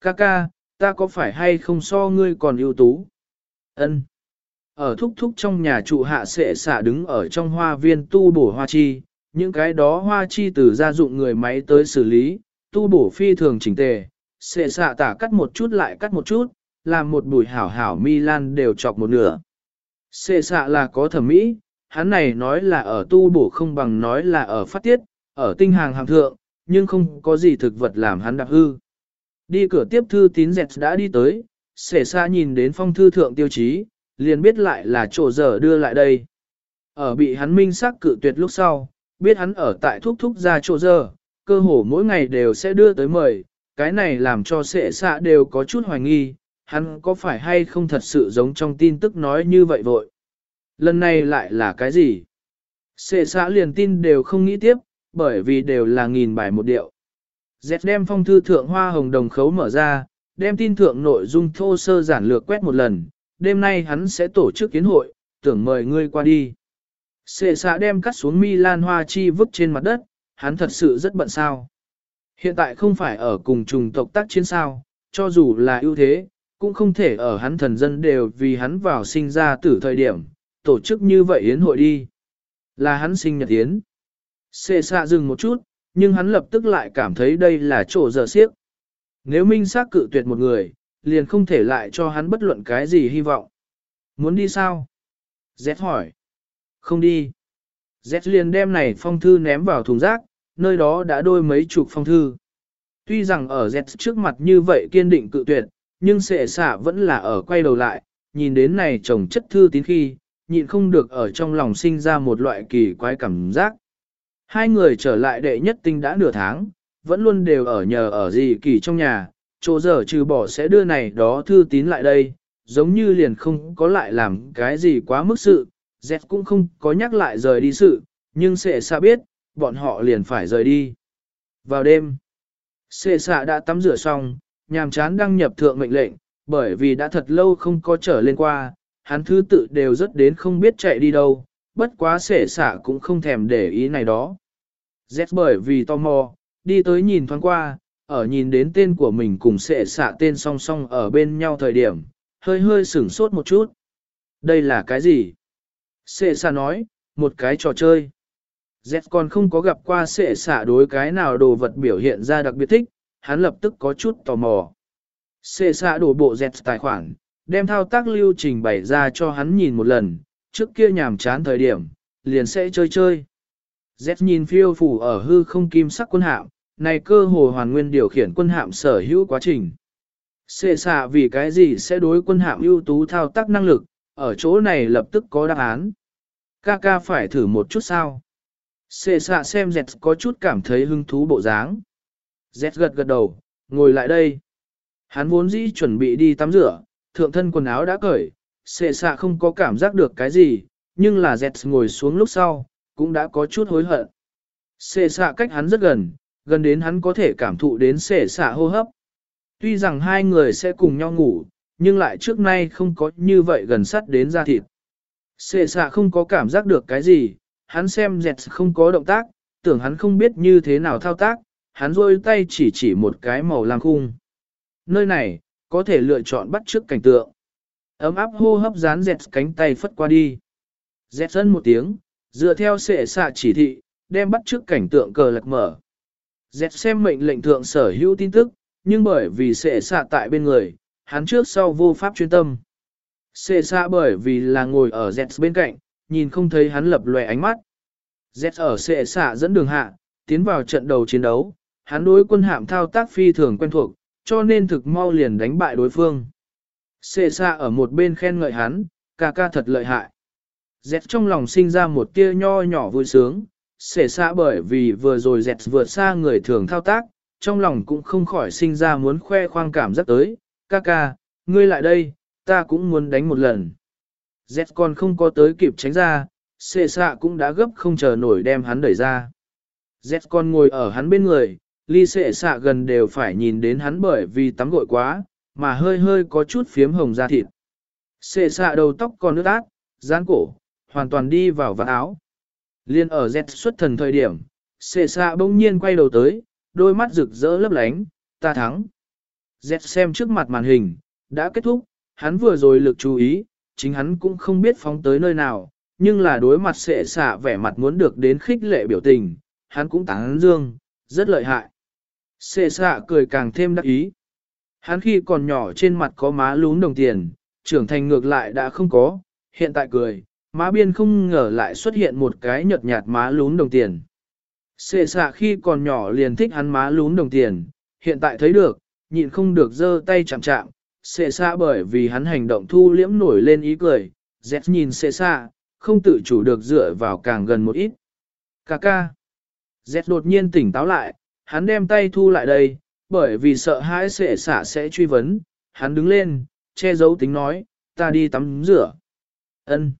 Ca ca, ta có phải hay không so ngươi còn ưu tú? Ân. Ở thúc thúc trong nhà trụ hạ sệ xả đứng ở trong hoa viên tu bổ hoa chi, những cái đó hoa chi từ gia dụng người máy tới xử lý, tu bổ phi thường chỉnh tề, sệ xạ tả cắt một chút lại cắt một chút, làm một bụi hảo hảo Milan đều chọc một nửa. Sệ xạ là có thẩm mỹ, hắn này nói là ở tu bổ không bằng nói là ở phát tiết, ở tinh hàng hàng thượng, nhưng không có gì thực vật làm hắn đạp hư. Đi cửa tiếp thư tín dẹt đã đi tới, xể xa nhìn đến phong thư thượng tiêu chí, liền biết lại là chỗ giờ đưa lại đây. Ở bị hắn minh xác cự tuyệt lúc sau, biết hắn ở tại thúc thúc ra chỗ giờ, cơ hồ mỗi ngày đều sẽ đưa tới mời, cái này làm cho xệ xạ đều có chút hoài nghi, hắn có phải hay không thật sự giống trong tin tức nói như vậy vội. Lần này lại là cái gì? Xệ xạ liền tin đều không nghĩ tiếp, bởi vì đều là nghìn bài một điệu. Dẹt đem phong thư thượng hoa hồng đồng khấu mở ra, đem tin thượng nội dung thô sơ giản lược quét một lần, đêm nay hắn sẽ tổ chức kiến hội, tưởng mời ngươi qua đi. Sệ xạ đem cắt xuống mi lan hoa chi vứt trên mặt đất, hắn thật sự rất bận sao. Hiện tại không phải ở cùng trùng tộc tác chiến sao, cho dù là ưu thế, cũng không thể ở hắn thần dân đều vì hắn vào sinh ra từ thời điểm, tổ chức như vậy yến hội đi. Là hắn sinh nhật yến. Sệ xạ dừng một chút, nhưng hắn lập tức lại cảm thấy đây là chỗ giờ siếc. Nếu minh xác cự tuyệt một người, liền không thể lại cho hắn bất luận cái gì hy vọng. Muốn đi sao? Z hỏi. Không đi. Z liền đem này phong thư ném vào thùng rác, nơi đó đã đôi mấy chục phong thư. Tuy rằng ở Z trước mặt như vậy kiên định cự tuyệt, nhưng sệ xạ vẫn là ở quay đầu lại, nhìn đến này chồng chất thư tín khi, nhịn không được ở trong lòng sinh ra một loại kỳ quái cảm giác. Hai người trở lại đệ nhất tinh đã nửa tháng, vẫn luôn đều ở nhờ ở gì kỳ trong nhà, chỗ giờ trừ bỏ sẽ đưa này đó thư tín lại đây, giống như liền không có lại làm cái gì quá mức sự, dẹt cũng không có nhắc lại rời đi sự, nhưng sẽ xa biết, bọn họ liền phải rời đi. Vào đêm, xệ xạ đã tắm rửa xong, nhàm chán đăng nhập thượng mệnh lệnh, bởi vì đã thật lâu không có trở lên qua, hắn thứ tự đều rất đến không biết chạy đi đâu, bất quá sể xạ cũng không thèm để ý này đó. Z bởi vì tò mò, đi tới nhìn thoáng qua, ở nhìn đến tên của mình cùng sệ xạ tên song song ở bên nhau thời điểm, hơi hơi sửng sốt một chút. Đây là cái gì? Sệ xạ nói, một cái trò chơi. Z còn không có gặp qua sệ xạ đối cái nào đồ vật biểu hiện ra đặc biệt thích, hắn lập tức có chút tò mò. Sệ xạ đổ bộ Z tài khoản, đem thao tác lưu trình bày ra cho hắn nhìn một lần, trước kia nhàm chán thời điểm, liền sẽ chơi chơi. Z nhìn phiêu phủ ở hư không kim sắc quân hạm, này cơ hồ hoàn nguyên điều khiển quân hạm sở hữu quá trình. xệ xạ vì cái gì sẽ đối quân hạm ưu tú thao tác năng lực, ở chỗ này lập tức có đáp án. Ca ca phải thử một chút sao. xệ xạ xem Z có chút cảm thấy hứng thú bộ dáng. Z gật gật đầu, ngồi lại đây. Hắn vốn dĩ chuẩn bị đi tắm rửa, thượng thân quần áo đã cởi, sệ xạ không có cảm giác được cái gì, nhưng là dẹt ngồi xuống lúc sau, cũng đã có chút hối hận. Sệ xạ cách hắn rất gần, gần đến hắn có thể cảm thụ đến sệ xạ hô hấp. Tuy rằng hai người sẽ cùng nhau ngủ, nhưng lại trước nay không có như vậy gần sát đến da thịt. Sệ xạ không có cảm giác được cái gì, hắn xem dẹt không có động tác, tưởng hắn không biết như thế nào thao tác, hắn rôi tay chỉ chỉ một cái màu lam khung. Nơi này, có thể lựa chọn bắt trước cảnh tượng. Ấm áp hô hấp dán dẹt cánh tay phất qua đi. Dẹt sân một tiếng, dựa theo sệ xạ chỉ thị, đem bắt trước cảnh tượng cờ lật mở. Dẹt xem mệnh lệnh thượng sở hữu tin tức, nhưng bởi vì sệ xạ tại bên người, hắn trước sau vô pháp chuyên tâm. Sệ xạ bởi vì là ngồi ở dẹt bên cạnh, nhìn không thấy hắn lập lòe ánh mắt. Dẹt ở sệ xạ dẫn đường hạ, tiến vào trận đầu chiến đấu, hắn đối quân hạm thao tác phi thường quen thuộc, cho nên thực mau liền đánh bại đối phương. Xê xa ở một bên khen ngợi hắn, ca ca thật lợi hại. Dẹt trong lòng sinh ra một tia nho nhỏ vui sướng, xê xa bởi vì vừa rồi dẹt vượt xa người thường thao tác, trong lòng cũng không khỏi sinh ra muốn khoe khoang cảm giác tới, ca ca, ngươi lại đây, ta cũng muốn đánh một lần. Dẹt còn không có tới kịp tránh ra, xê xa cũng đã gấp không chờ nổi đem hắn đẩy ra. Dẹt còn ngồi ở hắn bên người, ly xệ xạ gần đều phải nhìn đến hắn bởi vì tắm gội quá, mà hơi hơi có chút phiếm hồng da thịt. Xệ xạ đầu tóc còn nước át, dán cổ, hoàn toàn đi vào vạt áo. Liên ở Z xuất thần thời điểm, xệ xạ bỗng nhiên quay đầu tới, đôi mắt rực rỡ lấp lánh, ta thắng. Z xem trước mặt màn hình, đã kết thúc, hắn vừa rồi lực chú ý, chính hắn cũng không biết phóng tới nơi nào, nhưng là đối mặt xệ xạ vẻ mặt muốn được đến khích lệ biểu tình, hắn cũng tán dương, rất lợi hại. Xệ xạ cười càng thêm đắc ý. Hắn khi còn nhỏ trên mặt có má lún đồng tiền, trưởng thành ngược lại đã không có, hiện tại cười, má biên không ngờ lại xuất hiện một cái nhợt nhạt má lún đồng tiền. Sệ xạ khi còn nhỏ liền thích hắn má lún đồng tiền, hiện tại thấy được, nhịn không được giơ tay chạm chạm, sệ xạ bởi vì hắn hành động thu liễm nổi lên ý cười, dẹt nhìn sệ xạ, không tự chủ được dựa vào càng gần một ít. Cà ca. Dẹt đột nhiên tỉnh táo lại, hắn đem tay thu lại đây, bởi vì sợ hãi sệ xả sẽ truy vấn, hắn đứng lên, che giấu tính nói, ta đi tắm rửa. Ân.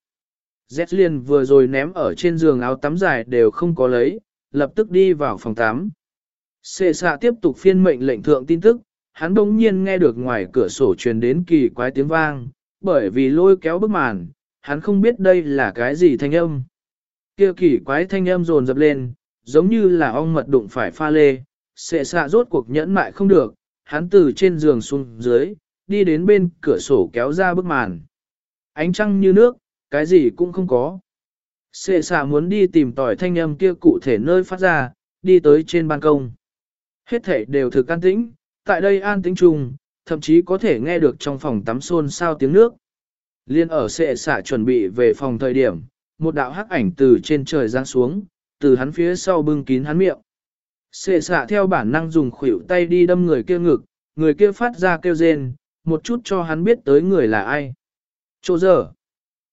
Z liền vừa rồi ném ở trên giường áo tắm dài đều không có lấy, lập tức đi vào phòng tắm. Sệ xạ tiếp tục phiên mệnh lệnh thượng tin tức, hắn đông nhiên nghe được ngoài cửa sổ truyền đến kỳ quái tiếng vang, bởi vì lôi kéo bức màn, hắn không biết đây là cái gì thanh âm. Kia kỳ quái thanh âm rồn dập lên, giống như là ong mật đụng phải pha lê, sệ xạ rốt cuộc nhẫn mại không được, hắn từ trên giường xuống dưới, đi đến bên cửa sổ kéo ra bức màn. Ánh trăng như nước, cái gì cũng không có. Sệ xạ muốn đi tìm tỏi thanh âm kia cụ thể nơi phát ra, đi tới trên ban công. Hết thể đều thực an tĩnh, tại đây an tĩnh trùng, thậm chí có thể nghe được trong phòng tắm xôn sao tiếng nước. Liên ở sệ xạ chuẩn bị về phòng thời điểm, một đạo hắc ảnh từ trên trời giáng xuống, từ hắn phía sau bưng kín hắn miệng. Sệ xạ theo bản năng dùng khuỷu tay đi đâm người kia ngực, người kia phát ra kêu rên, một chút cho hắn biết tới người là ai. Chỗ giờ,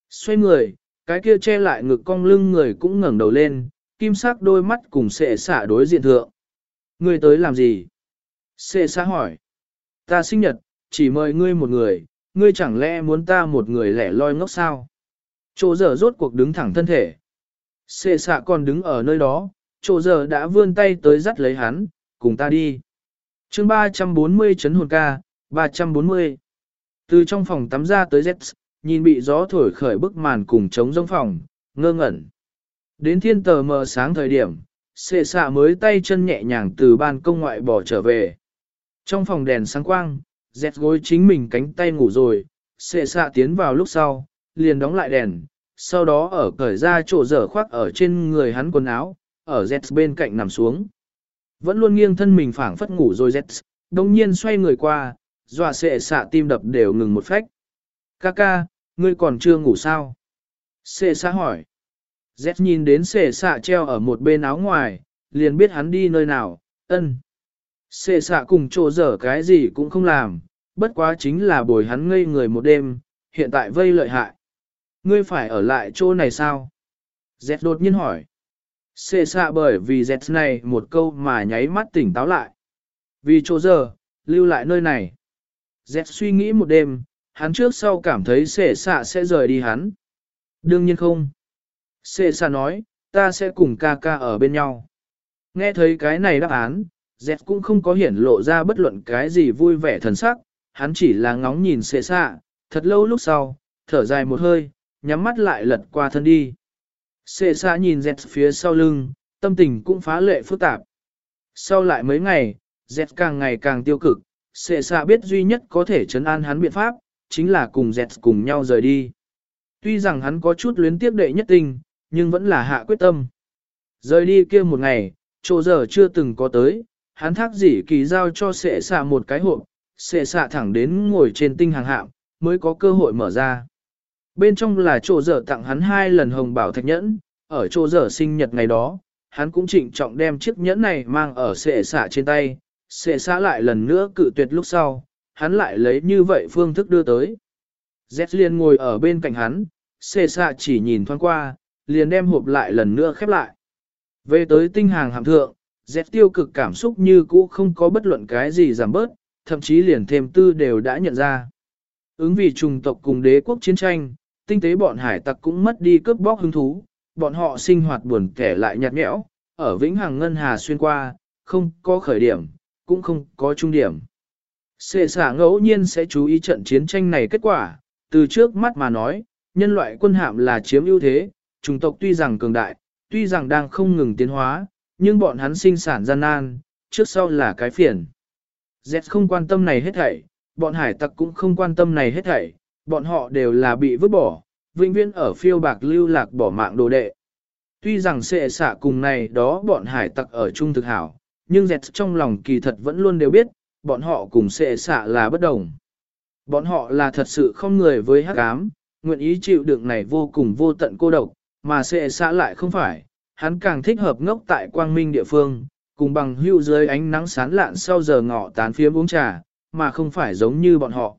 xoay người, cái kia che lại ngực cong lưng người cũng ngẩng đầu lên, kim sắc đôi mắt cùng sệ xạ đối diện thượng. Ngươi tới làm gì? Sệ xạ hỏi. Ta sinh nhật, chỉ mời ngươi một người, ngươi chẳng lẽ muốn ta một người lẻ loi ngốc sao? Chỗ giờ rốt cuộc đứng thẳng thân thể. Sệ xạ còn đứng ở nơi đó, chỗ giờ đã vươn tay tới dắt lấy hắn, cùng ta đi. chương 340 chấn hồn ca, 340. Từ trong phòng tắm ra tới Z, nhìn bị gió thổi khởi bức màn cùng trống rông phòng, ngơ ngẩn. Đến thiên tờ mờ sáng thời điểm, xệ xạ mới tay chân nhẹ nhàng từ ban công ngoại bỏ trở về. Trong phòng đèn sáng quang, dẹt gối chính mình cánh tay ngủ rồi, xệ xạ tiến vào lúc sau, liền đóng lại đèn, sau đó ở cởi ra chỗ dở khoác ở trên người hắn quần áo, ở Z bên cạnh nằm xuống. Vẫn luôn nghiêng thân mình phảng phất ngủ rồi Z, đồng nhiên xoay người qua, dọa sệ xạ tim đập đều ngừng một phách. Kaka, ngươi còn chưa ngủ sao? Sệ xạ hỏi. Z nhìn đến sệ xạ treo ở một bên áo ngoài, liền biết hắn đi nơi nào, ân. Sệ xạ cùng trộn dở cái gì cũng không làm, bất quá chính là bồi hắn ngây người một đêm, hiện tại vây lợi hại. Ngươi phải ở lại chỗ này sao? Z đột nhiên hỏi. Xê xạ bởi vì Z này một câu mà nháy mắt tỉnh táo lại. Vì chỗ giờ, lưu lại nơi này. Z suy nghĩ một đêm, hắn trước sau cảm thấy xệ xạ sẽ rời đi hắn. Đương nhiên không. Xệ xạ nói, ta sẽ cùng ca ca ở bên nhau. Nghe thấy cái này đáp án, Z cũng không có hiển lộ ra bất luận cái gì vui vẻ thần sắc, hắn chỉ là ngóng nhìn xệ xạ, thật lâu lúc sau, thở dài một hơi, nhắm mắt lại lật qua thân đi. Sệ xa nhìn dẹt phía sau lưng, tâm tình cũng phá lệ phức tạp. Sau lại mấy ngày, dẹt càng ngày càng tiêu cực, sệ xa biết duy nhất có thể chấn an hắn biện pháp, chính là cùng dẹt cùng nhau rời đi. Tuy rằng hắn có chút luyến tiếc đệ nhất tình, nhưng vẫn là hạ quyết tâm. Rời đi kia một ngày, chỗ giờ chưa từng có tới, hắn thác dỉ kỳ giao cho sệ xạ một cái hộp, sệ xạ thẳng đến ngồi trên tinh hàng hạm, mới có cơ hội mở ra. Bên trong là chỗ dở tặng hắn hai lần hồng bảo thạch nhẫn, ở chỗ dở sinh nhật ngày đó, hắn cũng trịnh trọng đem chiếc nhẫn này mang ở xệ xạ trên tay, xệ xạ lại lần nữa cự tuyệt lúc sau, hắn lại lấy như vậy phương thức đưa tới. Z liền ngồi ở bên cạnh hắn, xệ xạ chỉ nhìn thoáng qua, liền đem hộp lại lần nữa khép lại. Về tới tinh hàng hàm thượng, Z tiêu cực cảm xúc như cũ không có bất luận cái gì giảm bớt, thậm chí liền thêm tư đều đã nhận ra. Ứng vì trùng tộc cùng đế quốc chiến tranh, tinh tế bọn hải tặc cũng mất đi cướp bóc hứng thú, bọn họ sinh hoạt buồn kẻ lại nhạt nhẽo, ở vĩnh hằng ngân hà xuyên qua, không có khởi điểm, cũng không có trung điểm. Sệ xả ngẫu nhiên sẽ chú ý trận chiến tranh này kết quả, từ trước mắt mà nói, nhân loại quân hạm là chiếm ưu thế, chủng tộc tuy rằng cường đại, tuy rằng đang không ngừng tiến hóa, nhưng bọn hắn sinh sản gian nan, trước sau là cái phiền. Z không quan tâm này hết thảy, bọn hải tặc cũng không quan tâm này hết thảy, bọn họ đều là bị vứt bỏ, vĩnh viễn ở phiêu bạc lưu lạc bỏ mạng đồ đệ. Tuy rằng sẽ xả cùng này đó bọn hải tặc ở chung thực hảo, nhưng dẹt trong lòng kỳ thật vẫn luôn đều biết, bọn họ cùng sẽ xả là bất đồng. Bọn họ là thật sự không người với hắc ám, nguyện ý chịu đựng này vô cùng vô tận cô độc, mà sẽ xả lại không phải, hắn càng thích hợp ngốc tại quang minh địa phương, cùng bằng hữu dưới ánh nắng sán lạn sau giờ ngọ tán phiếm uống trà, mà không phải giống như bọn họ.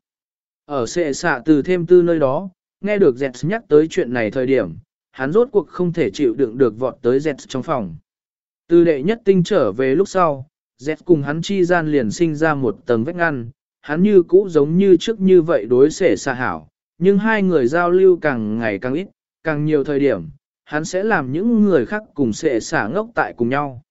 Ở xệ xạ từ thêm tư nơi đó, nghe được Dẹt nhắc tới chuyện này thời điểm, hắn rốt cuộc không thể chịu đựng được vọt tới Dẹt trong phòng. Từ đệ nhất tinh trở về lúc sau, Dẹt cùng hắn chi gian liền sinh ra một tầng vách ngăn, hắn như cũ giống như trước như vậy đối xệ xạ hảo, nhưng hai người giao lưu càng ngày càng ít, càng nhiều thời điểm, hắn sẽ làm những người khác cùng xệ xả ngốc tại cùng nhau.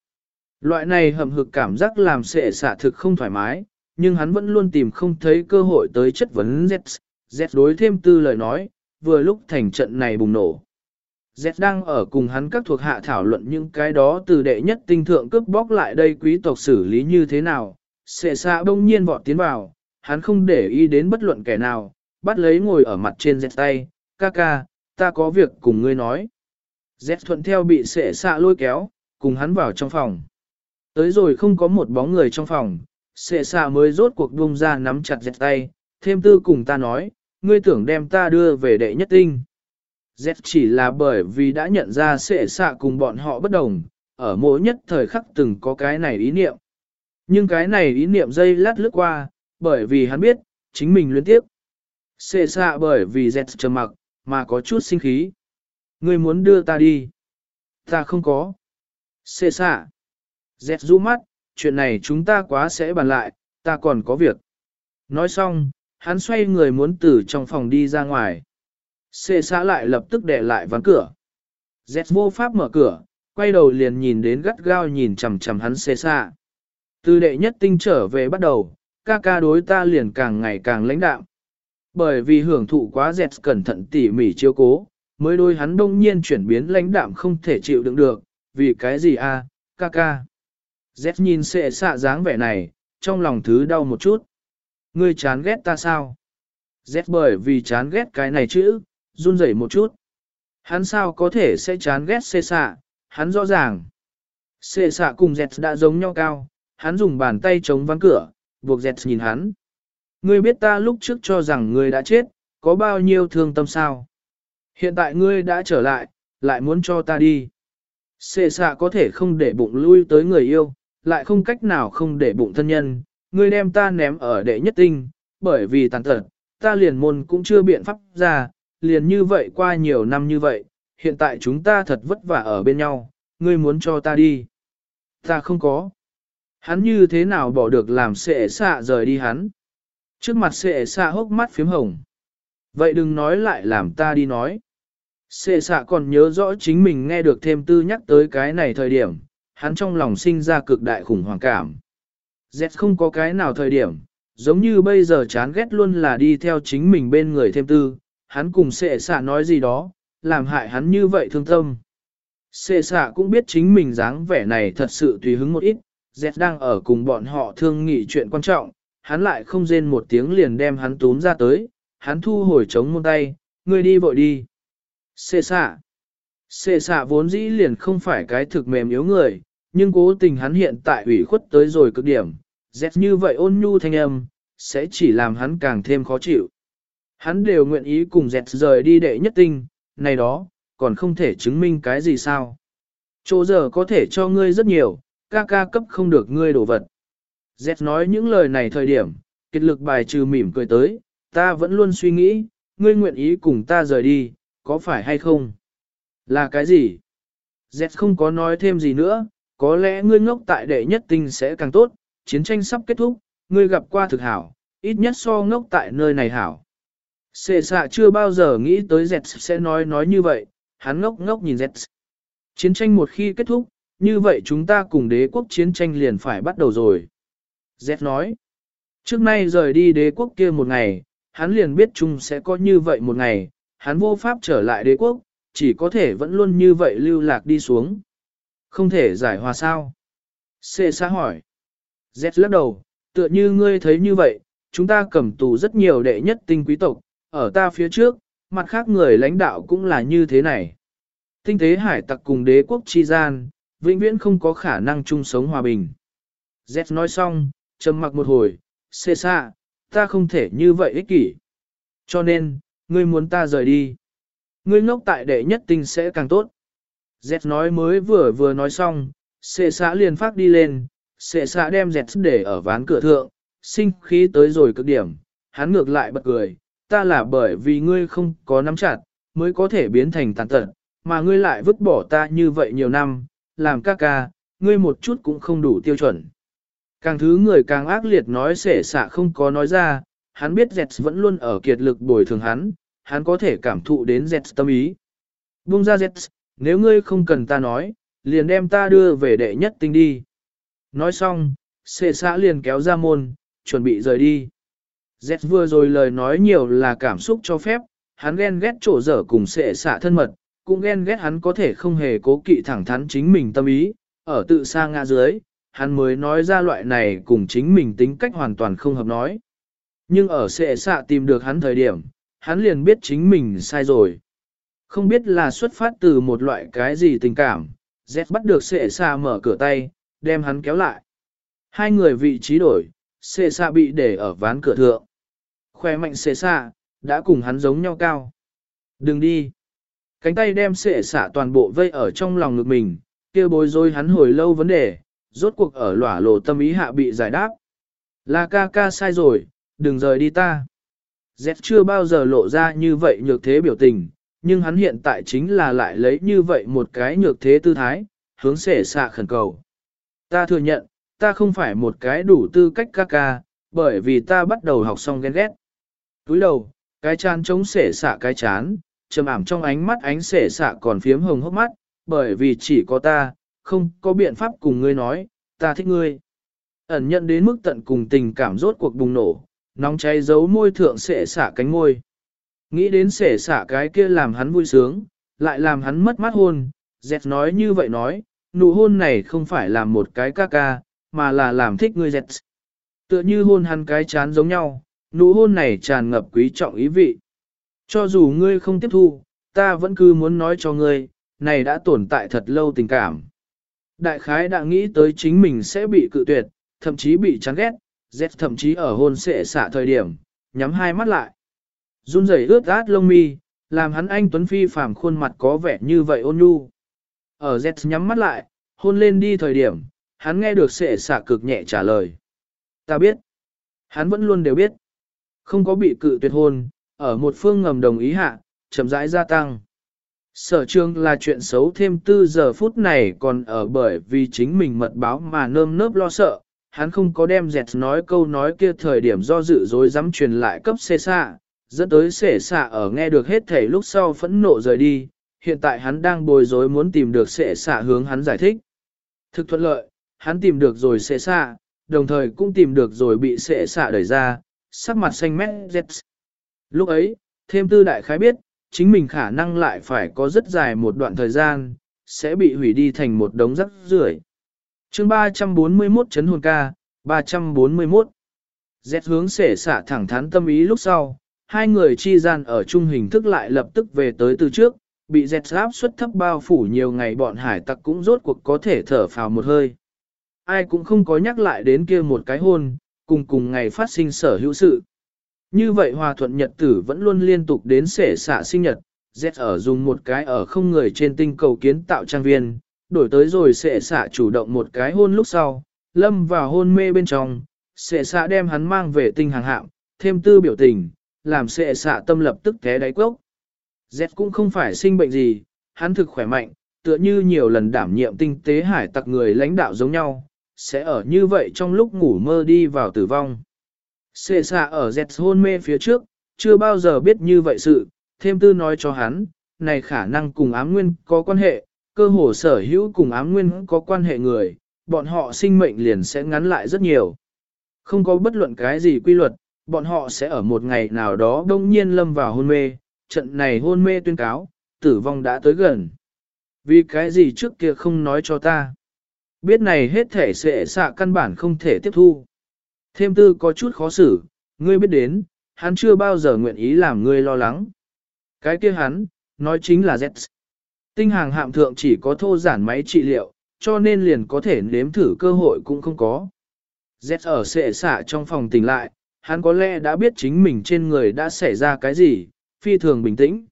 Loại này hầm hực cảm giác làm xệ xả thực không thoải mái, nhưng hắn vẫn luôn tìm không thấy cơ hội tới chất vấn Z. Z đối thêm tư lời nói, vừa lúc thành trận này bùng nổ. Z đang ở cùng hắn các thuộc hạ thảo luận những cái đó từ đệ nhất tinh thượng cướp bóc lại đây quý tộc xử lý như thế nào. Sệ xạ bỗng nhiên vọt tiến vào, hắn không để ý đến bất luận kẻ nào, bắt lấy ngồi ở mặt trên Z tay, ca ca, ta có việc cùng ngươi nói. Z thuận theo bị sệ xạ lôi kéo, cùng hắn vào trong phòng. Tới rồi không có một bóng người trong phòng, sệ xạ mới rốt cuộc buông ra nắm chặt dẹt tay, thêm tư cùng ta nói, ngươi tưởng đem ta đưa về đệ nhất tinh. Dẹt chỉ là bởi vì đã nhận ra sệ xạ cùng bọn họ bất đồng, ở mỗi nhất thời khắc từng có cái này ý niệm. Nhưng cái này ý niệm dây lát lướt qua, bởi vì hắn biết, chính mình luyến tiếp. Sệ xạ bởi vì dẹt trầm mặc, mà có chút sinh khí. Ngươi muốn đưa ta đi. Ta không có. Sệ xạ. Dẹt rũ mắt, chuyện này chúng ta quá sẽ bàn lại, ta còn có việc. Nói xong, hắn xoay người muốn từ trong phòng đi ra ngoài. Xê xã lại lập tức để lại ván cửa. Z vô pháp mở cửa, quay đầu liền nhìn đến gắt gao nhìn chằm chằm hắn xê xã. Từ đệ nhất tinh trở về bắt đầu, ca ca đối ta liền càng ngày càng lãnh đạm. Bởi vì hưởng thụ quá dẹt cẩn thận tỉ mỉ chiếu cố, mới đôi hắn đông nhiên chuyển biến lãnh đạm không thể chịu đựng được, vì cái gì a, ca ca. Z nhìn sệ xạ dáng vẻ này, trong lòng thứ đau một chút. Ngươi chán ghét ta sao? Z bởi vì chán ghét cái này chữ, run rẩy một chút. Hắn sao có thể sẽ chán ghét xệ xạ, hắn rõ ràng. Xệ xạ cùng Z đã giống nhau cao, hắn dùng bàn tay chống ván cửa, buộc Z nhìn hắn. Ngươi biết ta lúc trước cho rằng ngươi đã chết, có bao nhiêu thương tâm sao? Hiện tại ngươi đã trở lại, lại muốn cho ta đi. Xệ xạ có thể không để bụng lui tới người yêu, lại không cách nào không để bụng thân nhân, ngươi đem ta ném ở đệ nhất tinh, bởi vì tàn tật, ta liền môn cũng chưa biện pháp ra, liền như vậy qua nhiều năm như vậy, hiện tại chúng ta thật vất vả ở bên nhau, ngươi muốn cho ta đi. Ta không có. Hắn như thế nào bỏ được làm sệ xạ rời đi hắn. Trước mặt sệ xạ hốc mắt phím hồng. Vậy đừng nói lại làm ta đi nói. Sệ xạ còn nhớ rõ chính mình nghe được thêm tư nhắc tới cái này thời điểm, hắn trong lòng sinh ra cực đại khủng hoảng cảm. Z không có cái nào thời điểm, giống như bây giờ chán ghét luôn là đi theo chính mình bên người thêm tư, hắn cùng sệ xạ nói gì đó, làm hại hắn như vậy thương tâm. Sệ xạ cũng biết chính mình dáng vẻ này thật sự tùy hứng một ít, Z đang ở cùng bọn họ thương nghị chuyện quan trọng, hắn lại không rên một tiếng liền đem hắn túm ra tới, hắn thu hồi chống môn tay, ngươi đi vội đi. Sệ xạ. Sệ xạ vốn dĩ liền không phải cái thực mềm yếu người, nhưng cố tình hắn hiện tại ủy khuất tới rồi cực điểm, dẹt như vậy ôn nhu thanh âm, sẽ chỉ làm hắn càng thêm khó chịu. Hắn đều nguyện ý cùng dẹt rời đi đệ nhất tinh, này đó, còn không thể chứng minh cái gì sao. Chỗ giờ có thể cho ngươi rất nhiều, ca ca cấp không được ngươi đổ vật. Dẹt nói những lời này thời điểm, kết lực bài trừ mỉm cười tới, ta vẫn luôn suy nghĩ, ngươi nguyện ý cùng ta rời đi, có phải hay không? Là cái gì? dẹt không có nói thêm gì nữa, có lẽ ngươi ngốc tại đệ nhất tinh sẽ càng tốt, chiến tranh sắp kết thúc, ngươi gặp qua thực hảo, ít nhất so ngốc tại nơi này hảo. Sệ xạ chưa bao giờ nghĩ tới Z sẽ nói nói như vậy, hắn ngốc ngốc nhìn Z. Chiến tranh một khi kết thúc, như vậy chúng ta cùng đế quốc chiến tranh liền phải bắt đầu rồi. Z nói, trước nay rời đi đế quốc kia một ngày, hắn liền biết chung sẽ có như vậy một ngày, hắn vô pháp trở lại đế quốc, chỉ có thể vẫn luôn như vậy lưu lạc đi xuống. Không thể giải hòa sao? Xê xa hỏi. Z lắc đầu, tựa như ngươi thấy như vậy, chúng ta cầm tù rất nhiều đệ nhất tinh quý tộc, ở ta phía trước, mặt khác người lãnh đạo cũng là như thế này. Tinh tế hải tặc cùng đế quốc chi gian, vĩnh viễn không có khả năng chung sống hòa bình. Z nói xong, trầm mặc một hồi, xê xa, ta không thể như vậy ích kỷ. Cho nên, ngươi muốn ta rời đi. Ngươi ngốc tại đệ nhất tinh sẽ càng tốt. Dẹt nói mới vừa vừa nói xong, xệ xã liền phát đi lên, xệ xã đem dẹt để ở ván cửa thượng, sinh khí tới rồi cực điểm, hắn ngược lại bật cười, ta là bởi vì ngươi không có nắm chặt, mới có thể biến thành tàn tật, mà ngươi lại vứt bỏ ta như vậy nhiều năm, làm ca ca, ngươi một chút cũng không đủ tiêu chuẩn. Càng thứ người càng ác liệt nói xệ xã không có nói ra, hắn biết dẹt vẫn luôn ở kiệt lực bồi thường hắn, hắn có thể cảm thụ đến dẹt tâm ý. Buông ra dẹt, nếu ngươi không cần ta nói, liền đem ta đưa về đệ nhất tinh đi. Nói xong, xệ xã liền kéo ra môn, chuẩn bị rời đi. Z vừa rồi lời nói nhiều là cảm xúc cho phép, hắn ghen ghét trổ dở cùng xệ xạ thân mật, cũng ghen ghét hắn có thể không hề cố kỵ thẳng thắn chính mình tâm ý, ở tự xa ngã dưới, hắn mới nói ra loại này cùng chính mình tính cách hoàn toàn không hợp nói. Nhưng ở xệ xạ tìm được hắn thời điểm, hắn liền biết chính mình sai rồi. Không biết là xuất phát từ một loại cái gì tình cảm, Z bắt được sệ xạ mở cửa tay, đem hắn kéo lại. Hai người vị trí đổi, sệ xạ bị để ở ván cửa thượng. Khoe mạnh sệ xạ, đã cùng hắn giống nhau cao. Đừng đi. Cánh tay đem sệ xạ toàn bộ vây ở trong lòng ngực mình, kia bối rối hắn hồi lâu vấn đề, rốt cuộc ở lỏa lộ tâm ý hạ bị giải đáp. Là ca ca sai rồi, đừng rời đi ta. Z chưa bao giờ lộ ra như vậy nhược thế biểu tình, nhưng hắn hiện tại chính là lại lấy như vậy một cái nhược thế tư thái, hướng sể xạ khẩn cầu. Ta thừa nhận, ta không phải một cái đủ tư cách ca ca, bởi vì ta bắt đầu học xong ghen ghét. Túi đầu, cái chán chống sể xạ cái chán, trầm ảm trong ánh mắt ánh sể xạ còn phiếm hồng hốc mắt, bởi vì chỉ có ta, không có biện pháp cùng ngươi nói, ta thích ngươi. Ẩn nhận đến mức tận cùng tình cảm rốt cuộc bùng nổ, nóng cháy giấu môi thượng xệ xả cánh môi. Nghĩ đến sể xả cái kia làm hắn vui sướng, lại làm hắn mất mát hôn, dẹt nói như vậy nói, nụ hôn này không phải là một cái ca ca, mà là làm thích ngươi dẹt. Tựa như hôn hắn cái chán giống nhau, nụ hôn này tràn ngập quý trọng ý vị. Cho dù ngươi không tiếp thu, ta vẫn cứ muốn nói cho ngươi, này đã tồn tại thật lâu tình cảm. Đại khái đã nghĩ tới chính mình sẽ bị cự tuyệt, thậm chí bị chán ghét, Z thậm chí ở hôn sệ xả thời điểm, nhắm hai mắt lại run rẩy ướt át lông mi, làm hắn anh Tuấn Phi phàm khuôn mặt có vẻ như vậy ôn nhu. Ở Z nhắm mắt lại, hôn lên đi thời điểm, hắn nghe được sệ xạ cực nhẹ trả lời. Ta biết. Hắn vẫn luôn đều biết. Không có bị cự tuyệt hôn, ở một phương ngầm đồng ý hạ, chậm rãi gia tăng. Sở trường là chuyện xấu thêm tư giờ phút này còn ở bởi vì chính mình mật báo mà nơm nớp lo sợ, hắn không có đem dẹt nói câu nói kia thời điểm do dự dối dám truyền lại cấp xê xạ, dẫn tới sể xạ ở nghe được hết thể lúc sau phẫn nộ rời đi, hiện tại hắn đang bồi rối muốn tìm được sể xạ hướng hắn giải thích. Thực thuận lợi, hắn tìm được rồi sể xạ, đồng thời cũng tìm được rồi bị sể xạ đẩy ra, sắc mặt xanh mét dẹt. Lúc ấy, thêm tư đại khái biết, chính mình khả năng lại phải có rất dài một đoạn thời gian, sẽ bị hủy đi thành một đống rắc rưởi. chương 341 chấn hồn ca, 341. Dẹt hướng sể xả thẳng thắn tâm ý lúc sau, hai người chi gian ở chung hình thức lại lập tức về tới từ trước, bị dẹt áp suất thấp bao phủ nhiều ngày bọn hải tặc cũng rốt cuộc có thể thở phào một hơi. Ai cũng không có nhắc lại đến kia một cái hôn, cùng cùng ngày phát sinh sở hữu sự. Như vậy hòa thuận nhật tử vẫn luôn liên tục đến sể xạ sinh nhật, dẹt ở dùng một cái ở không người trên tinh cầu kiến tạo trang viên, đổi tới rồi sệ xạ chủ động một cái hôn lúc sau, lâm vào hôn mê bên trong, sệ xạ đem hắn mang về tinh hàng hạm, thêm tư biểu tình, làm sệ xạ tâm lập tức té đáy cốc. Z cũng không phải sinh bệnh gì, hắn thực khỏe mạnh, tựa như nhiều lần đảm nhiệm tinh tế hải tặc người lãnh đạo giống nhau, sẽ ở như vậy trong lúc ngủ mơ đi vào tử vong. Sệ xạ ở dẹt hôn mê phía trước, chưa bao giờ biết như vậy sự, thêm tư nói cho hắn, này khả năng cùng ám nguyên có quan hệ, cơ hồ sở hữu cùng ám nguyên có quan hệ người, bọn họ sinh mệnh liền sẽ ngắn lại rất nhiều. Không có bất luận cái gì quy luật, bọn họ sẽ ở một ngày nào đó đông nhiên lâm vào hôn mê, trận này hôn mê tuyên cáo, tử vong đã tới gần. Vì cái gì trước kia không nói cho ta? Biết này hết thể sẽ xạ căn bản không thể tiếp thu. Thêm tư có chút khó xử, ngươi biết đến, hắn chưa bao giờ nguyện ý làm ngươi lo lắng. Cái kia hắn, nói chính là Z. Tinh hàng hạm thượng chỉ có thô giản máy trị liệu, cho nên liền có thể nếm thử cơ hội cũng không có. Z ở sệ xạ trong phòng tỉnh lại, hắn có lẽ đã biết chính mình trên người đã xảy ra cái gì, phi thường bình tĩnh.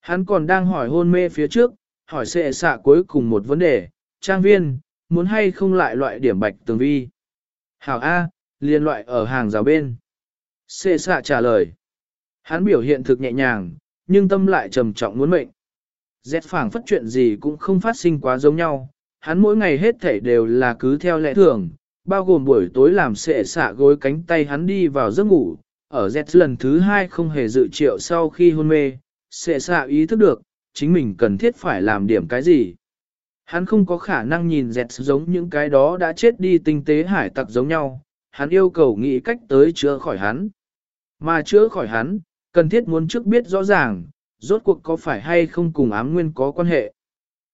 Hắn còn đang hỏi hôn mê phía trước, hỏi sệ xạ cuối cùng một vấn đề, trang viên, muốn hay không lại loại điểm bạch tường vi. Hảo A, liên loại ở hàng rào bên. Sệ xạ trả lời. Hắn biểu hiện thực nhẹ nhàng, nhưng tâm lại trầm trọng muốn mệnh. Dẹt phảng phất chuyện gì cũng không phát sinh quá giống nhau, hắn mỗi ngày hết thảy đều là cứ theo lẽ thường, bao gồm buổi tối làm sệ xạ gối cánh tay hắn đi vào giấc ngủ, ở Z lần thứ hai không hề dự triệu sau khi hôn mê, sệ xạ ý thức được, chính mình cần thiết phải làm điểm cái gì. Hắn không có khả năng nhìn Z giống những cái đó đã chết đi tinh tế hải tặc giống nhau, hắn yêu cầu nghĩ cách tới chữa khỏi hắn. Mà chữa khỏi hắn, cần thiết muốn trước biết rõ ràng, rốt cuộc có phải hay không cùng ám nguyên có quan hệ.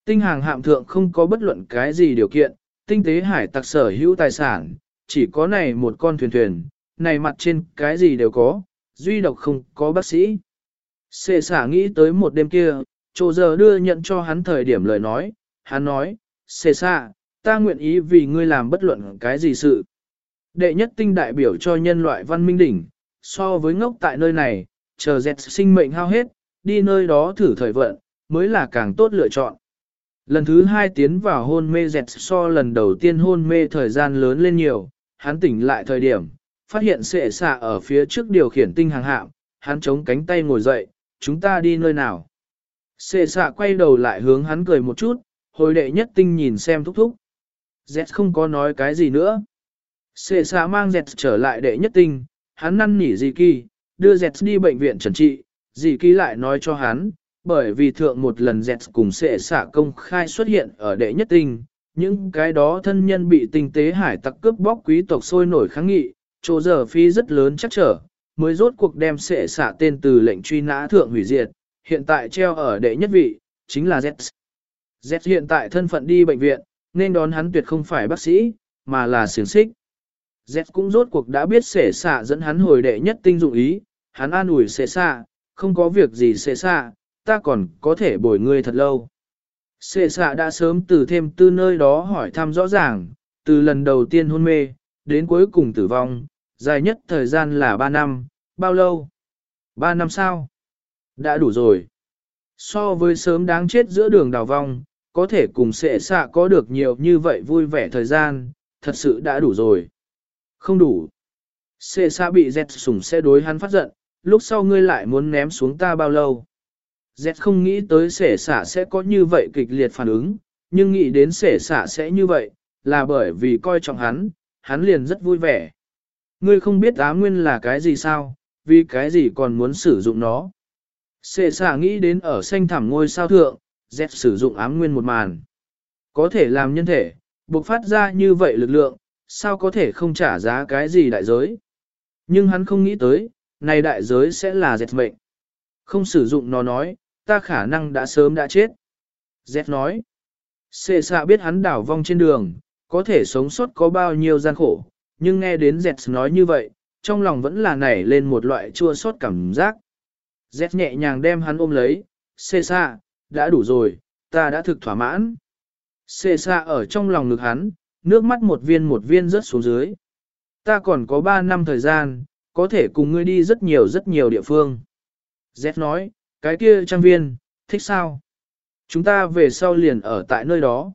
Tinh hàng hạm thượng không có bất luận cái gì điều kiện, tinh tế hải tặc sở hữu tài sản, chỉ có này một con thuyền thuyền, này mặt trên cái gì đều có, duy độc không có bác sĩ. Sệ xả nghĩ tới một đêm kia, trô giờ đưa nhận cho hắn thời điểm lời nói, hắn nói, Sệ xả, ta nguyện ý vì ngươi làm bất luận cái gì sự. Đệ nhất tinh đại biểu cho nhân loại văn minh đỉnh, so với ngốc tại nơi này, chờ dẹt sinh mệnh hao hết, đi nơi đó thử thời vận, mới là càng tốt lựa chọn. Lần thứ hai tiến vào hôn mê dẹt so lần đầu tiên hôn mê thời gian lớn lên nhiều, hắn tỉnh lại thời điểm, phát hiện sệ xạ ở phía trước điều khiển tinh hàng hạm, hắn chống cánh tay ngồi dậy, chúng ta đi nơi nào. Sệ xạ quay đầu lại hướng hắn cười một chút, hồi đệ nhất tinh nhìn xem thúc thúc. Dẹt không có nói cái gì nữa. Sệ xạ mang dẹt trở lại đệ nhất tinh, hắn năn nỉ gì kỳ, đưa dẹt đi bệnh viện trần trị, dì kỳ lại nói cho hắn, bởi vì thượng một lần dẹt cùng sệ xả công khai xuất hiện ở đệ nhất tinh, những cái đó thân nhân bị tinh tế hải tặc cướp bóc quý tộc sôi nổi kháng nghị, chỗ giờ phi rất lớn chắc trở, mới rốt cuộc đem sệ xả tên từ lệnh truy nã thượng hủy diệt, hiện tại treo ở đệ nhất vị, chính là Z. Z hiện tại thân phận đi bệnh viện, nên đón hắn tuyệt không phải bác sĩ, mà là xiềng xích. Z cũng rốt cuộc đã biết sệ xả dẫn hắn hồi đệ nhất tinh dụng ý, hắn an ủi sệ xả, không có việc gì sệ xả, ta còn có thể bồi ngươi thật lâu. Sệ xạ đã sớm từ thêm tư nơi đó hỏi thăm rõ ràng, từ lần đầu tiên hôn mê, đến cuối cùng tử vong, dài nhất thời gian là 3 năm, bao lâu? 3 năm sao? Đã đủ rồi. So với sớm đáng chết giữa đường đào vong, có thể cùng sệ xạ có được nhiều như vậy vui vẻ thời gian, thật sự đã đủ rồi. Không đủ. Sệ xạ bị dẹt sủng sẽ đối hắn phát giận, lúc sau ngươi lại muốn ném xuống ta bao lâu. Z không nghĩ tới sể xả sẽ có như vậy kịch liệt phản ứng, nhưng nghĩ đến sể xả sẽ như vậy, là bởi vì coi trọng hắn, hắn liền rất vui vẻ. Ngươi không biết á nguyên là cái gì sao, vì cái gì còn muốn sử dụng nó. Sệ xả nghĩ đến ở xanh thẳm ngôi sao thượng, Z sử dụng ám nguyên một màn. Có thể làm nhân thể, buộc phát ra như vậy lực lượng, sao có thể không trả giá cái gì đại giới. Nhưng hắn không nghĩ tới, này đại giới sẽ là dẹt mệnh. Không sử dụng nó nói, ta khả năng đã sớm đã chết. Z nói, xệ xạ biết hắn đảo vong trên đường, có thể sống sót có bao nhiêu gian khổ, nhưng nghe đến Z nói như vậy, trong lòng vẫn là nảy lên một loại chua xót cảm giác. Z nhẹ nhàng đem hắn ôm lấy, xệ xạ, đã đủ rồi, ta đã thực thỏa mãn. Xệ xạ ở trong lòng ngực hắn, nước mắt một viên một viên rớt xuống dưới. Ta còn có 3 năm thời gian, có thể cùng ngươi đi rất nhiều rất nhiều địa phương. Z nói, cái kia trang viên, thích sao? Chúng ta về sau liền ở tại nơi đó.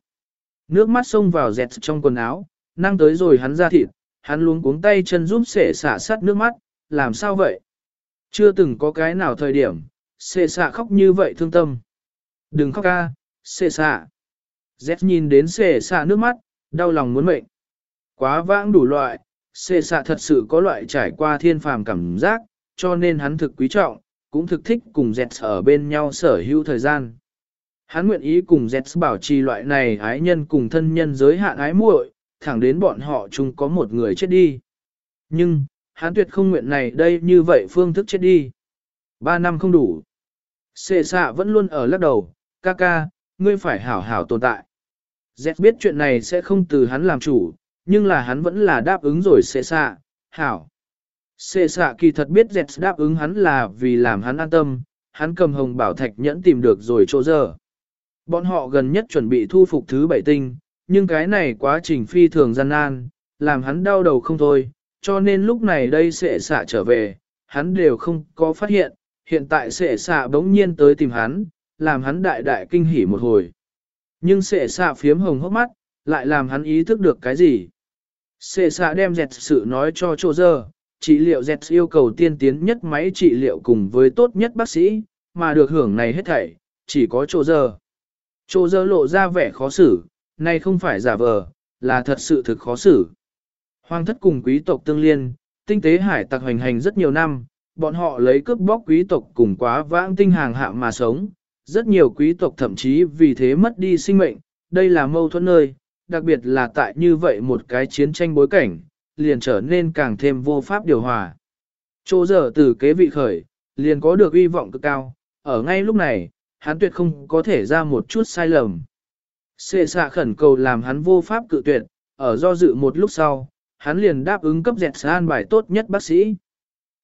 Nước mắt xông vào dẹt trong quần áo, năng tới rồi hắn ra thịt, hắn luống cuống tay chân giúp sệ xả sát nước mắt, làm sao vậy? Chưa từng có cái nào thời điểm, sệ xả khóc như vậy thương tâm. Đừng khóc ca, sệ xả. Dẹt nhìn đến sệ xả nước mắt, đau lòng muốn mệnh. Quá vãng đủ loại, sệ xả thật sự có loại trải qua thiên phàm cảm giác, cho nên hắn thực quý trọng, cũng thực thích cùng Jets ở bên nhau sở hữu thời gian. Hắn nguyện ý cùng Jets bảo trì loại này ái nhân cùng thân nhân giới hạn ái muội, thẳng đến bọn họ chung có một người chết đi. Nhưng, hắn tuyệt không nguyện này đây như vậy phương thức chết đi. Ba năm không đủ. Xê xạ vẫn luôn ở lắc đầu, ca ca, ngươi phải hảo hảo tồn tại. Dẹt biết chuyện này sẽ không từ hắn làm chủ, nhưng là hắn vẫn là đáp ứng rồi xê xạ, hảo. Xê xạ kỳ thật biết dẹt đáp ứng hắn là vì làm hắn an tâm, hắn cầm hồng bảo thạch nhẫn tìm được rồi chỗ giờ. Bọn họ gần nhất chuẩn bị thu phục thứ bảy tinh, nhưng cái này quá trình phi thường gian nan, làm hắn đau đầu không thôi, cho nên lúc này đây sẽ xạ trở về, hắn đều không có phát hiện, hiện tại sẽ xạ bỗng nhiên tới tìm hắn, làm hắn đại đại kinh hỉ một hồi. Nhưng sẽ xạ phiếm hồng hốc mắt, lại làm hắn ý thức được cái gì. Sẽ xạ đem dẹt sự nói cho chỗ giờ, trị liệu dẹt yêu cầu tiên tiến nhất máy trị liệu cùng với tốt nhất bác sĩ, mà được hưởng này hết thảy, chỉ có chỗ giờ. Chỗ giờ lộ ra vẻ khó xử, này không phải giả vờ, là thật sự thực khó xử. Hoàng thất cùng quý tộc tương liên, tinh tế hải tặc hoành hành rất nhiều năm, bọn họ lấy cướp bóc quý tộc cùng quá vãng tinh hàng hạ mà sống. Rất nhiều quý tộc thậm chí vì thế mất đi sinh mệnh, đây là mâu thuẫn nơi, đặc biệt là tại như vậy một cái chiến tranh bối cảnh, liền trở nên càng thêm vô pháp điều hòa. Chỗ giờ từ kế vị khởi, liền có được uy vọng cực cao, ở ngay lúc này, hắn tuyệt không có thể ra một chút sai lầm. Xê xạ khẩn cầu làm hắn vô pháp cự tuyệt, ở do dự một lúc sau, hắn liền đáp ứng cấp dẹt san bài tốt nhất bác sĩ.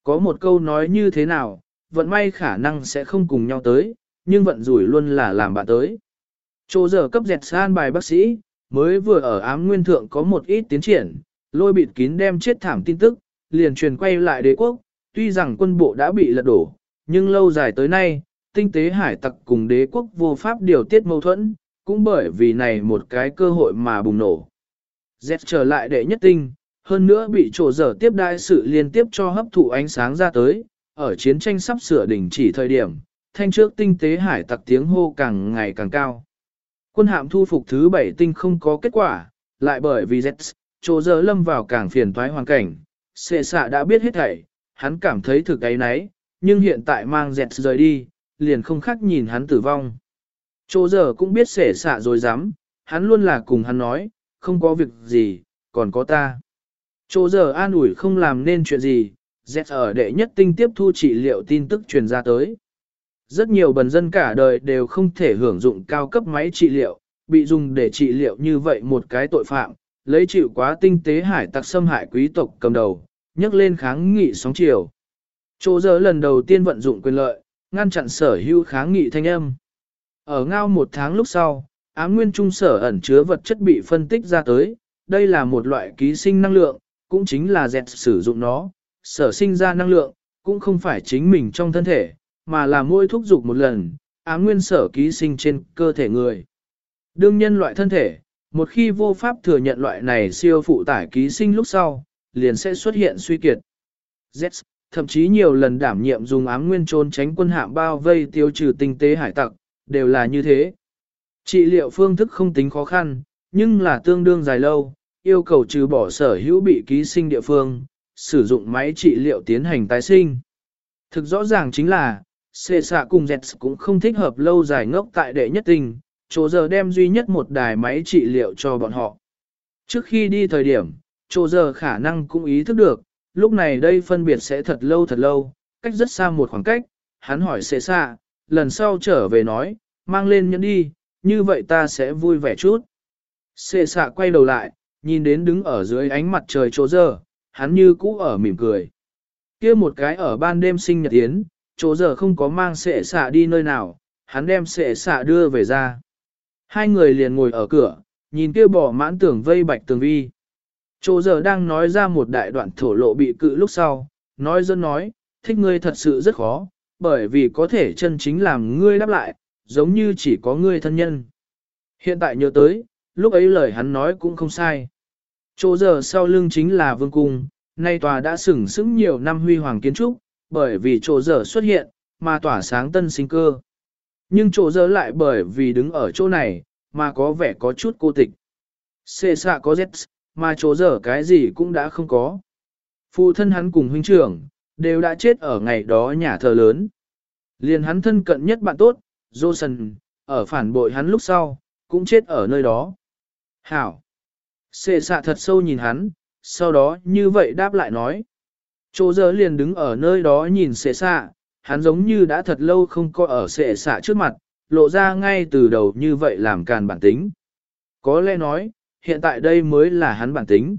Có một câu nói như thế nào, vận may khả năng sẽ không cùng nhau tới, nhưng vận rủi luôn là làm bạn tới. Chỗ giờ cấp dẹt san bài bác sĩ, mới vừa ở ám nguyên thượng có một ít tiến triển, lôi bịt kín đem chết thảm tin tức, liền truyền quay lại đế quốc, tuy rằng quân bộ đã bị lật đổ, nhưng lâu dài tới nay, tinh tế hải tặc cùng đế quốc vô pháp điều tiết mâu thuẫn, cũng bởi vì này một cái cơ hội mà bùng nổ. Z trở lại đệ nhất tinh, hơn nữa bị trổ dở tiếp đại sự liên tiếp cho hấp thụ ánh sáng ra tới, ở chiến tranh sắp sửa đỉnh chỉ thời điểm, thanh trước tinh tế hải tặc tiếng hô càng ngày càng cao. Quân hạm thu phục thứ bảy tinh không có kết quả, lại bởi vì Z, chỗ giờ lâm vào càng phiền toái hoàn cảnh, xệ xạ đã biết hết thảy, hắn cảm thấy thực ấy nấy, nhưng hiện tại mang dẹt rời đi, liền không khác nhìn hắn tử vong. Chỗ giờ cũng biết xệ xạ rồi dám, hắn luôn là cùng hắn nói, không có việc gì, còn có ta. Chỗ giờ an ủi không làm nên chuyện gì, dẹt ở đệ nhất tinh tiếp thu trị liệu tin tức truyền ra tới. Rất nhiều bần dân cả đời đều không thể hưởng dụng cao cấp máy trị liệu, bị dùng để trị liệu như vậy một cái tội phạm, lấy chịu quá tinh tế hải tặc xâm hại quý tộc cầm đầu, nhấc lên kháng nghị sóng chiều. Chỗ giờ lần đầu tiên vận dụng quyền lợi, ngăn chặn sở hữu kháng nghị thanh âm. Ở ngao một tháng lúc sau, ám nguyên trung sở ẩn chứa vật chất bị phân tích ra tới, đây là một loại ký sinh năng lượng, cũng chính là dẹt sử dụng nó, sở sinh ra năng lượng, cũng không phải chính mình trong thân thể, mà là mỗi thúc dục một lần, ám nguyên sở ký sinh trên cơ thể người. Đương nhân loại thân thể, một khi vô pháp thừa nhận loại này siêu phụ tải ký sinh lúc sau, liền sẽ xuất hiện suy kiệt. Z, thậm chí nhiều lần đảm nhiệm dùng ám nguyên trốn tránh quân hạm bao vây tiêu trừ tinh tế hải tặc, đều là như thế. Trị liệu phương thức không tính khó khăn, nhưng là tương đương dài lâu, yêu cầu trừ bỏ sở hữu bị ký sinh địa phương, sử dụng máy trị liệu tiến hành tái sinh. Thực rõ ràng chính là, xệ xạ cùng dẹt cũng không thích hợp lâu dài ngốc tại đệ nhất tình, chỗ giờ đem duy nhất một đài máy trị liệu cho bọn họ. Trước khi đi thời điểm, chỗ giờ khả năng cũng ý thức được, lúc này đây phân biệt sẽ thật lâu thật lâu, cách rất xa một khoảng cách, hắn hỏi sẽ xa, lần sau trở về nói, mang lên nhẫn đi, như vậy ta sẽ vui vẻ chút. Xê xạ quay đầu lại, nhìn đến đứng ở dưới ánh mặt trời chỗ giờ, hắn như cũ ở mỉm cười. kia một cái ở ban đêm sinh nhật yến, chỗ giờ không có mang xệ xạ đi nơi nào, hắn đem xệ xạ đưa về ra. Hai người liền ngồi ở cửa, nhìn kia bỏ mãn tưởng vây bạch tường vi. Chỗ giờ đang nói ra một đại đoạn thổ lộ bị cự lúc sau, nói dân nói, thích ngươi thật sự rất khó, bởi vì có thể chân chính làm ngươi đáp lại, giống như chỉ có ngươi thân nhân. Hiện tại nhớ tới, lúc ấy lời hắn nói cũng không sai. Chỗ giờ sau lưng chính là vương cung, nay tòa đã sửng sững nhiều năm huy hoàng kiến trúc, bởi vì chỗ giờ xuất hiện, mà tỏa sáng tân sinh cơ. Nhưng chỗ giờ lại bởi vì đứng ở chỗ này, mà có vẻ có chút cô tịch. Xê xạ có Z, mà chỗ giờ cái gì cũng đã không có. Phụ thân hắn cùng huynh trưởng, đều đã chết ở ngày đó nhà thờ lớn. Liền hắn thân cận nhất bạn tốt, Johnson, ở phản bội hắn lúc sau, cũng chết ở nơi đó. Hảo! Xê xạ thật sâu nhìn hắn, sau đó như vậy đáp lại nói. Chỗ giờ liền đứng ở nơi đó nhìn xê xạ, hắn giống như đã thật lâu không có ở xệ xạ trước mặt, lộ ra ngay từ đầu như vậy làm càn bản tính. Có lẽ nói, hiện tại đây mới là hắn bản tính.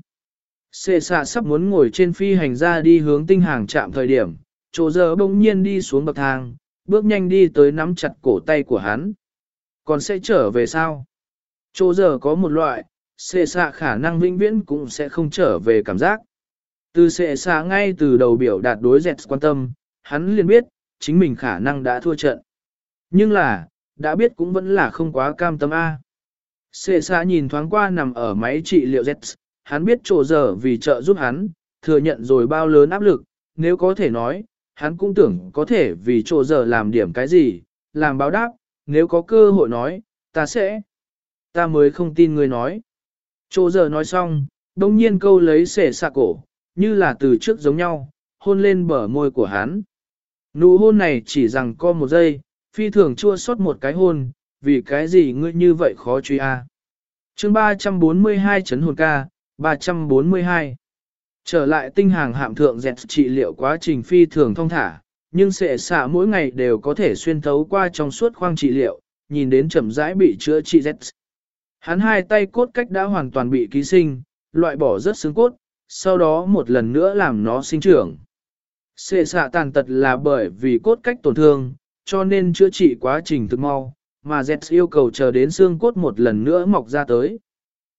Sệ xạ sắp muốn ngồi trên phi hành ra đi hướng tinh hàng chạm thời điểm, chỗ giờ bỗng nhiên đi xuống bậc thang, bước nhanh đi tới nắm chặt cổ tay của hắn. Còn sẽ trở về sao? Chỗ giờ có một loại, sệ xạ khả năng vĩnh viễn cũng sẽ không trở về cảm giác. Từ xệ xạ ngay từ đầu biểu đạt đối dẹt quan tâm, hắn liền biết, chính mình khả năng đã thua trận. Nhưng là, đã biết cũng vẫn là không quá cam tâm A. Xê xa nhìn thoáng qua nằm ở máy trị liệu Z, hắn biết chỗ giờ vì trợ giúp hắn, thừa nhận rồi bao lớn áp lực, nếu có thể nói, hắn cũng tưởng có thể vì chỗ giờ làm điểm cái gì, làm báo đáp, nếu có cơ hội nói, ta sẽ. Ta mới không tin người nói. Chỗ giờ nói xong, đông nhiên câu lấy xệ xa cổ, như là từ trước giống nhau, hôn lên bờ môi của hắn. Nụ hôn này chỉ rằng có một giây, phi thường chua xót một cái hôn, vì cái gì ngươi như vậy khó truy a? À. Chương 342 chấn hồn ca, 342. Trở lại tinh hàng hạm thượng dẹt trị liệu quá trình phi thường thông thả, nhưng sẽ xạ mỗi ngày đều có thể xuyên thấu qua trong suốt khoang trị liệu, nhìn đến chậm rãi bị chữa trị dẹt. Hắn hai tay cốt cách đã hoàn toàn bị ký sinh, loại bỏ rất xương cốt, sau đó một lần nữa làm nó sinh trưởng. Sệ xạ tàn tật là bởi vì cốt cách tổn thương, cho nên chữa trị quá trình thực mau, mà Z yêu cầu chờ đến xương cốt một lần nữa mọc ra tới.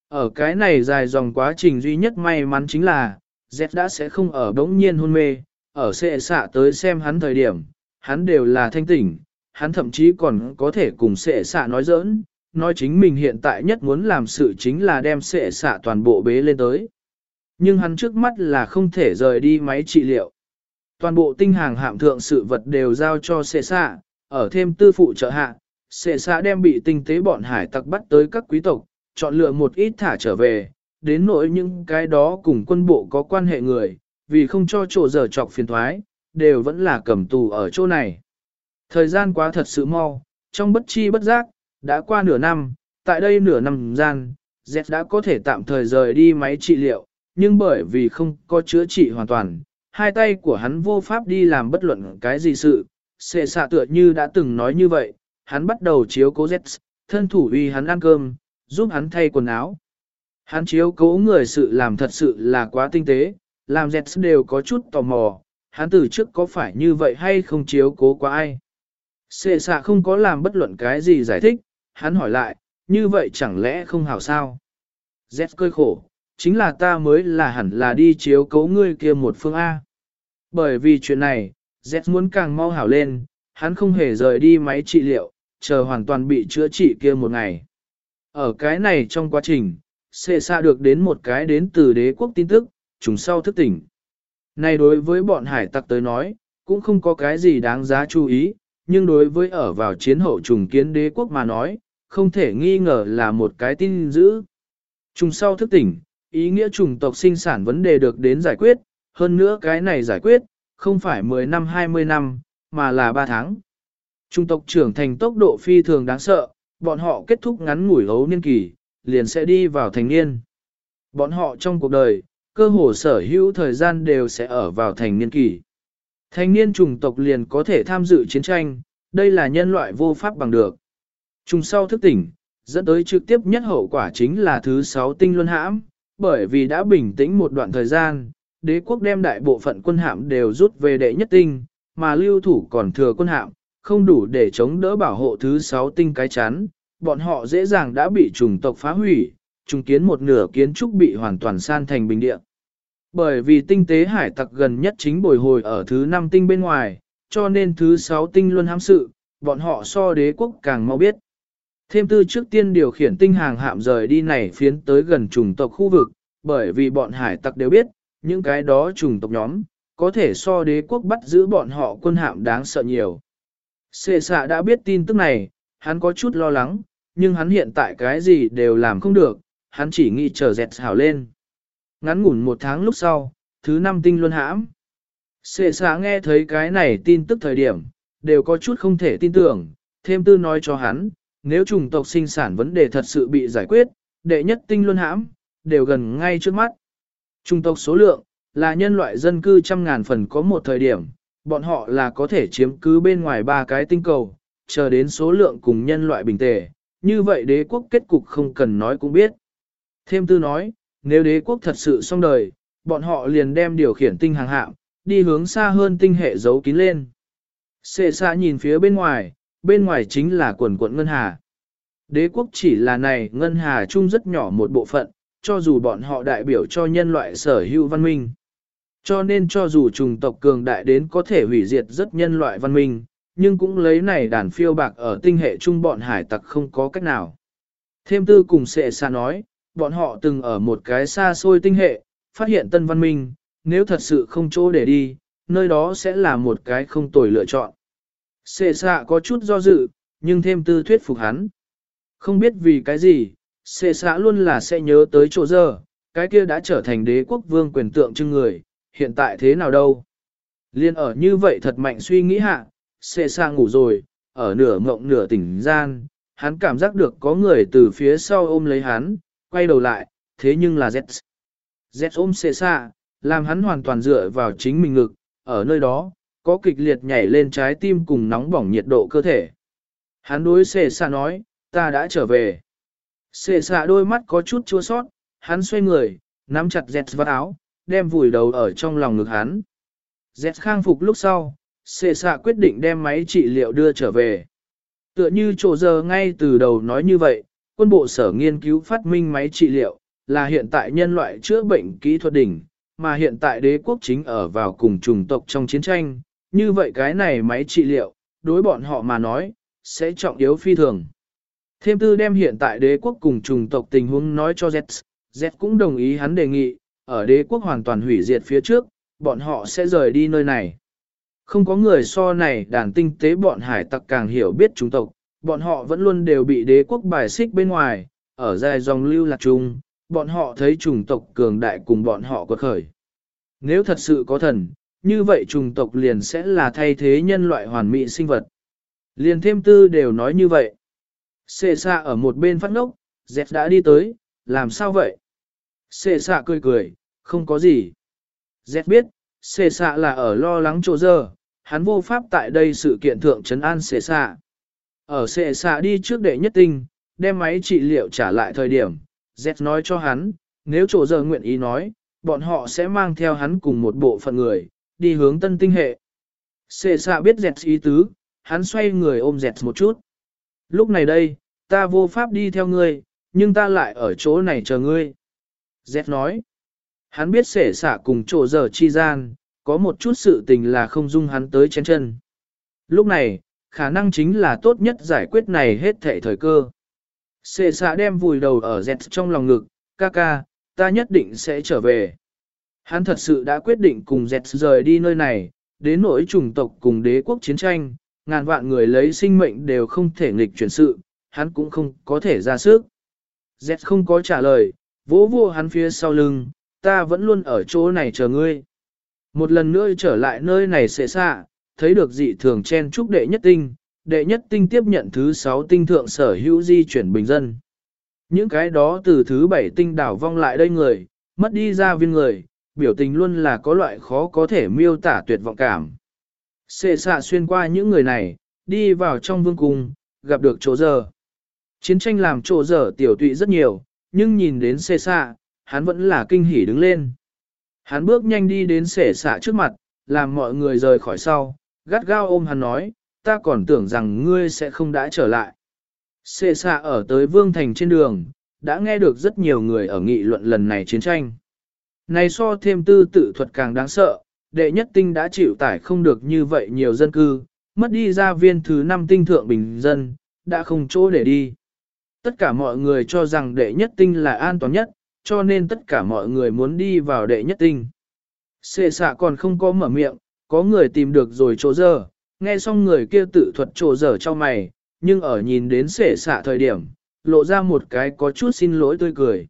Ở cái này dài dòng quá trình duy nhất may mắn chính là, Z đã sẽ không ở đống nhiên hôn mê, ở sệ xạ tới xem hắn thời điểm, hắn đều là thanh tỉnh, hắn thậm chí còn có thể cùng sệ xạ nói giỡn, nói chính mình hiện tại nhất muốn làm sự chính là đem sệ xạ toàn bộ bế lên tới. Nhưng hắn trước mắt là không thể rời đi máy trị liệu. Toàn bộ tinh hàng hạm thượng sự vật đều giao cho xệ xạ, ở thêm tư phụ trợ hạ, xệ xạ đem bị tinh tế bọn hải tặc bắt tới các quý tộc, chọn lựa một ít thả trở về, đến nỗi những cái đó cùng quân bộ có quan hệ người, vì không cho chỗ giờ trọc phiền thoái, đều vẫn là cầm tù ở chỗ này. Thời gian quá thật sự mau, trong bất chi bất giác, đã qua nửa năm, tại đây nửa năm gian, Z đã có thể tạm thời rời đi máy trị liệu, nhưng bởi vì không có chữa trị hoàn toàn, hai tay của hắn vô pháp đi làm bất luận cái gì sự, sệ xạ tựa như đã từng nói như vậy, hắn bắt đầu chiếu cố Z, thân thủ uy hắn ăn cơm, giúp hắn thay quần áo. Hắn chiếu cố người sự làm thật sự là quá tinh tế, làm Z đều có chút tò mò, hắn từ trước có phải như vậy hay không chiếu cố quá ai. Sệ xạ không có làm bất luận cái gì giải thích, hắn hỏi lại, như vậy chẳng lẽ không hảo sao? Z cơi khổ, chính là ta mới là hẳn là đi chiếu cấu ngươi kia một phương A. Bởi vì chuyện này, Z muốn càng mau hảo lên, hắn không hề rời đi máy trị liệu, chờ hoàn toàn bị chữa trị kia một ngày. Ở cái này trong quá trình, sẽ xa được đến một cái đến từ đế quốc tin tức, chúng sau thức tỉnh. Này đối với bọn hải tặc tới nói, cũng không có cái gì đáng giá chú ý, nhưng đối với ở vào chiến hậu trùng kiến đế quốc mà nói, không thể nghi ngờ là một cái tin dữ. Trùng sau thức tỉnh, ý nghĩa chủng tộc sinh sản vấn đề được đến giải quyết, hơn nữa cái này giải quyết, không phải 10 năm 20 năm, mà là 3 tháng. Trung tộc trưởng thành tốc độ phi thường đáng sợ, bọn họ kết thúc ngắn ngủi hấu niên kỳ, liền sẽ đi vào thành niên. Bọn họ trong cuộc đời, cơ hồ sở hữu thời gian đều sẽ ở vào thành niên kỳ. Thành niên chủng tộc liền có thể tham dự chiến tranh, đây là nhân loại vô pháp bằng được. Trùng sau thức tỉnh, dẫn tới trực tiếp nhất hậu quả chính là thứ 6 tinh luân hãm, bởi vì đã bình tĩnh một đoạn thời gian, đế quốc đem đại bộ phận quân hạm đều rút về đệ nhất tinh, mà lưu thủ còn thừa quân hạm, không đủ để chống đỡ bảo hộ thứ sáu tinh cái chắn, bọn họ dễ dàng đã bị chủng tộc phá hủy, trùng kiến một nửa kiến trúc bị hoàn toàn san thành bình địa. Bởi vì tinh tế hải tặc gần nhất chính bồi hồi ở thứ năm tinh bên ngoài, cho nên thứ sáu tinh luôn hám sự, bọn họ so đế quốc càng mau biết. Thêm tư trước tiên điều khiển tinh hàng hạm rời đi này phiến tới gần chủng tộc khu vực, bởi vì bọn hải tặc đều biết, những cái đó chủng tộc nhóm, có thể so đế quốc bắt giữ bọn họ quân hạm đáng sợ nhiều. Xê xạ đã biết tin tức này, hắn có chút lo lắng, nhưng hắn hiện tại cái gì đều làm không được, hắn chỉ nghĩ chờ dẹt hảo lên. Ngắn ngủn một tháng lúc sau, thứ năm tinh luân hãm. Xê xạ nghe thấy cái này tin tức thời điểm, đều có chút không thể tin tưởng, thêm tư nói cho hắn, nếu chủng tộc sinh sản vấn đề thật sự bị giải quyết, đệ nhất tinh luân hãm, đều gần ngay trước mắt. Chủng tộc số lượng, là nhân loại dân cư trăm ngàn phần có một thời điểm, bọn họ là có thể chiếm cứ bên ngoài ba cái tinh cầu, chờ đến số lượng cùng nhân loại bình tề, như vậy đế quốc kết cục không cần nói cũng biết. Thêm tư nói, nếu đế quốc thật sự xong đời, bọn họ liền đem điều khiển tinh hàng hạm, đi hướng xa hơn tinh hệ giấu kín lên. Xê xa nhìn phía bên ngoài, bên ngoài chính là quần quận Ngân Hà. Đế quốc chỉ là này Ngân Hà chung rất nhỏ một bộ phận, cho dù bọn họ đại biểu cho nhân loại sở hữu văn minh. Cho nên cho dù trùng tộc cường đại đến có thể hủy diệt rất nhân loại văn minh, nhưng cũng lấy này đàn phiêu bạc ở tinh hệ chung bọn hải tặc không có cách nào. Thêm tư cùng sệ xa nói, bọn họ từng ở một cái xa xôi tinh hệ, phát hiện tân văn minh, nếu thật sự không chỗ để đi, nơi đó sẽ là một cái không tồi lựa chọn. Sệ xạ có chút do dự, nhưng thêm tư thuyết phục hắn. Không biết vì cái gì, sệ xạ luôn là sẽ nhớ tới chỗ giờ, cái kia đã trở thành đế quốc vương quyền tượng trưng người, hiện tại thế nào đâu. Liên ở như vậy thật mạnh suy nghĩ hạ, xê xa ngủ rồi, ở nửa mộng nửa tỉnh gian, hắn cảm giác được có người từ phía sau ôm lấy hắn, quay đầu lại, thế nhưng là Z. Z ôm xê xa, làm hắn hoàn toàn dựa vào chính mình ngực, ở nơi đó, có kịch liệt nhảy lên trái tim cùng nóng bỏng nhiệt độ cơ thể. Hắn đối xệ xạ nói, ta đã trở về. Xệ xạ đôi mắt có chút chua sót, hắn xoay người, nắm chặt dẹt vào áo, đem vùi đầu ở trong lòng ngực hắn. Dẹt khang phục lúc sau, xệ xạ quyết định đem máy trị liệu đưa trở về. Tựa như chỗ giờ ngay từ đầu nói như vậy, quân bộ sở nghiên cứu phát minh máy trị liệu, là hiện tại nhân loại chữa bệnh kỹ thuật đỉnh, mà hiện tại đế quốc chính ở vào cùng chủng tộc trong chiến tranh, như vậy cái này máy trị liệu, đối bọn họ mà nói, sẽ trọng yếu phi thường. Thêm tư đem hiện tại đế quốc cùng chủng tộc tình huống nói cho Z, Z cũng đồng ý hắn đề nghị, ở đế quốc hoàn toàn hủy diệt phía trước, bọn họ sẽ rời đi nơi này. Không có người so này đàn tinh tế bọn hải tặc càng hiểu biết chúng tộc, bọn họ vẫn luôn đều bị đế quốc bài xích bên ngoài, ở dài dòng lưu lạc chung, bọn họ thấy chủng tộc cường đại cùng bọn họ quật khởi. Nếu thật sự có thần, như vậy chủng tộc liền sẽ là thay thế nhân loại hoàn mỹ sinh vật. Liền thêm tư đều nói như vậy. Xê xạ ở một bên phát ngốc, dẹt đã đi tới, làm sao vậy? Xê xạ cười cười, không có gì. Dẹt biết, xê xạ là ở lo lắng chỗ giờ, hắn vô pháp tại đây sự kiện thượng trấn an xê xạ. Ở xê xạ đi trước đệ nhất tinh, đem máy trị liệu trả lại thời điểm, Z nói cho hắn, nếu chỗ giờ nguyện ý nói, bọn họ sẽ mang theo hắn cùng một bộ phận người, đi hướng tân tinh hệ. Xê xạ biết dẹt ý tứ, hắn xoay người ôm dẹt một chút. Lúc này đây, ta vô pháp đi theo ngươi, nhưng ta lại ở chỗ này chờ ngươi. Dẹt nói, hắn biết xể xạ cùng chỗ giờ chi gian, có một chút sự tình là không dung hắn tới chén chân. Lúc này, khả năng chính là tốt nhất giải quyết này hết thể thời cơ. Xệ xạ đem vùi đầu ở dẹt trong lòng ngực, ca ca, ta nhất định sẽ trở về. Hắn thật sự đã quyết định cùng dẹt rời đi nơi này, đến nỗi chủng tộc cùng đế quốc chiến tranh, ngàn vạn người lấy sinh mệnh đều không thể nghịch chuyển sự, hắn cũng không có thể ra sức. Dẹt không có trả lời, vỗ vô hắn phía sau lưng, ta vẫn luôn ở chỗ này chờ ngươi. Một lần nữa trở lại nơi này sẽ xa, thấy được dị thường chen trúc đệ nhất tinh, đệ nhất tinh tiếp nhận thứ sáu tinh thượng sở hữu di chuyển bình dân. Những cái đó từ thứ bảy tinh đảo vong lại đây người, mất đi ra viên người, biểu tình luôn là có loại khó có thể miêu tả tuyệt vọng cảm. Xệ xạ xuyên qua những người này, đi vào trong vương cung, gặp được chỗ giờ. Chiến tranh làm chỗ giờ tiểu tụy rất nhiều, nhưng nhìn đến xệ xạ, hắn vẫn là kinh hỉ đứng lên. Hắn bước nhanh đi đến xệ xạ trước mặt, làm mọi người rời khỏi sau, gắt gao ôm hắn nói, ta còn tưởng rằng ngươi sẽ không đã trở lại. Xệ xạ ở tới Vương Thành trên đường, đã nghe được rất nhiều người ở nghị luận lần này chiến tranh. Này so thêm tư tự thuật càng đáng sợ, đệ nhất tinh đã chịu tải không được như vậy nhiều dân cư, mất đi gia viên thứ năm tinh thượng bình dân, đã không chỗ để đi. Tất cả mọi người cho rằng đệ nhất tinh là an toàn nhất, cho nên tất cả mọi người muốn đi vào đệ nhất tinh. Xệ xạ còn không có mở miệng, có người tìm được rồi chỗ giờ, nghe xong người kia tự thuật chỗ dở cho mày, nhưng ở nhìn đến xệ xạ thời điểm, lộ ra một cái có chút xin lỗi tươi cười.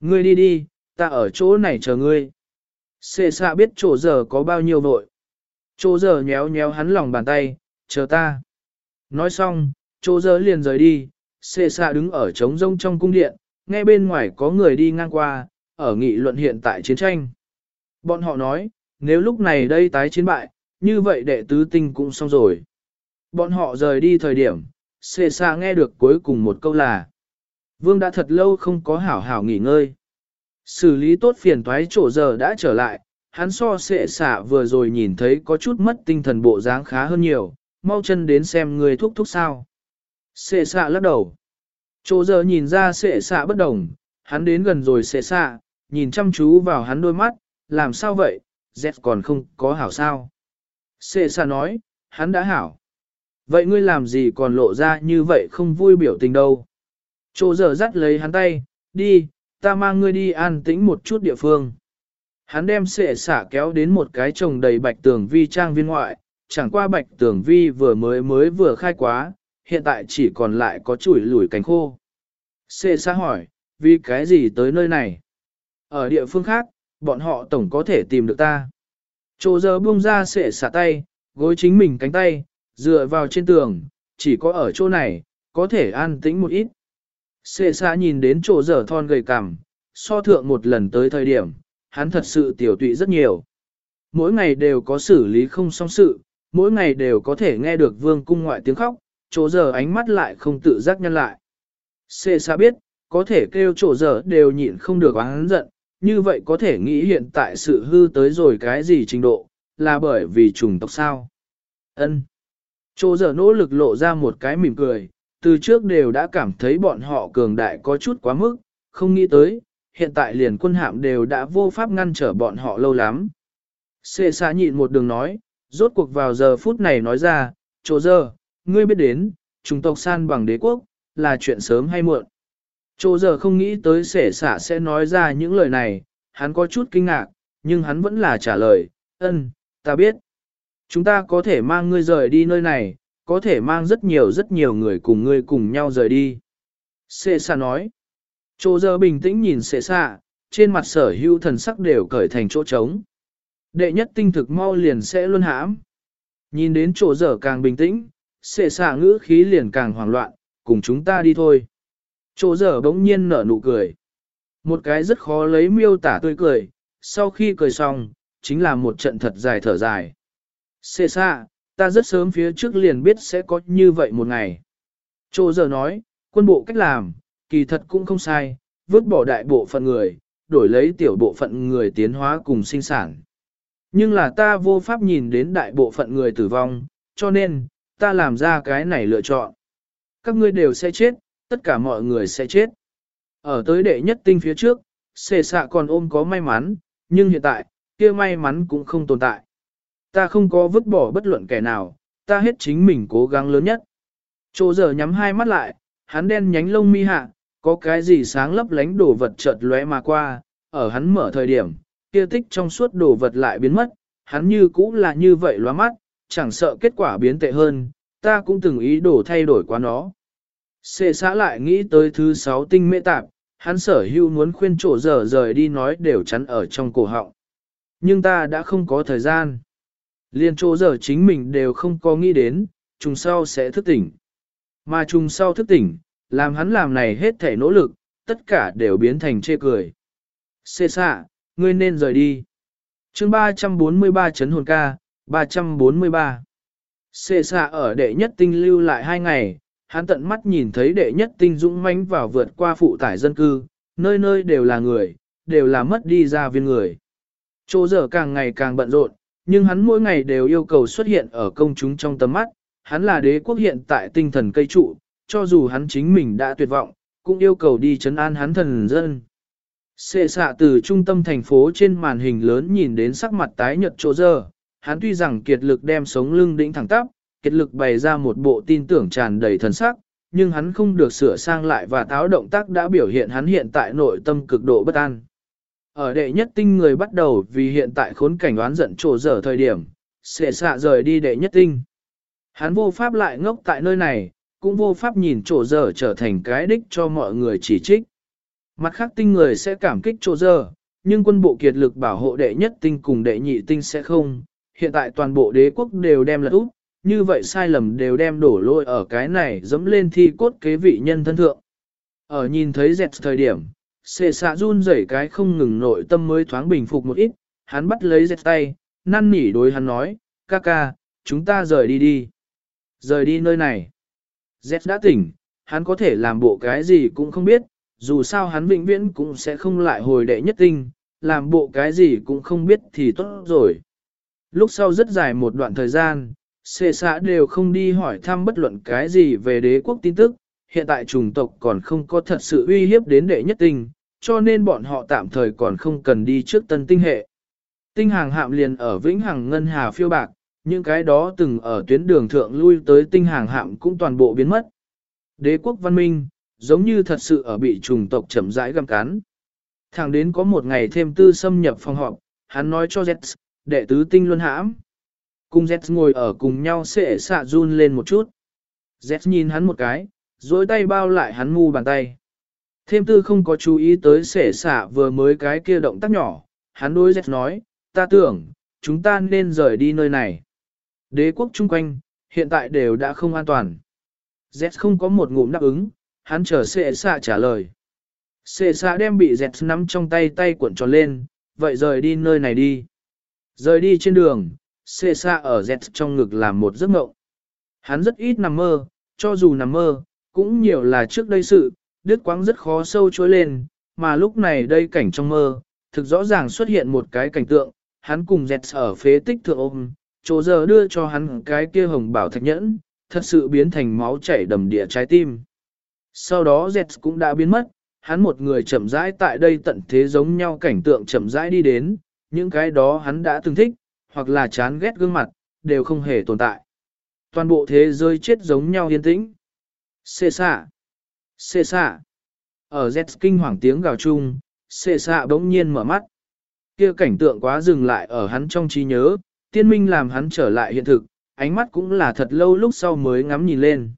Ngươi đi đi, ta ở chỗ này chờ ngươi. Xê xạ biết chỗ giờ có bao nhiêu vội. Chỗ giờ nhéo nhéo hắn lòng bàn tay, chờ ta. Nói xong, chỗ giờ liền rời đi, xê xạ đứng ở trống rông trong cung điện, nghe bên ngoài có người đi ngang qua, ở nghị luận hiện tại chiến tranh. Bọn họ nói, nếu lúc này đây tái chiến bại, như vậy đệ tứ tinh cũng xong rồi. Bọn họ rời đi thời điểm, xê xa nghe được cuối cùng một câu là Vương đã thật lâu không có hảo hảo nghỉ ngơi. Xử lý tốt phiền toái chỗ giờ đã trở lại, hắn so sệ xạ vừa rồi nhìn thấy có chút mất tinh thần bộ dáng khá hơn nhiều, mau chân đến xem người thúc thúc sao. Sệ xạ lắc đầu. Chỗ giờ nhìn ra sệ xạ bất đồng, hắn đến gần rồi sệ xạ, nhìn chăm chú vào hắn đôi mắt, làm sao vậy, dẹt còn không có hảo sao. Sệ xạ nói, hắn đã hảo. Vậy ngươi làm gì còn lộ ra như vậy không vui biểu tình đâu. Chỗ giờ dắt lấy hắn tay, đi, ta mang ngươi đi an tĩnh một chút địa phương. Hắn đem sệ xả kéo đến một cái trồng đầy bạch tường vi trang viên ngoại, chẳng qua bạch tường vi vừa mới mới vừa khai quá, hiện tại chỉ còn lại có chuỗi lủi cánh khô. Sệ xả hỏi, vì cái gì tới nơi này? Ở địa phương khác, bọn họ tổng có thể tìm được ta. Chỗ giờ buông ra sệ xả tay, gối chính mình cánh tay, dựa vào trên tường, chỉ có ở chỗ này, có thể an tĩnh một ít. Sệ xa nhìn đến chỗ Dở thon gầy cằm, so thượng một lần tới thời điểm, hắn thật sự tiểu tụy rất nhiều. Mỗi ngày đều có xử lý không xong sự, mỗi ngày đều có thể nghe được vương cung ngoại tiếng khóc, chỗ giờ ánh mắt lại không tự giác nhân lại. Xê xa biết, có thể kêu chỗ giờ đều nhịn không được oán giận, như vậy có thể nghĩ hiện tại sự hư tới rồi cái gì trình độ, là bởi vì trùng tộc sao. ân Chỗ giờ nỗ lực lộ ra một cái mỉm cười, từ trước đều đã cảm thấy bọn họ cường đại có chút quá mức, không nghĩ tới, hiện tại liền quân hạm đều đã vô pháp ngăn trở bọn họ lâu lắm. Xê xa nhịn một đường nói, rốt cuộc vào giờ phút này nói ra, chỗ giờ, ngươi biết đến, chúng tộc san bằng đế quốc, là chuyện sớm hay muộn. Chỗ giờ không nghĩ tới xể xả sẽ nói ra những lời này, hắn có chút kinh ngạc, nhưng hắn vẫn là trả lời, ân, ta biết. Chúng ta có thể mang ngươi rời đi nơi này, có thể mang rất nhiều rất nhiều người cùng ngươi cùng nhau rời đi. Sệ xạ nói, Chỗ giờ bình tĩnh nhìn sệ xạ, trên mặt sở hữu thần sắc đều cởi thành chỗ trống. Đệ nhất tinh thực mau liền sẽ luôn hãm. Nhìn đến chỗ giờ càng bình tĩnh, sệ xạ ngữ khí liền càng hoảng loạn, cùng chúng ta đi thôi. Chỗ giờ bỗng nhiên nở nụ cười. Một cái rất khó lấy miêu tả tươi cười, sau khi cười xong, chính là một trận thật dài thở dài. Xệ xạ, ta rất sớm phía trước liền biết sẽ có như vậy một ngày. Chô giờ nói, quân bộ cách làm, kỳ thật cũng không sai, vứt bỏ đại bộ phận người, đổi lấy tiểu bộ phận người tiến hóa cùng sinh sản. Nhưng là ta vô pháp nhìn đến đại bộ phận người tử vong, cho nên, ta làm ra cái này lựa chọn. Các ngươi đều sẽ chết, tất cả mọi người sẽ chết. Ở tới đệ nhất tinh phía trước, xê xạ còn ôm có may mắn, nhưng hiện tại, kia may mắn cũng không tồn tại. Ta không có vứt bỏ bất luận kẻ nào, ta hết chính mình cố gắng lớn nhất. Chỗ giờ nhắm hai mắt lại, hắn đen nhánh lông mi hạ, có cái gì sáng lấp lánh đồ vật chợt lóe mà qua, ở hắn mở thời điểm, kia tích trong suốt đồ vật lại biến mất, hắn như cũ là như vậy loa mắt, chẳng sợ kết quả biến tệ hơn, ta cũng từng ý đồ thay đổi qua nó. Xê xã lại nghĩ tới thứ sáu tinh mê tạp, hắn sở hưu muốn khuyên chỗ giờ rời đi nói đều chắn ở trong cổ họng. Nhưng ta đã không có thời gian. Liên chỗ giờ chính mình đều không có nghĩ đến, trùng sau sẽ thức tỉnh. Mà trùng sau thức tỉnh, làm hắn làm này hết thể nỗ lực, tất cả đều biến thành chê cười. Xê xạ, ngươi nên rời đi. chương 343 chấn hồn ca, 343. Xê xạ ở đệ nhất tinh lưu lại hai ngày, hắn tận mắt nhìn thấy đệ nhất tinh dũng mãnh vào vượt qua phụ tải dân cư, nơi nơi đều là người, đều là mất đi ra viên người. Chỗ giờ càng ngày càng bận rộn, nhưng hắn mỗi ngày đều yêu cầu xuất hiện ở công chúng trong tầm mắt, hắn là đế quốc hiện tại tinh thần cây trụ, cho dù hắn chính mình đã tuyệt vọng, cũng yêu cầu đi chấn an hắn thần dân. Xệ xạ từ trung tâm thành phố trên màn hình lớn nhìn đến sắc mặt tái nhợt chỗ dơ. hắn tuy rằng kiệt lực đem sống lưng đỉnh thẳng tắp, kiệt lực bày ra một bộ tin tưởng tràn đầy thần sắc, nhưng hắn không được sửa sang lại và táo động tác đã biểu hiện hắn hiện tại nội tâm cực độ bất an. Ở đệ nhất tinh người bắt đầu vì hiện tại khốn cảnh oán giận trổ dở thời điểm, sẽ xạ rời đi đệ nhất tinh. Hắn vô pháp lại ngốc tại nơi này, cũng vô pháp nhìn trổ dở trở thành cái đích cho mọi người chỉ trích. Mặt khác tinh người sẽ cảm kích trổ dở nhưng quân bộ kiệt lực bảo hộ đệ nhất tinh cùng đệ nhị tinh sẽ không. Hiện tại toàn bộ đế quốc đều đem lật úp, như vậy sai lầm đều đem đổ lỗi ở cái này dẫm lên thi cốt kế vị nhân thân thượng. Ở nhìn thấy dẹt thời điểm, xệ xạ run rẩy cái không ngừng nội tâm mới thoáng bình phục một ít, hắn bắt lấy dẹt tay, năn nỉ đối hắn nói, ca ca, chúng ta rời đi đi. Rời đi nơi này. Dẹt đã tỉnh, hắn có thể làm bộ cái gì cũng không biết, dù sao hắn vĩnh viễn cũng sẽ không lại hồi đệ nhất tinh, làm bộ cái gì cũng không biết thì tốt rồi. Lúc sau rất dài một đoạn thời gian, xệ xã đều không đi hỏi thăm bất luận cái gì về đế quốc tin tức, hiện tại chủng tộc còn không có thật sự uy hiếp đến đệ nhất tinh, cho nên bọn họ tạm thời còn không cần đi trước tân tinh hệ. Tinh hàng hạm liền ở Vĩnh Hằng Ngân Hà phiêu bạc, những cái đó từng ở tuyến đường thượng lui tới tinh hàng hạm cũng toàn bộ biến mất. Đế quốc văn minh, giống như thật sự ở bị trùng tộc chậm rãi găm cán, Thẳng đến có một ngày thêm tư xâm nhập phòng họp, hắn nói cho Z, đệ tứ tinh luân hãm. Cùng Z ngồi ở cùng nhau sẽ xạ run lên một chút. Z nhìn hắn một cái, dối tay bao lại hắn mu bàn tay. Thêm tư không có chú ý tới sể xả vừa mới cái kia động tác nhỏ, hắn đối dẹt nói, ta tưởng, chúng ta nên rời đi nơi này. Đế quốc chung quanh, hiện tại đều đã không an toàn. Dẹt không có một ngụm đáp ứng, hắn chờ sệ xạ trả lời. Sệ xạ đem bị dẹt nắm trong tay tay cuộn tròn lên, vậy rời đi nơi này đi. Rời đi trên đường, sệ xạ ở dẹt trong ngực làm một giấc mộng. Hắn rất ít nằm mơ, cho dù nằm mơ, cũng nhiều là trước đây sự, đứt quãng rất khó sâu trôi lên, mà lúc này đây cảnh trong mơ, thực rõ ràng xuất hiện một cái cảnh tượng, hắn cùng dẹt ở phế tích thượng ôm, chỗ giờ đưa cho hắn cái kia hồng bảo thạch nhẫn, thật sự biến thành máu chảy đầm địa trái tim. Sau đó dẹt cũng đã biến mất, hắn một người chậm rãi tại đây tận thế giống nhau cảnh tượng chậm rãi đi đến, những cái đó hắn đã từng thích, hoặc là chán ghét gương mặt, đều không hề tồn tại. Toàn bộ thế giới chết giống nhau yên tĩnh. Xê xạ. Xê xạ. Ở Z kinh hoàng tiếng gào chung, xê xạ bỗng nhiên mở mắt. kia cảnh tượng quá dừng lại ở hắn trong trí nhớ, tiên minh làm hắn trở lại hiện thực, ánh mắt cũng là thật lâu lúc sau mới ngắm nhìn lên.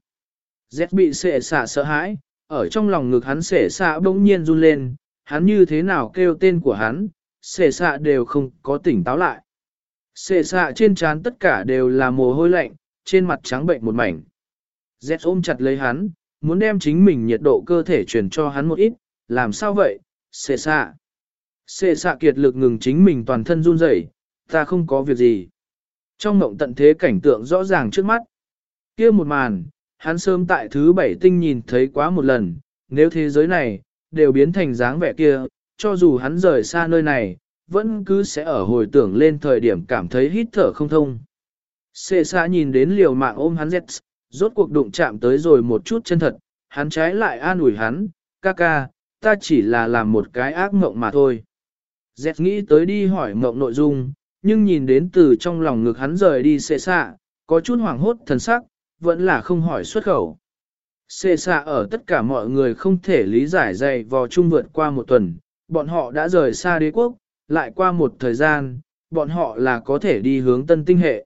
Z bị xệ xạ sợ hãi, ở trong lòng ngực hắn xệ xạ bỗng nhiên run lên, hắn như thế nào kêu tên của hắn, xệ xạ đều không có tỉnh táo lại. Xệ xạ trên trán tất cả đều là mồ hôi lạnh, trên mặt trắng bệnh một mảnh. Z ôm chặt lấy hắn, muốn đem chính mình nhiệt độ cơ thể truyền cho hắn một ít, làm sao vậy, xệ xạ. Xệ xạ kiệt lực ngừng chính mình toàn thân run rẩy, ta không có việc gì. Trong mộng tận thế cảnh tượng rõ ràng trước mắt. kia một màn, hắn sớm tại thứ bảy tinh nhìn thấy quá một lần, nếu thế giới này, đều biến thành dáng vẻ kia, cho dù hắn rời xa nơi này, vẫn cứ sẽ ở hồi tưởng lên thời điểm cảm thấy hít thở không thông. Xệ xa nhìn đến liều mạng ôm hắn Z, rốt cuộc đụng chạm tới rồi một chút chân thật, hắn trái lại an ủi hắn, ca ca, ta chỉ là làm một cái ác mộng mà thôi. Dẹt nghĩ tới đi hỏi mộng nội dung, nhưng nhìn đến từ trong lòng ngực hắn rời đi xệ xạ, có chút hoảng hốt thần sắc, vẫn là không hỏi xuất khẩu. Xệ xạ ở tất cả mọi người không thể lý giải dày vò chung vượt qua một tuần, bọn họ đã rời xa đế quốc, lại qua một thời gian, bọn họ là có thể đi hướng tân tinh hệ.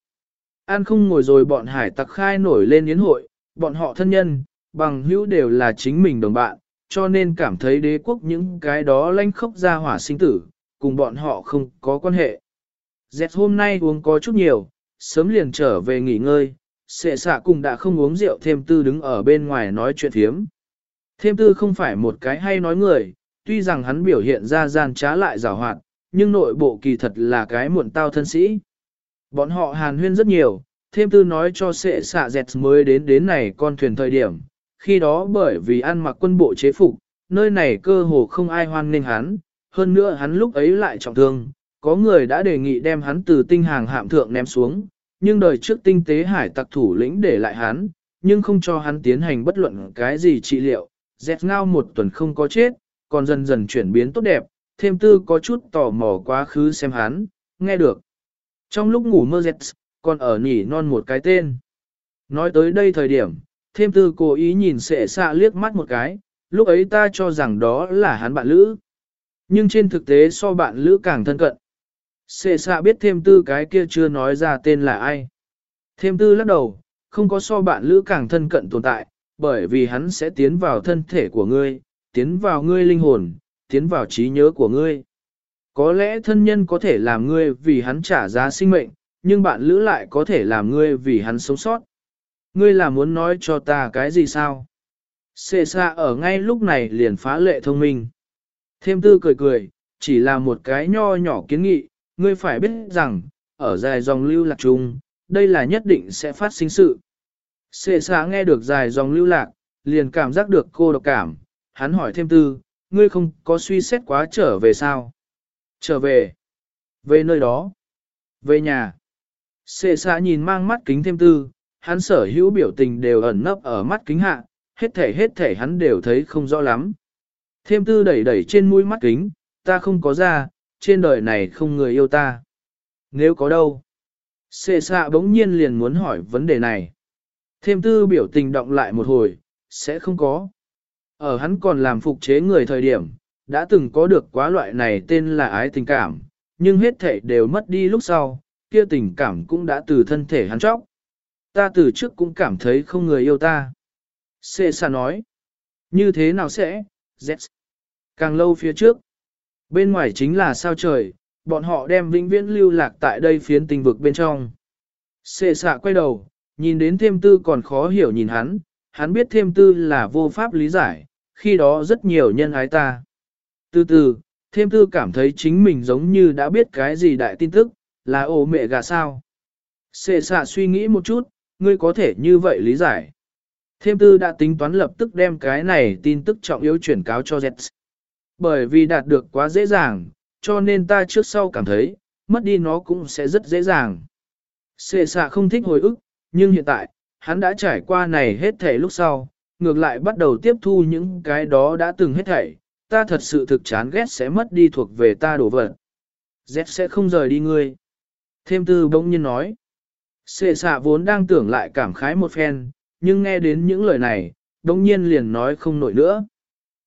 An không ngồi rồi bọn hải tặc khai nổi lên yến hội, bọn họ thân nhân, bằng hữu đều là chính mình đồng bạn, cho nên cảm thấy đế quốc những cái đó lanh khốc ra hỏa sinh tử, cùng bọn họ không có quan hệ. Dẹt hôm nay uống có chút nhiều, sớm liền trở về nghỉ ngơi, sệ xạ cùng đã không uống rượu thêm tư đứng ở bên ngoài nói chuyện thiếm. Thêm tư không phải một cái hay nói người, tuy rằng hắn biểu hiện ra gian trá lại rào hoạt, nhưng nội bộ kỳ thật là cái muộn tao thân sĩ. Bọn họ hàn huyên rất nhiều, thêm tư nói cho sệ xạ dẹt mới đến đến này con thuyền thời điểm, khi đó bởi vì ăn mặc quân bộ chế phục, nơi này cơ hồ không ai hoan nghênh hắn, hơn nữa hắn lúc ấy lại trọng thương, có người đã đề nghị đem hắn từ tinh hàng hạm thượng ném xuống, nhưng đời trước tinh tế hải tặc thủ lĩnh để lại hắn, nhưng không cho hắn tiến hành bất luận cái gì trị liệu, dẹt ngao một tuần không có chết, còn dần dần chuyển biến tốt đẹp, thêm tư có chút tò mò quá khứ xem hắn, nghe được. Trong lúc ngủ mơ dẹt, còn ở nỉ non một cái tên. Nói tới đây thời điểm, thêm tư cố ý nhìn sệ xạ liếc mắt một cái, lúc ấy ta cho rằng đó là hắn bạn lữ. Nhưng trên thực tế so bạn lữ càng thân cận. Sệ xạ biết thêm tư cái kia chưa nói ra tên là ai. Thêm tư lắc đầu, không có so bạn lữ càng thân cận tồn tại, bởi vì hắn sẽ tiến vào thân thể của ngươi, tiến vào ngươi linh hồn, tiến vào trí nhớ của ngươi. Có lẽ thân nhân có thể làm ngươi vì hắn trả giá sinh mệnh, nhưng bạn lữ lại có thể làm ngươi vì hắn sống sót. Ngươi là muốn nói cho ta cái gì sao? Xê xa ở ngay lúc này liền phá lệ thông minh. Thêm tư cười cười, chỉ là một cái nho nhỏ kiến nghị, ngươi phải biết rằng, ở dài dòng lưu lạc chung, đây là nhất định sẽ phát sinh sự. Xê xa nghe được dài dòng lưu lạc, liền cảm giác được cô độc cảm, hắn hỏi thêm tư, ngươi không có suy xét quá trở về sao? Trở về. Về nơi đó. Về nhà. Xê xã nhìn mang mắt kính thêm tư, hắn sở hữu biểu tình đều ẩn nấp ở mắt kính hạ, hết thể hết thể hắn đều thấy không rõ lắm. Thêm tư đẩy đẩy trên mũi mắt kính, ta không có ra, trên đời này không người yêu ta. Nếu có đâu? Xê xạ bỗng nhiên liền muốn hỏi vấn đề này. Thêm tư biểu tình động lại một hồi, sẽ không có. Ở hắn còn làm phục chế người thời điểm, đã từng có được quá loại này tên là ái tình cảm, nhưng hết thể đều mất đi lúc sau, kia tình cảm cũng đã từ thân thể hắn chóc. Ta từ trước cũng cảm thấy không người yêu ta. Xê xa nói. Như thế nào sẽ? Z. Càng lâu phía trước. Bên ngoài chính là sao trời, bọn họ đem vĩnh viễn lưu lạc tại đây phiến tình vực bên trong. Xê xạ quay đầu, nhìn đến thêm tư còn khó hiểu nhìn hắn, hắn biết thêm tư là vô pháp lý giải, khi đó rất nhiều nhân ái ta. Từ từ, thêm tư cảm thấy chính mình giống như đã biết cái gì đại tin tức, là ổ mẹ gà sao. Xệ xạ suy nghĩ một chút, ngươi có thể như vậy lý giải. Thêm tư đã tính toán lập tức đem cái này tin tức trọng yếu chuyển cáo cho Z. Bởi vì đạt được quá dễ dàng, cho nên ta trước sau cảm thấy, mất đi nó cũng sẽ rất dễ dàng. Xệ xạ không thích hồi ức, nhưng hiện tại, hắn đã trải qua này hết thảy, lúc sau, ngược lại bắt đầu tiếp thu những cái đó đã từng hết thảy, ta thật sự thực chán ghét sẽ mất đi thuộc về ta đổ vật. Z sẽ không rời đi ngươi. Thêm tư bỗng nhiên nói. Sệ xạ vốn đang tưởng lại cảm khái một phen, nhưng nghe đến những lời này, bỗng nhiên liền nói không nổi nữa.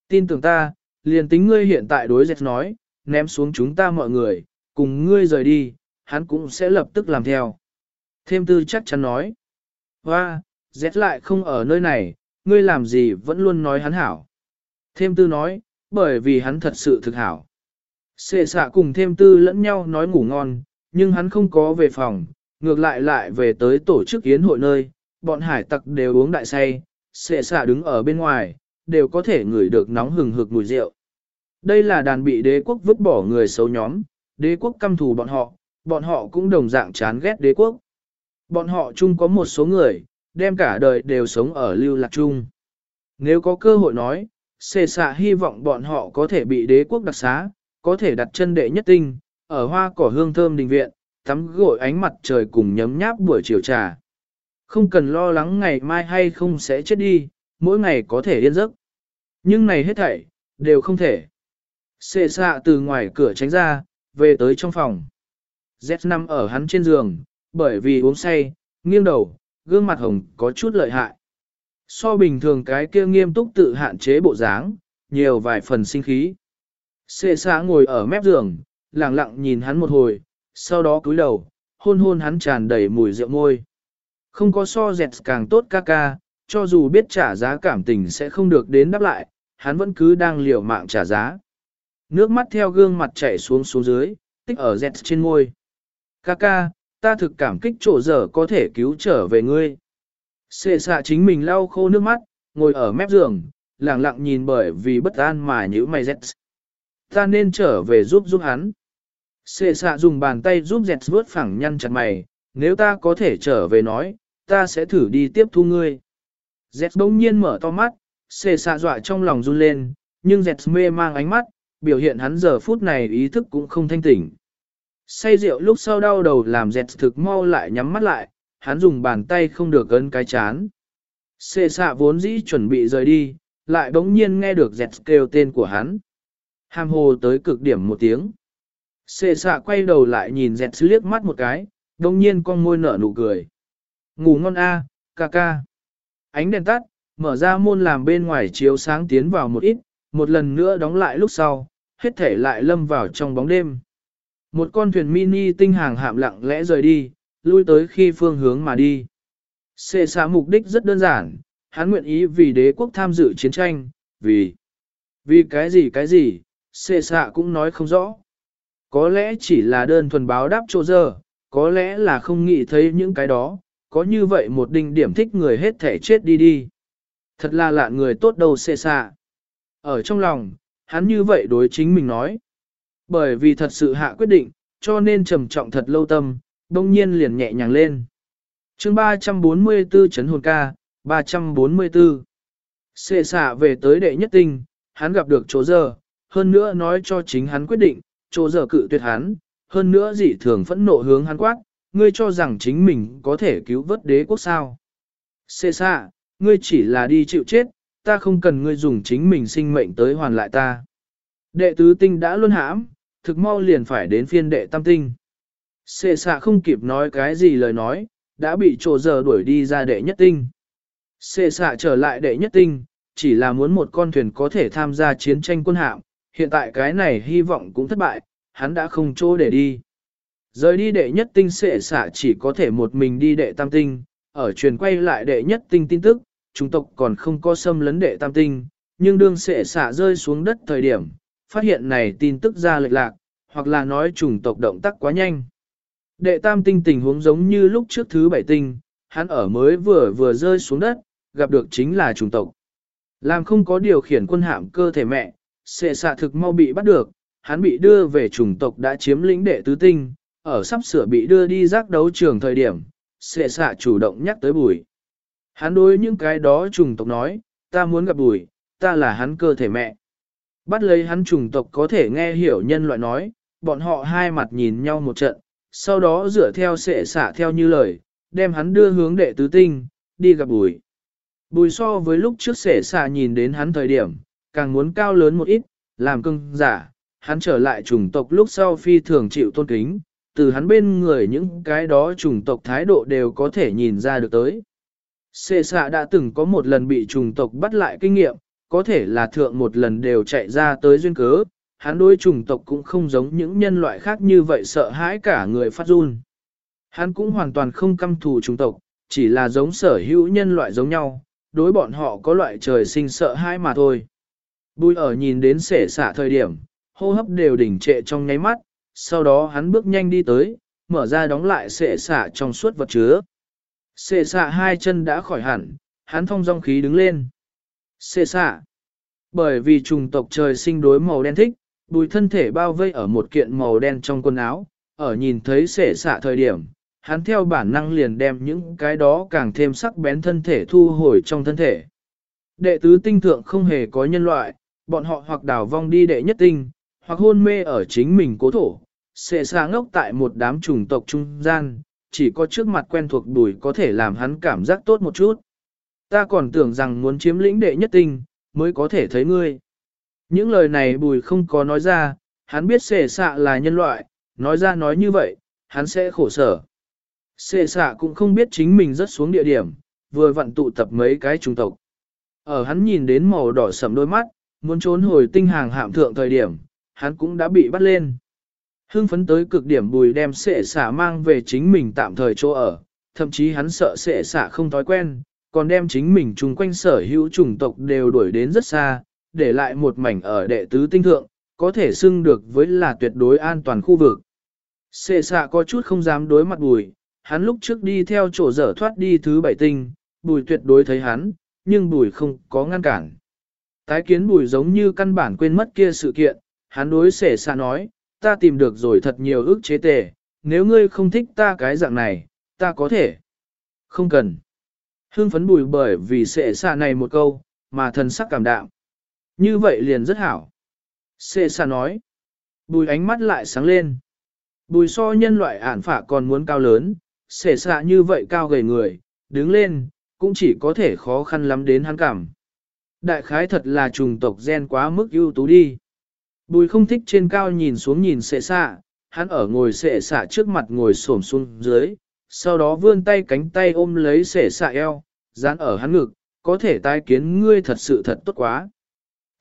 Tin tưởng ta, liền tính ngươi hiện tại đối Z nói, ném xuống chúng ta mọi người, cùng ngươi rời đi, hắn cũng sẽ lập tức làm theo. Thêm tư chắc chắn nói. Hoa, Z lại không ở nơi này, ngươi làm gì vẫn luôn nói hắn hảo. Thêm tư nói, bởi vì hắn thật sự thực hảo. Sệ xạ cùng thêm tư lẫn nhau nói ngủ ngon, nhưng hắn không có về phòng, ngược lại lại về tới tổ chức yến hội nơi, bọn hải tặc đều uống đại say, xệ xạ đứng ở bên ngoài, đều có thể ngửi được nóng hừng hực mùi rượu. Đây là đàn bị đế quốc vứt bỏ người xấu nhóm, đế quốc căm thù bọn họ, bọn họ cũng đồng dạng chán ghét đế quốc. Bọn họ chung có một số người, đem cả đời đều sống ở lưu lạc chung. Nếu có cơ hội nói, xê xạ hy vọng bọn họ có thể bị đế quốc đặc xá, có thể đặt chân đệ nhất tinh, ở hoa cỏ hương thơm đình viện, tắm gội ánh mặt trời cùng nhấm nháp buổi chiều trà. Không cần lo lắng ngày mai hay không sẽ chết đi, mỗi ngày có thể yên giấc. Nhưng này hết thảy, đều không thể. Xê xạ từ ngoài cửa tránh ra, về tới trong phòng. Z nằm ở hắn trên giường, bởi vì uống say, nghiêng đầu, gương mặt hồng có chút lợi hại. So bình thường cái kia nghiêm túc tự hạn chế bộ dáng, nhiều vài phần sinh khí. Xệ xạ ngồi ở mép giường, lặng lặng nhìn hắn một hồi, sau đó cúi đầu, hôn hôn hắn tràn đầy mùi rượu môi. Không có so dẹt càng tốt ca ca, cho dù biết trả giá cảm tình sẽ không được đến đáp lại, hắn vẫn cứ đang liều mạng trả giá. Nước mắt theo gương mặt chảy xuống xuống dưới, tích ở dẹt trên môi. Ca ca, ta thực cảm kích chỗ giờ có thể cứu trở về ngươi. Xê xạ chính mình lau khô nước mắt, ngồi ở mép giường, lặng lặng nhìn bởi vì bất an mà nhữ mày dẹt. Ta nên trở về giúp giúp hắn. Xê xạ dùng bàn tay giúp dẹt vớt phẳng nhăn chặt mày, nếu ta có thể trở về nói, ta sẽ thử đi tiếp thu ngươi. Dẹt bỗng nhiên mở to mắt, xê xạ dọa trong lòng run lên, nhưng dẹt mê mang ánh mắt, biểu hiện hắn giờ phút này ý thức cũng không thanh tỉnh. Say rượu lúc sau đau đầu làm dẹt thực mau lại nhắm mắt lại, hắn dùng bàn tay không được ấn cái chán. Xê xạ vốn dĩ chuẩn bị rời đi, lại bỗng nhiên nghe được dẹt kêu tên của hắn. Hàm hồ tới cực điểm một tiếng. Xê xạ quay đầu lại nhìn dẹt liếc mắt một cái, bỗng nhiên con môi nở nụ cười. Ngủ ngon a, ca ca. Ánh đèn tắt, mở ra môn làm bên ngoài chiếu sáng tiến vào một ít, một lần nữa đóng lại lúc sau, hết thể lại lâm vào trong bóng đêm. Một con thuyền mini tinh hàng hạm lặng lẽ rời đi, lui tới khi phương hướng mà đi. Xê xã mục đích rất đơn giản, hắn nguyện ý vì đế quốc tham dự chiến tranh, vì... Vì cái gì cái gì, xê xạ cũng nói không rõ. Có lẽ chỉ là đơn thuần báo đáp chỗ giờ, có lẽ là không nghĩ thấy những cái đó, có như vậy một đinh điểm thích người hết thể chết đi đi. Thật là lạ người tốt đâu xê xạ. Ở trong lòng, hắn như vậy đối chính mình nói. Bởi vì thật sự hạ quyết định, cho nên trầm trọng thật lâu tâm, đông nhiên liền nhẹ nhàng lên. chương 344 chấn hồn ca, 344. Xệ xạ về tới đệ nhất tinh, hắn gặp được chỗ giờ, hơn nữa nói cho chính hắn quyết định, chỗ giờ cự tuyệt hắn, hơn nữa dị thường phẫn nộ hướng hắn quát, ngươi cho rằng chính mình có thể cứu vớt đế quốc sao. Xệ xạ, ngươi chỉ là đi chịu chết, ta không cần ngươi dùng chính mình sinh mệnh tới hoàn lại ta. Đệ tứ tinh đã luôn hãm, thực mau liền phải đến phiên đệ tam tinh. Xê xạ không kịp nói cái gì lời nói, đã bị trồ giờ đuổi đi ra đệ nhất tinh. Xê xạ trở lại đệ nhất tinh, chỉ là muốn một con thuyền có thể tham gia chiến tranh quân hạm, hiện tại cái này hy vọng cũng thất bại, hắn đã không chỗ để đi. Rời đi đệ nhất tinh xệ xạ chỉ có thể một mình đi đệ tam tinh, ở truyền quay lại đệ nhất tinh tin tức, chúng tộc còn không có xâm lấn đệ tam tinh, nhưng đương xệ xạ rơi xuống đất thời điểm, phát hiện này tin tức ra lệch lạc, hoặc là nói chủng tộc động tác quá nhanh. Đệ tam tinh tình huống giống như lúc trước thứ bảy tinh, hắn ở mới vừa vừa rơi xuống đất, gặp được chính là chủng tộc. Làm không có điều khiển quân hạm cơ thể mẹ, xệ xạ thực mau bị bắt được, hắn bị đưa về chủng tộc đã chiếm lĩnh đệ tứ tinh, ở sắp sửa bị đưa đi giác đấu trường thời điểm, xệ xạ chủ động nhắc tới bùi. Hắn đối những cái đó chủng tộc nói, ta muốn gặp bùi, ta là hắn cơ thể mẹ. Bắt lấy hắn chủng tộc có thể nghe hiểu nhân loại nói, bọn họ hai mặt nhìn nhau một trận, sau đó dựa theo sệ xạ theo như lời, đem hắn đưa hướng đệ tứ tinh, đi gặp bùi. Bùi so với lúc trước sệ xạ nhìn đến hắn thời điểm, càng muốn cao lớn một ít, làm cưng giả, hắn trở lại chủng tộc lúc sau phi thường chịu tôn kính, từ hắn bên người những cái đó chủng tộc thái độ đều có thể nhìn ra được tới. Sệ xạ đã từng có một lần bị chủng tộc bắt lại kinh nghiệm, có thể là thượng một lần đều chạy ra tới duyên cớ, hắn đối chủng tộc cũng không giống những nhân loại khác như vậy sợ hãi cả người phát run. Hắn cũng hoàn toàn không căm thù chủng tộc, chỉ là giống sở hữu nhân loại giống nhau, đối bọn họ có loại trời sinh sợ hãi mà thôi. Bùi ở nhìn đến sể xả thời điểm, hô hấp đều đỉnh trệ trong nháy mắt, sau đó hắn bước nhanh đi tới, mở ra đóng lại sệ xả trong suốt vật chứa. Sệ xả hai chân đã khỏi hẳn, hắn thông dong khí đứng lên. Sệ xả. Bởi vì trùng tộc trời sinh đối màu đen thích, bùi thân thể bao vây ở một kiện màu đen trong quần áo, ở nhìn thấy sể xả thời điểm, hắn theo bản năng liền đem những cái đó càng thêm sắc bén thân thể thu hồi trong thân thể. Đệ tứ tinh thượng không hề có nhân loại, bọn họ hoặc đảo vong đi đệ nhất tinh, hoặc hôn mê ở chính mình cố thổ, sẽ xa ngốc tại một đám trùng tộc trung gian, chỉ có trước mặt quen thuộc đùi có thể làm hắn cảm giác tốt một chút. Ta còn tưởng rằng muốn chiếm lĩnh đệ nhất tinh, mới có thể thấy ngươi. Những lời này bùi không có nói ra, hắn biết xệ xạ là nhân loại, nói ra nói như vậy, hắn sẽ khổ sở. Xệ xạ cũng không biết chính mình rất xuống địa điểm, vừa vặn tụ tập mấy cái trung tộc. Ở hắn nhìn đến màu đỏ sầm đôi mắt, muốn trốn hồi tinh hàng hạm thượng thời điểm, hắn cũng đã bị bắt lên. Hưng phấn tới cực điểm bùi đem xệ xả mang về chính mình tạm thời chỗ ở, thậm chí hắn sợ xệ xả không thói quen, còn đem chính mình chung quanh sở hữu chủng tộc đều đuổi đến rất xa, để lại một mảnh ở đệ tứ tinh thượng, có thể xưng được với là tuyệt đối an toàn khu vực. Sệ xạ có chút không dám đối mặt bùi, hắn lúc trước đi theo chỗ dở thoát đi thứ bảy tinh, bùi tuyệt đối thấy hắn, nhưng bùi không có ngăn cản. Tái kiến bùi giống như căn bản quên mất kia sự kiện, hắn đối sệ xạ nói, ta tìm được rồi thật nhiều ước chế tề, nếu ngươi không thích ta cái dạng này, ta có thể. Không cần. Hương phấn bùi bởi vì sệ xạ này một câu, mà thần sắc cảm đạm. Như vậy liền rất hảo. Xê xa nói. Bùi ánh mắt lại sáng lên. Bùi so nhân loại ản phả còn muốn cao lớn, xê xa như vậy cao gầy người, đứng lên, cũng chỉ có thể khó khăn lắm đến hắn cảm. Đại khái thật là trùng tộc gen quá mức ưu tú đi. Bùi không thích trên cao nhìn xuống nhìn xệ xạ, hắn ở ngồi xệ xạ trước mặt ngồi xổm xuống dưới, sau đó vươn tay cánh tay ôm lấy xệ xạ eo, dán ở hắn ngực, có thể tai kiến ngươi thật sự thật tốt quá.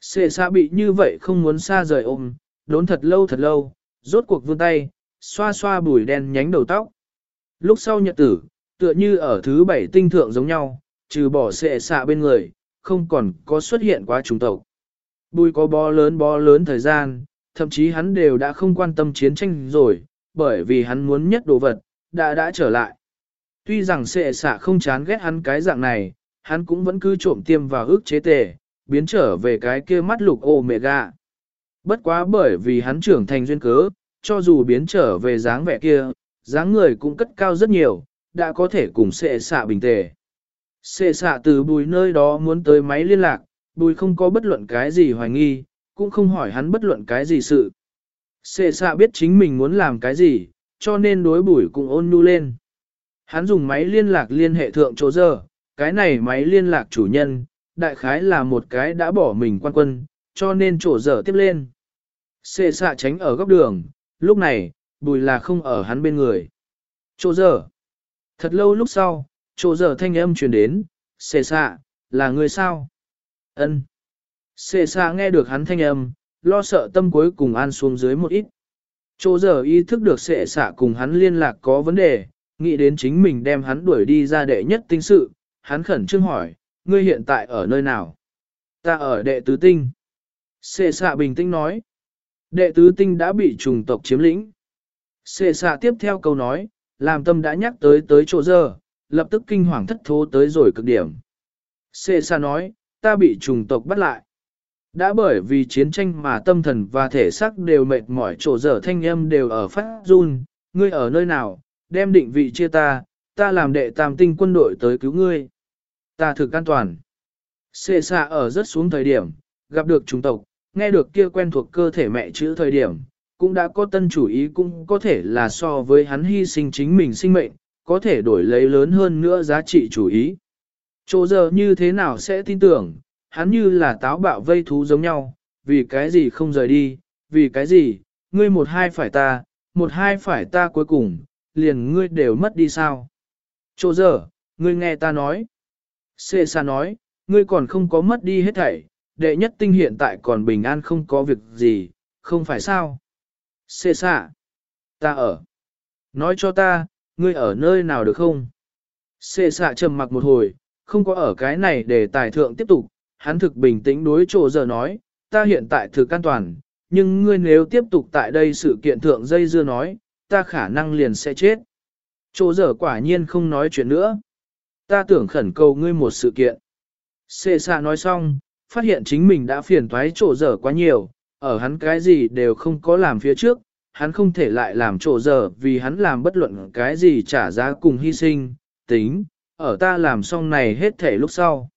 Sệ xa bị như vậy không muốn xa rời ôm, đốn thật lâu thật lâu, rốt cuộc vươn tay, xoa xoa bùi đen nhánh đầu tóc. Lúc sau nhật tử, tựa như ở thứ bảy tinh thượng giống nhau, trừ bỏ sệ xạ bên người, không còn có xuất hiện quá trùng tộc. Bùi có bó lớn bó lớn thời gian, thậm chí hắn đều đã không quan tâm chiến tranh rồi, bởi vì hắn muốn nhất đồ vật, đã đã trở lại. Tuy rằng sệ xạ không chán ghét hắn cái dạng này, hắn cũng vẫn cứ trộm tiêm vào ước chế tề, biến trở về cái kia mắt lục omega. Bất quá bởi vì hắn trưởng thành duyên cớ, cho dù biến trở về dáng vẻ kia, dáng người cũng cất cao rất nhiều, đã có thể cùng xệ xạ bình tề. Xệ xạ từ bùi nơi đó muốn tới máy liên lạc, bùi không có bất luận cái gì hoài nghi, cũng không hỏi hắn bất luận cái gì sự. Xệ xạ biết chính mình muốn làm cái gì, cho nên đối bùi cũng ôn nhu lên. Hắn dùng máy liên lạc liên hệ thượng chỗ giờ, cái này máy liên lạc chủ nhân, đại khái là một cái đã bỏ mình quan quân, cho nên chỗ dở tiếp lên. Xê xạ tránh ở góc đường, lúc này, bùi là không ở hắn bên người. Chỗ dở. Thật lâu lúc sau, chỗ dở thanh âm truyền đến, xê xạ, là người sao? ân Xê xạ nghe được hắn thanh âm, lo sợ tâm cuối cùng an xuống dưới một ít. Chỗ giờ ý thức được xệ xạ cùng hắn liên lạc có vấn đề, nghĩ đến chính mình đem hắn đuổi đi ra đệ nhất tinh sự, hắn khẩn trương hỏi, ngươi hiện tại ở nơi nào? Ta ở đệ tứ tinh. Xê xạ bình tĩnh nói. Đệ tứ tinh đã bị trùng tộc chiếm lĩnh. Xê xạ tiếp theo câu nói, làm tâm đã nhắc tới tới chỗ giờ, lập tức kinh hoàng thất thố tới rồi cực điểm. Xê xạ nói, ta bị trùng tộc bắt lại. Đã bởi vì chiến tranh mà tâm thần và thể xác đều mệt mỏi chỗ giờ thanh âm đều ở phát run, ngươi ở nơi nào, đem định vị chia ta, ta làm đệ tam tinh quân đội tới cứu ngươi. Ta thực an toàn. Xê xa ở rất xuống thời điểm, gặp được trung tộc, nghe được kia quen thuộc cơ thể mẹ chữ thời điểm, cũng đã có tân chủ ý cũng có thể là so với hắn hy sinh chính mình sinh mệnh, có thể đổi lấy lớn hơn nữa giá trị chủ ý. Chỗ giờ như thế nào sẽ tin tưởng, hắn như là táo bạo vây thú giống nhau, vì cái gì không rời đi, vì cái gì, ngươi một hai phải ta, một hai phải ta cuối cùng, liền ngươi đều mất đi sao. Chỗ giờ, ngươi nghe ta nói. Xê xa nói, ngươi còn không có mất đi hết thảy, đệ nhất tinh hiện tại còn bình an không có việc gì, không phải sao. Xê xa, ta ở. Nói cho ta, ngươi ở nơi nào được không? Xê xa trầm mặc một hồi, không có ở cái này để tài thượng tiếp tục, hắn thực bình tĩnh đối chỗ giờ nói, ta hiện tại thực an toàn, nhưng ngươi nếu tiếp tục tại đây sự kiện thượng dây dưa nói, ta khả năng liền sẽ chết. Chỗ giờ quả nhiên không nói chuyện nữa. Ta tưởng khẩn cầu ngươi một sự kiện. Xê xạ nói xong, phát hiện chính mình đã phiền toái trổ dở quá nhiều, ở hắn cái gì đều không có làm phía trước, hắn không thể lại làm trổ dở vì hắn làm bất luận cái gì trả giá cùng hy sinh, tính, ở ta làm xong này hết thể lúc sau.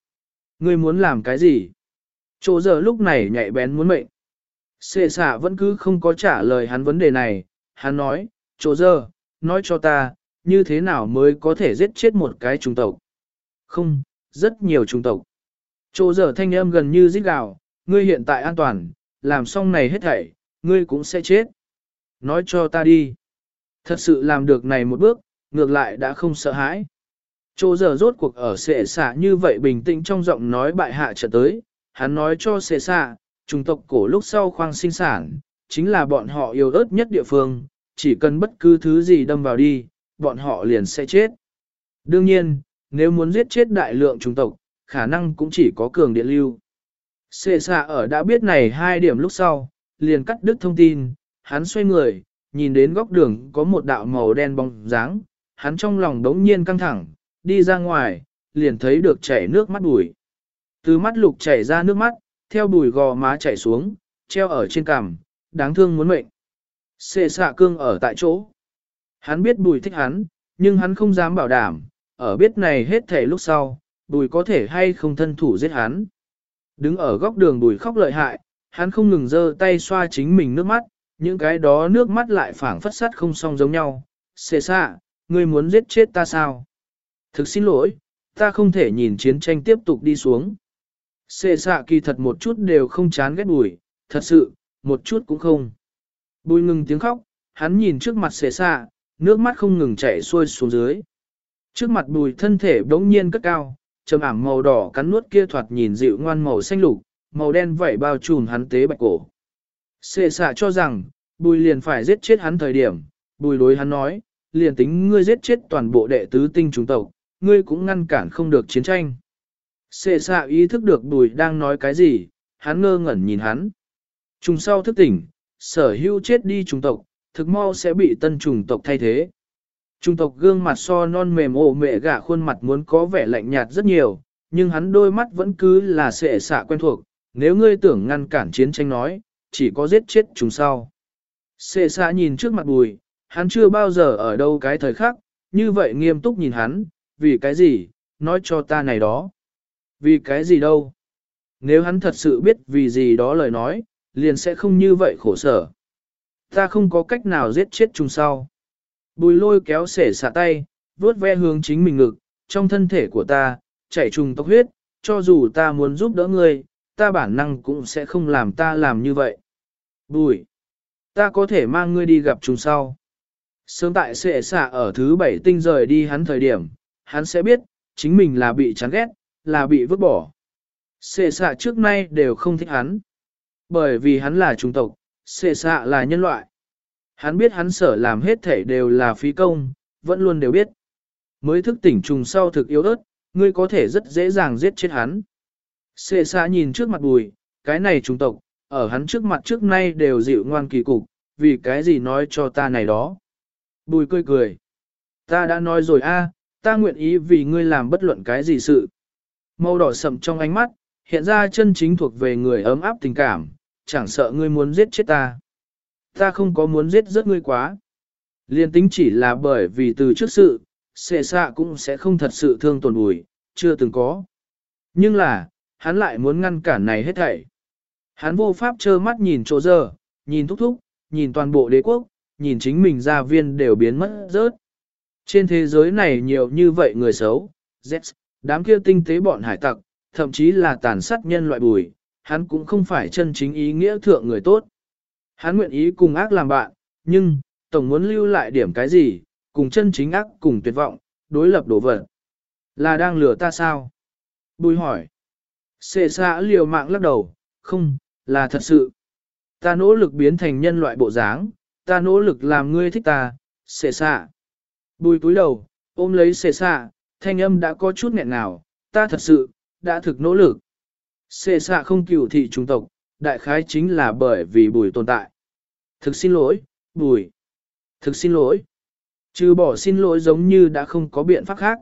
Ngươi muốn làm cái gì? Trổ dở lúc này nhạy bén muốn mệnh. Xê xạ vẫn cứ không có trả lời hắn vấn đề này, hắn nói, trổ dở, nói cho ta, như thế nào mới có thể giết chết một cái trung tộc? Không, rất nhiều trung tộc. Chỗ giờ thanh âm gần như giết gào, ngươi hiện tại an toàn, làm xong này hết thảy, ngươi cũng sẽ chết. Nói cho ta đi. Thật sự làm được này một bước, ngược lại đã không sợ hãi. Chỗ giờ rốt cuộc ở xệ xạ như vậy bình tĩnh trong giọng nói bại hạ trở tới, hắn nói cho xệ xạ, trung tộc cổ lúc sau khoang sinh sản, chính là bọn họ yêu ớt nhất địa phương, chỉ cần bất cứ thứ gì đâm vào đi, bọn họ liền sẽ chết. Đương nhiên, nếu muốn giết chết đại lượng chủng tộc, khả năng cũng chỉ có cường điện lưu. Xê xạ ở đã biết này hai điểm lúc sau, liền cắt đứt thông tin, hắn xoay người, nhìn đến góc đường có một đạo màu đen bóng dáng, hắn trong lòng đống nhiên căng thẳng, đi ra ngoài, liền thấy được chảy nước mắt bùi. Từ mắt lục chảy ra nước mắt, theo bùi gò má chảy xuống, treo ở trên cằm, đáng thương muốn mệnh. Xê xạ cương ở tại chỗ. Hắn biết bùi thích hắn, nhưng hắn không dám bảo đảm, ở biết này hết thể lúc sau, bùi có thể hay không thân thủ giết hắn. Đứng ở góc đường bùi khóc lợi hại, hắn không ngừng giơ tay xoa chính mình nước mắt, những cái đó nước mắt lại phảng phất sắt không song giống nhau. Xê xạ, ngươi muốn giết chết ta sao? Thực xin lỗi, ta không thể nhìn chiến tranh tiếp tục đi xuống. Xê xạ kỳ thật một chút đều không chán ghét bùi, thật sự, một chút cũng không. Bùi ngừng tiếng khóc, hắn nhìn trước mặt xê xạ, nước mắt không ngừng chảy xuôi xuống dưới. Trước mặt bùi thân thể đống nhiên cất cao, trầm ảm màu đỏ cắn nuốt kia thoạt nhìn dịu ngoan màu xanh lục, màu đen vảy bao trùm hắn tế bạch cổ. Xê xạ cho rằng, bùi liền phải giết chết hắn thời điểm, bùi đối hắn nói, liền tính ngươi giết chết toàn bộ đệ tứ tinh chúng tộc, ngươi cũng ngăn cản không được chiến tranh. Xê xạ ý thức được bùi đang nói cái gì, hắn ngơ ngẩn nhìn hắn. Trùng sau thức tỉnh, sở hữu chết đi trùng tộc, thực mau sẽ bị tân trùng tộc thay thế. Trung tộc gương mặt so non mềm ổ mẹ gả khuôn mặt muốn có vẻ lạnh nhạt rất nhiều, nhưng hắn đôi mắt vẫn cứ là sệ xạ quen thuộc, nếu ngươi tưởng ngăn cản chiến tranh nói, chỉ có giết chết chúng sau. Sệ xạ nhìn trước mặt bùi, hắn chưa bao giờ ở đâu cái thời khắc, như vậy nghiêm túc nhìn hắn, vì cái gì, nói cho ta này đó. Vì cái gì đâu? Nếu hắn thật sự biết vì gì đó lời nói, liền sẽ không như vậy khổ sở. Ta không có cách nào giết chết trùng sau. Bùi lôi kéo sể xả tay, vuốt ve hướng chính mình ngực, trong thân thể của ta, chảy trùng tóc huyết, cho dù ta muốn giúp đỡ ngươi, ta bản năng cũng sẽ không làm ta làm như vậy. Bùi, ta có thể mang ngươi đi gặp trùng sau. Sớm tại sệ xạ ở thứ bảy tinh rời đi hắn thời điểm, hắn sẽ biết, chính mình là bị chán ghét, là bị vứt bỏ. Sệ xạ trước nay đều không thích hắn. Bởi vì hắn là trung tộc, xệ xạ là nhân loại. Hắn biết hắn sở làm hết thể đều là phí công, vẫn luôn đều biết. Mới thức tỉnh trùng sau thực yếu ớt, ngươi có thể rất dễ dàng giết chết hắn. Xệ xạ nhìn trước mặt bùi, cái này trùng tộc, ở hắn trước mặt trước nay đều dịu ngoan kỳ cục, vì cái gì nói cho ta này đó. Bùi cười cười. Ta đã nói rồi a, ta nguyện ý vì ngươi làm bất luận cái gì sự. Màu đỏ sậm trong ánh mắt, hiện ra chân chính thuộc về người ấm áp tình cảm, chẳng sợ ngươi muốn giết chết ta. Ta không có muốn giết rất ngươi quá. Liên tính chỉ là bởi vì từ trước sự, xệ xạ cũng sẽ không thật sự thương tổn bùi, chưa từng có. Nhưng là, hắn lại muốn ngăn cản này hết thảy. Hắn vô pháp trơ mắt nhìn chỗ giờ, nhìn thúc thúc, nhìn toàn bộ đế quốc, nhìn chính mình gia viên đều biến mất rớt. Trên thế giới này nhiều như vậy người xấu, Z, đám kia tinh tế bọn hải tặc, thậm chí là tàn sát nhân loại bùi, hắn cũng không phải chân chính ý nghĩa thượng người tốt. Hắn nguyện ý cùng ác làm bạn, nhưng, tổng muốn lưu lại điểm cái gì, cùng chân chính ác cùng tuyệt vọng, đối lập đổ vật. Là đang lừa ta sao? Bùi hỏi. Xệ xã liều mạng lắc đầu, không, là thật sự. Ta nỗ lực biến thành nhân loại bộ dáng, ta nỗ lực làm ngươi thích ta, xệ xạ. Bùi túi đầu, ôm lấy xệ xạ, thanh âm đã có chút nghẹn nào. ta thật sự, đã thực nỗ lực. Xê xạ không cửu thị trung tộc, đại khái chính là bởi vì bùi tồn tại. Thực xin lỗi, bùi. Thực xin lỗi. Trừ bỏ xin lỗi giống như đã không có biện pháp khác.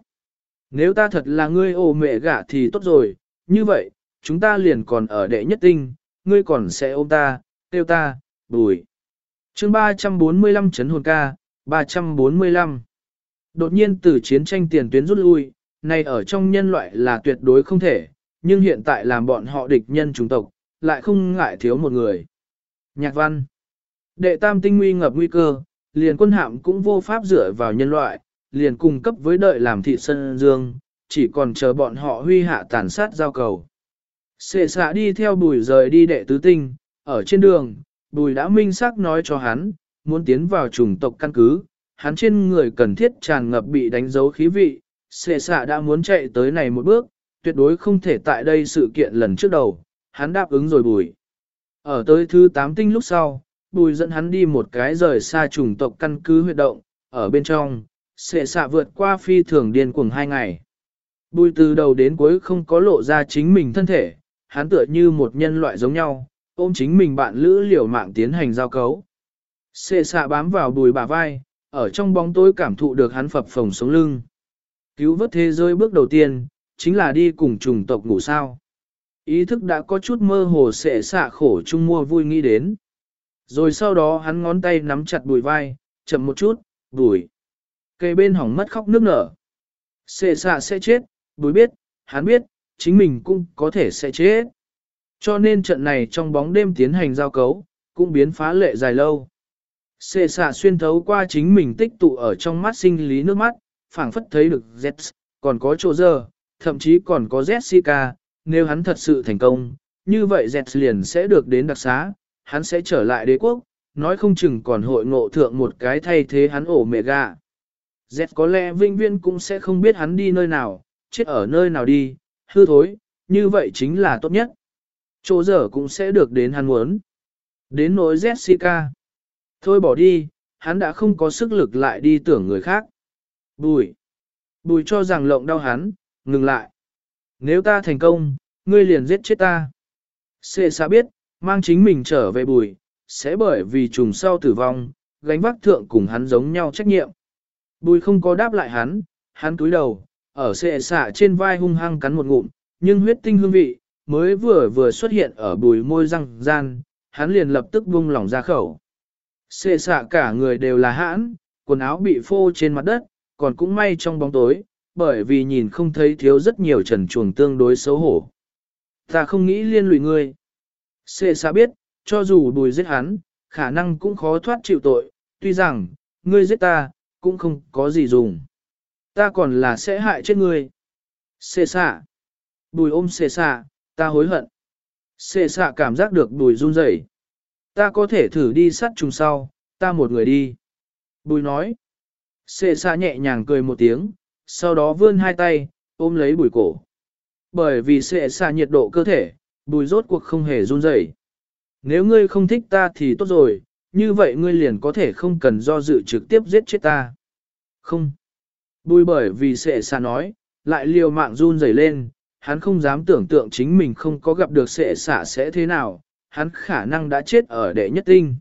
Nếu ta thật là ngươi ồ mẹ gả thì tốt rồi, như vậy, chúng ta liền còn ở đệ nhất tinh, ngươi còn sẽ ôm ta, tiêu ta, bùi chương 345 chấn hồn ca, 345. Đột nhiên từ chiến tranh tiền tuyến rút lui, này ở trong nhân loại là tuyệt đối không thể, nhưng hiện tại làm bọn họ địch nhân chủng tộc, lại không ngại thiếu một người. Nhạc văn Đệ tam tinh nguy ngập nguy cơ, liền quân hạm cũng vô pháp dựa vào nhân loại, liền cung cấp với đợi làm thị sân dương, chỉ còn chờ bọn họ huy hạ tàn sát giao cầu. Sệ xạ đi theo bùi rời đi đệ tứ tinh, ở trên đường, Bùi đã minh xác nói cho hắn, muốn tiến vào chủng tộc căn cứ, hắn trên người cần thiết tràn ngập bị đánh dấu khí vị, xệ xạ đã muốn chạy tới này một bước, tuyệt đối không thể tại đây sự kiện lần trước đầu, hắn đáp ứng rồi bùi. Ở tới thứ 8 tinh lúc sau, bùi dẫn hắn đi một cái rời xa chủng tộc căn cứ huyệt động, ở bên trong, xệ xạ vượt qua phi thường điên cuồng hai ngày. Bùi từ đầu đến cuối không có lộ ra chính mình thân thể, hắn tựa như một nhân loại giống nhau, ôm chính mình bạn lữ liều mạng tiến hành giao cấu. Xê xạ bám vào bùi bả vai, ở trong bóng tối cảm thụ được hắn phập phồng sống lưng. Cứu vớt thế giới bước đầu tiên, chính là đi cùng trùng tộc ngủ sao. Ý thức đã có chút mơ hồ sẽ xạ khổ chung mua vui nghĩ đến. Rồi sau đó hắn ngón tay nắm chặt đùi vai, chậm một chút, bùi. Cây bên hỏng mất khóc nước nở. sẽ xạ sẽ chết, bùi biết, hắn biết, chính mình cũng có thể sẽ chết. Cho nên trận này trong bóng đêm tiến hành giao cấu, cũng biến phá lệ dài lâu. Sệ xạ xuyên thấu qua chính mình tích tụ ở trong mắt sinh lý nước mắt, phảng phất thấy được Z, còn có chỗ giờ, thậm chí còn có Jessica, nếu hắn thật sự thành công, như vậy Jets liền sẽ được đến đặc xá, hắn sẽ trở lại đế quốc, nói không chừng còn hội ngộ thượng một cái thay thế hắn ổ mẹ gà. Jets có lẽ vinh viên cũng sẽ không biết hắn đi nơi nào, chết ở nơi nào đi, hư thối, như vậy chính là tốt nhất. Chỗ giờ cũng sẽ được đến hắn muốn. Đến nỗi Jessica. Thôi bỏ đi, hắn đã không có sức lực lại đi tưởng người khác. Bùi. Bùi cho rằng lộng đau hắn, ngừng lại. Nếu ta thành công, ngươi liền giết chết ta. Sệ xa biết, mang chính mình trở về bùi, sẽ bởi vì trùng sau tử vong, gánh vác thượng cùng hắn giống nhau trách nhiệm. Bùi không có đáp lại hắn, hắn cúi đầu, ở sệ xạ trên vai hung hăng cắn một ngụm, nhưng huyết tinh hương vị, mới vừa vừa xuất hiện ở bùi môi răng gian, hắn liền lập tức buông lỏng ra khẩu. Xê xạ cả người đều là hãn, quần áo bị phô trên mặt đất, còn cũng may trong bóng tối, bởi vì nhìn không thấy thiếu rất nhiều trần chuồng tương đối xấu hổ. Ta không nghĩ liên lụy ngươi. Xê xa biết, cho dù bùi giết hắn, khả năng cũng khó thoát chịu tội, tuy rằng, ngươi giết ta, cũng không có gì dùng. Ta còn là sẽ hại chết ngươi. Xê xạ. Bùi ôm xê xạ, ta hối hận. Xê xạ cảm giác được bùi run rẩy. Ta có thể thử đi sát trùng sau, ta một người đi. Bùi nói. Xê xạ nhẹ nhàng cười một tiếng, sau đó vươn hai tay, ôm lấy bùi cổ. Bởi vì sẽ xa nhiệt độ cơ thể, bùi rốt cuộc không hề run rẩy. Nếu ngươi không thích ta thì tốt rồi, như vậy ngươi liền có thể không cần do dự trực tiếp giết chết ta. Không. Bùi bởi vì sẽ xa nói, lại liều mạng run rẩy lên, hắn không dám tưởng tượng chính mình không có gặp được sẽ xả sẽ thế nào, hắn khả năng đã chết ở đệ nhất tinh.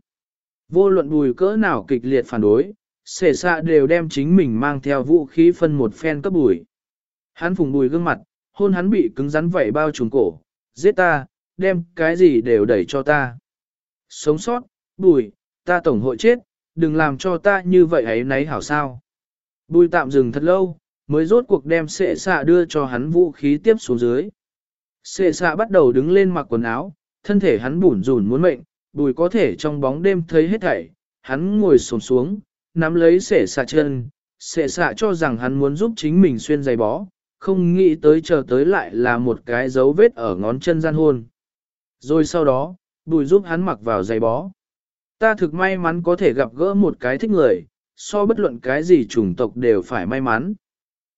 Vô luận bùi cỡ nào kịch liệt phản đối, xệ xạ đều đem chính mình mang theo vũ khí phân một phen cấp bùi. Hắn phùng bùi gương mặt, hôn hắn bị cứng rắn vảy bao trùm cổ, giết ta, đem cái gì đều đẩy cho ta. Sống sót, bùi, ta tổng hội chết, đừng làm cho ta như vậy ấy nấy hảo sao. Bùi tạm dừng thật lâu, mới rốt cuộc đem sệ xạ đưa cho hắn vũ khí tiếp xuống dưới. Sệ xạ bắt đầu đứng lên mặc quần áo, thân thể hắn bủn rủn muốn mệnh, bùi có thể trong bóng đêm thấy hết thảy, hắn ngồi xổm xuống, nắm lấy sệ xạ chân, sệ xạ cho rằng hắn muốn giúp chính mình xuyên giày bó, không nghĩ tới chờ tới lại là một cái dấu vết ở ngón chân gian hôn. Rồi sau đó, bùi giúp hắn mặc vào giày bó. Ta thực may mắn có thể gặp gỡ một cái thích người, so bất luận cái gì chủng tộc đều phải may mắn.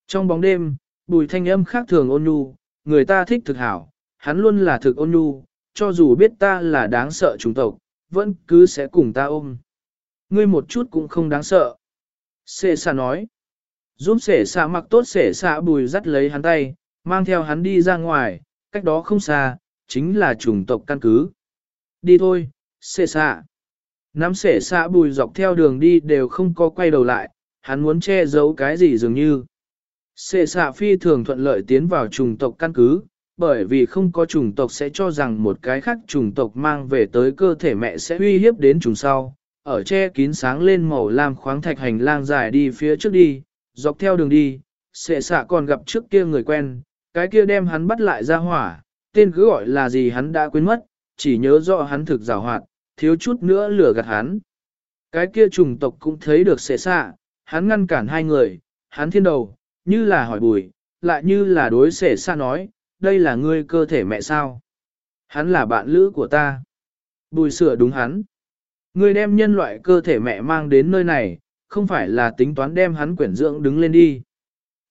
Trong bóng đêm, bùi thanh âm khác thường ôn nhu, người ta thích thực hảo, hắn luôn là thực ôn nhu, cho dù biết ta là đáng sợ chủng tộc, vẫn cứ sẽ cùng ta ôm. Ngươi một chút cũng không đáng sợ. Sệ xà nói. Giúp sệ xà mặc tốt sệ xà bùi dắt lấy hắn tay, mang theo hắn đi ra ngoài, cách đó không xa, chính là chủng tộc căn cứ. Đi thôi, sệ xà. Nắm sệ xạ bùi dọc theo đường đi đều không có quay đầu lại, hắn muốn che giấu cái gì dường như. Sệ xạ phi thường thuận lợi tiến vào chủng tộc căn cứ, bởi vì không có chủng tộc sẽ cho rằng một cái khác chủng tộc mang về tới cơ thể mẹ sẽ uy hiếp đến chủng sau. Ở che kín sáng lên màu lam khoáng thạch hành lang dài đi phía trước đi, dọc theo đường đi, sệ xạ còn gặp trước kia người quen, cái kia đem hắn bắt lại ra hỏa, tên cứ gọi là gì hắn đã quên mất, chỉ nhớ rõ hắn thực rào hoạt, thiếu chút nữa lửa gạt hắn. Cái kia trùng tộc cũng thấy được xệ xạ, hắn ngăn cản hai người, hắn thiên đầu, như là hỏi bùi, lại như là đối xệ xạ nói, đây là ngươi cơ thể mẹ sao. Hắn là bạn lữ của ta. Bùi sửa đúng hắn. Ngươi đem nhân loại cơ thể mẹ mang đến nơi này, không phải là tính toán đem hắn quyển dưỡng đứng lên đi.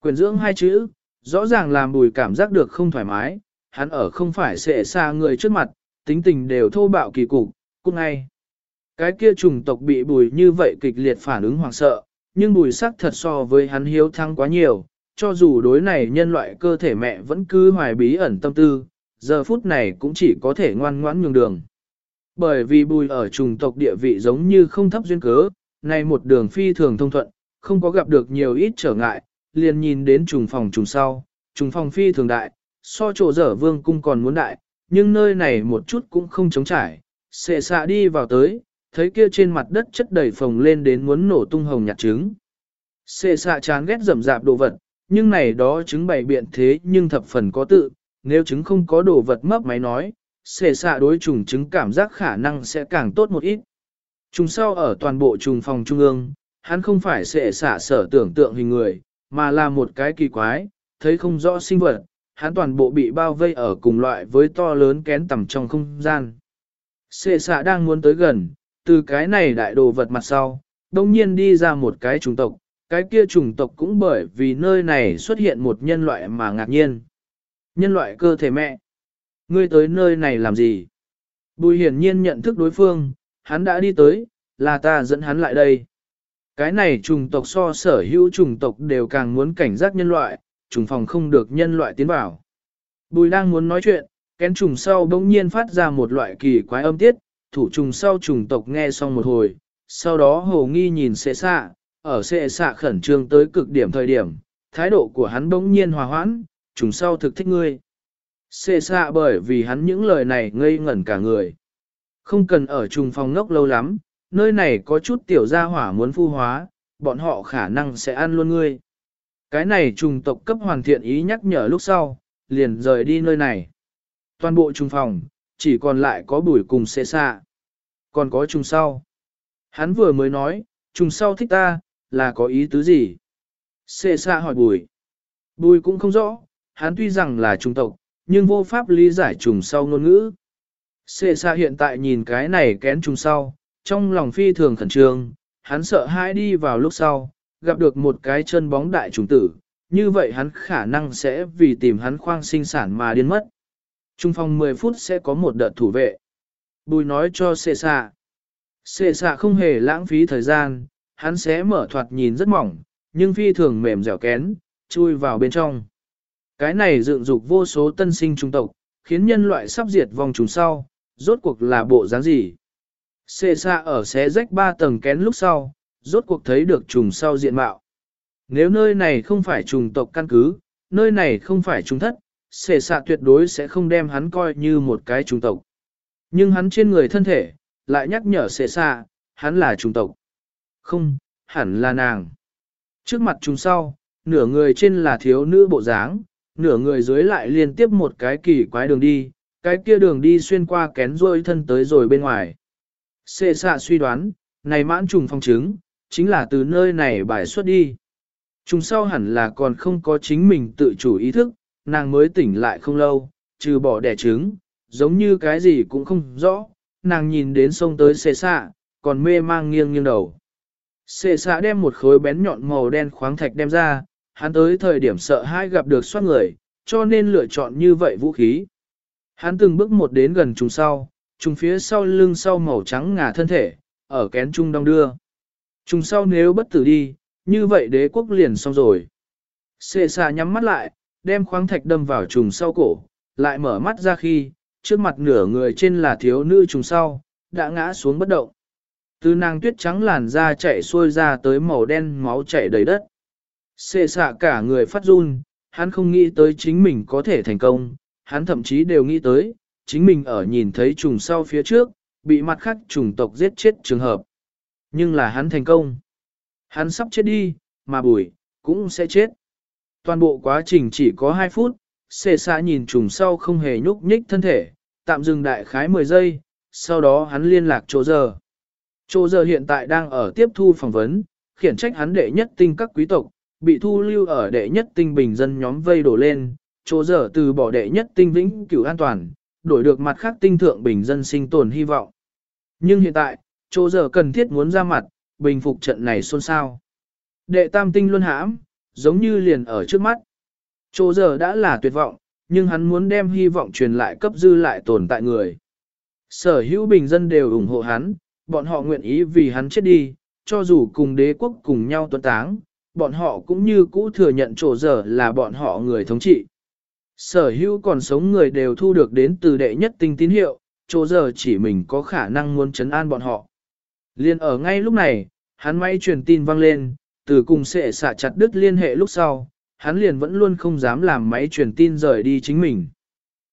Quyển dưỡng hai chữ, rõ ràng làm bùi cảm giác được không thoải mái, hắn ở không phải sẽ xa người trước mặt, tính tình đều thô bạo kỳ cục, cút ngay. Cái kia trùng tộc bị bùi như vậy kịch liệt phản ứng hoảng sợ, nhưng bùi sắc thật so với hắn hiếu thắng quá nhiều, cho dù đối này nhân loại cơ thể mẹ vẫn cứ hoài bí ẩn tâm tư, giờ phút này cũng chỉ có thể ngoan ngoãn nhường đường. Bởi vì bùi ở trùng tộc địa vị giống như không thấp duyên cớ, này một đường phi thường thông thuận, không có gặp được nhiều ít trở ngại, liền nhìn đến trùng phòng trùng sau, trùng phòng phi thường đại, so chỗ dở vương cung còn muốn đại, nhưng nơi này một chút cũng không chống trải, xệ xạ đi vào tới, thấy kia trên mặt đất chất đầy phồng lên đến muốn nổ tung hồng nhạt trứng. xệ xạ chán ghét rầm rạp đồ vật, nhưng này đó trứng bày biện thế nhưng thập phần có tự, nếu trứng không có đồ vật mấp máy nói, xệ xạ đối trùng chứng cảm giác khả năng sẽ càng tốt một ít. Trùng sau ở toàn bộ trùng phòng trung ương, hắn không phải xệ xạ sở tưởng tượng hình người, mà là một cái kỳ quái, thấy không rõ sinh vật, hắn toàn bộ bị bao vây ở cùng loại với to lớn kén tầm trong không gian. Xệ xạ đang muốn tới gần, từ cái này đại đồ vật mặt sau, đồng nhiên đi ra một cái trùng tộc, cái kia trùng tộc cũng bởi vì nơi này xuất hiện một nhân loại mà ngạc nhiên. Nhân loại cơ thể mẹ. Ngươi tới nơi này làm gì? Bùi hiển nhiên nhận thức đối phương, hắn đã đi tới, là ta dẫn hắn lại đây. Cái này trùng tộc so sở hữu trùng tộc đều càng muốn cảnh giác nhân loại, trùng phòng không được nhân loại tiến vào. Bùi đang muốn nói chuyện, kén trùng sau bỗng nhiên phát ra một loại kỳ quái âm tiết, thủ trùng sau trùng tộc nghe xong một hồi, sau đó hồ nghi nhìn xệ xạ, ở xệ xạ khẩn trương tới cực điểm thời điểm, thái độ của hắn bỗng nhiên hòa hoãn, trùng sau thực thích ngươi. Xê xạ bởi vì hắn những lời này ngây ngẩn cả người. Không cần ở trùng phòng ngốc lâu lắm, nơi này có chút tiểu gia hỏa muốn phu hóa, bọn họ khả năng sẽ ăn luôn ngươi. Cái này trùng tộc cấp hoàn thiện ý nhắc nhở lúc sau, liền rời đi nơi này. Toàn bộ trùng phòng, chỉ còn lại có bùi cùng xê xạ. Còn có trùng sau. Hắn vừa mới nói, trùng sau thích ta, là có ý tứ gì? Xê xạ hỏi bùi. Bùi cũng không rõ, hắn tuy rằng là trùng tộc, nhưng vô pháp lý giải trùng sau ngôn ngữ. Xê xa hiện tại nhìn cái này kén trùng sau, trong lòng phi thường khẩn trương, hắn sợ hãi đi vào lúc sau, gặp được một cái chân bóng đại trùng tử, như vậy hắn khả năng sẽ vì tìm hắn khoang sinh sản mà điên mất. Trung phòng 10 phút sẽ có một đợt thủ vệ. Bùi nói cho xê xa. Xê xa không hề lãng phí thời gian, hắn sẽ mở thoạt nhìn rất mỏng, nhưng phi thường mềm dẻo kén, chui vào bên trong. Cái này dựng dục vô số tân sinh trung tộc, khiến nhân loại sắp diệt vòng trùng sau, rốt cuộc là bộ dáng gì? Xê xa ở xé rách ba tầng kén lúc sau, rốt cuộc thấy được trùng sau diện mạo. Nếu nơi này không phải trùng tộc căn cứ, nơi này không phải trùng thất, xê xa tuyệt đối sẽ không đem hắn coi như một cái trùng tộc. Nhưng hắn trên người thân thể, lại nhắc nhở xê xa, hắn là trùng tộc. Không, hẳn là nàng. Trước mặt trùng sau, nửa người trên là thiếu nữ bộ dáng, nửa người dưới lại liên tiếp một cái kỳ quái đường đi, cái kia đường đi xuyên qua kén rôi thân tới rồi bên ngoài. Xê xạ suy đoán, này mãn trùng phong trứng, chính là từ nơi này bài xuất đi. Trùng sau hẳn là còn không có chính mình tự chủ ý thức, nàng mới tỉnh lại không lâu, trừ bỏ đẻ trứng, giống như cái gì cũng không rõ, nàng nhìn đến sông tới xê xạ, còn mê mang nghiêng nghiêng đầu. Xê xạ đem một khối bén nhọn màu đen khoáng thạch đem ra, hắn tới thời điểm sợ hai gặp được soát người, cho nên lựa chọn như vậy vũ khí. Hắn từng bước một đến gần trùng sau, trùng phía sau lưng sau màu trắng ngà thân thể, ở kén trung đong đưa. Trùng sau nếu bất tử đi, như vậy đế quốc liền xong rồi. Xệ xà nhắm mắt lại, đem khoáng thạch đâm vào trùng sau cổ, lại mở mắt ra khi, trước mặt nửa người trên là thiếu nữ trùng sau, đã ngã xuống bất động. Từ nàng tuyết trắng làn da chạy xuôi ra tới màu đen máu chảy đầy đất. Xê xạ cả người phát run, hắn không nghĩ tới chính mình có thể thành công, hắn thậm chí đều nghĩ tới, chính mình ở nhìn thấy trùng sau phía trước, bị mặt khác trùng tộc giết chết trường hợp. Nhưng là hắn thành công. Hắn sắp chết đi, mà bùi, cũng sẽ chết. Toàn bộ quá trình chỉ có 2 phút, xê xạ nhìn trùng sau không hề nhúc nhích thân thể, tạm dừng đại khái 10 giây, sau đó hắn liên lạc chỗ giờ. Chỗ giờ hiện tại đang ở tiếp thu phỏng vấn, khiển trách hắn đệ nhất tinh các quý tộc, bị thu lưu ở đệ nhất tinh bình dân nhóm vây đổ lên, chỗ dở từ bỏ đệ nhất tinh vĩnh cửu an toàn, đổi được mặt khác tinh thượng bình dân sinh tồn hy vọng. Nhưng hiện tại, chỗ dở cần thiết muốn ra mặt, bình phục trận này xôn xao. Đệ tam tinh luôn hãm, giống như liền ở trước mắt. Chỗ dở đã là tuyệt vọng, nhưng hắn muốn đem hy vọng truyền lại cấp dư lại tồn tại người. Sở hữu bình dân đều ủng hộ hắn, bọn họ nguyện ý vì hắn chết đi, cho dù cùng đế quốc cùng nhau tuấn táng, bọn họ cũng như cũ thừa nhận chỗ giờ là bọn họ người thống trị. Sở hữu còn sống người đều thu được đến từ đệ nhất tinh tín hiệu, chỗ giờ chỉ mình có khả năng muốn chấn an bọn họ. Liên ở ngay lúc này, hắn máy truyền tin vang lên, từ cùng sẽ xả chặt đứt liên hệ lúc sau, hắn liền vẫn luôn không dám làm máy truyền tin rời đi chính mình.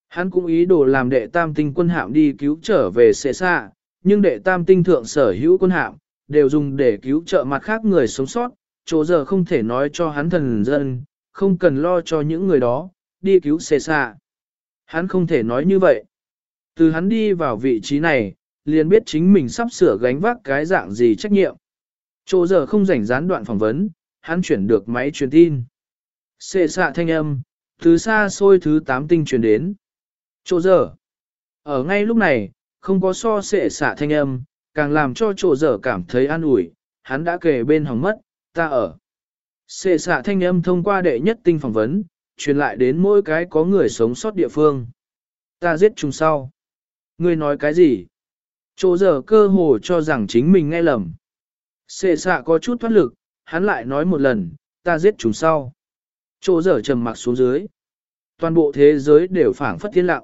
Hắn cũng ý đồ làm đệ tam tinh quân hạm đi cứu trở về sẽ xạ, nhưng đệ tam tinh thượng sở hữu quân hạm, đều dùng để cứu trợ mặt khác người sống sót, chỗ giờ không thể nói cho hắn thần dân, không cần lo cho những người đó, đi cứu xê xạ. Hắn không thể nói như vậy. Từ hắn đi vào vị trí này, liền biết chính mình sắp sửa gánh vác cái dạng gì trách nhiệm. Chỗ giờ không rảnh gián đoạn phỏng vấn, hắn chuyển được máy truyền tin. Xệ xạ thanh âm, từ xa xôi thứ tám tinh truyền đến. Chỗ giờ. Ở ngay lúc này, không có so xệ xạ thanh âm, càng làm cho chỗ giờ cảm thấy an ủi, hắn đã kề bên hỏng mất, ta ở. Xệ xạ thanh âm thông qua đệ nhất tinh phỏng vấn, truyền lại đến mỗi cái có người sống sót địa phương. Ta giết chúng sau. Ngươi nói cái gì? Chỗ giờ cơ hồ cho rằng chính mình nghe lầm. Xệ xạ có chút thoát lực, hắn lại nói một lần, ta giết chúng sau. Chỗ giờ trầm mặc xuống dưới. Toàn bộ thế giới đều phảng phất thiên lặng.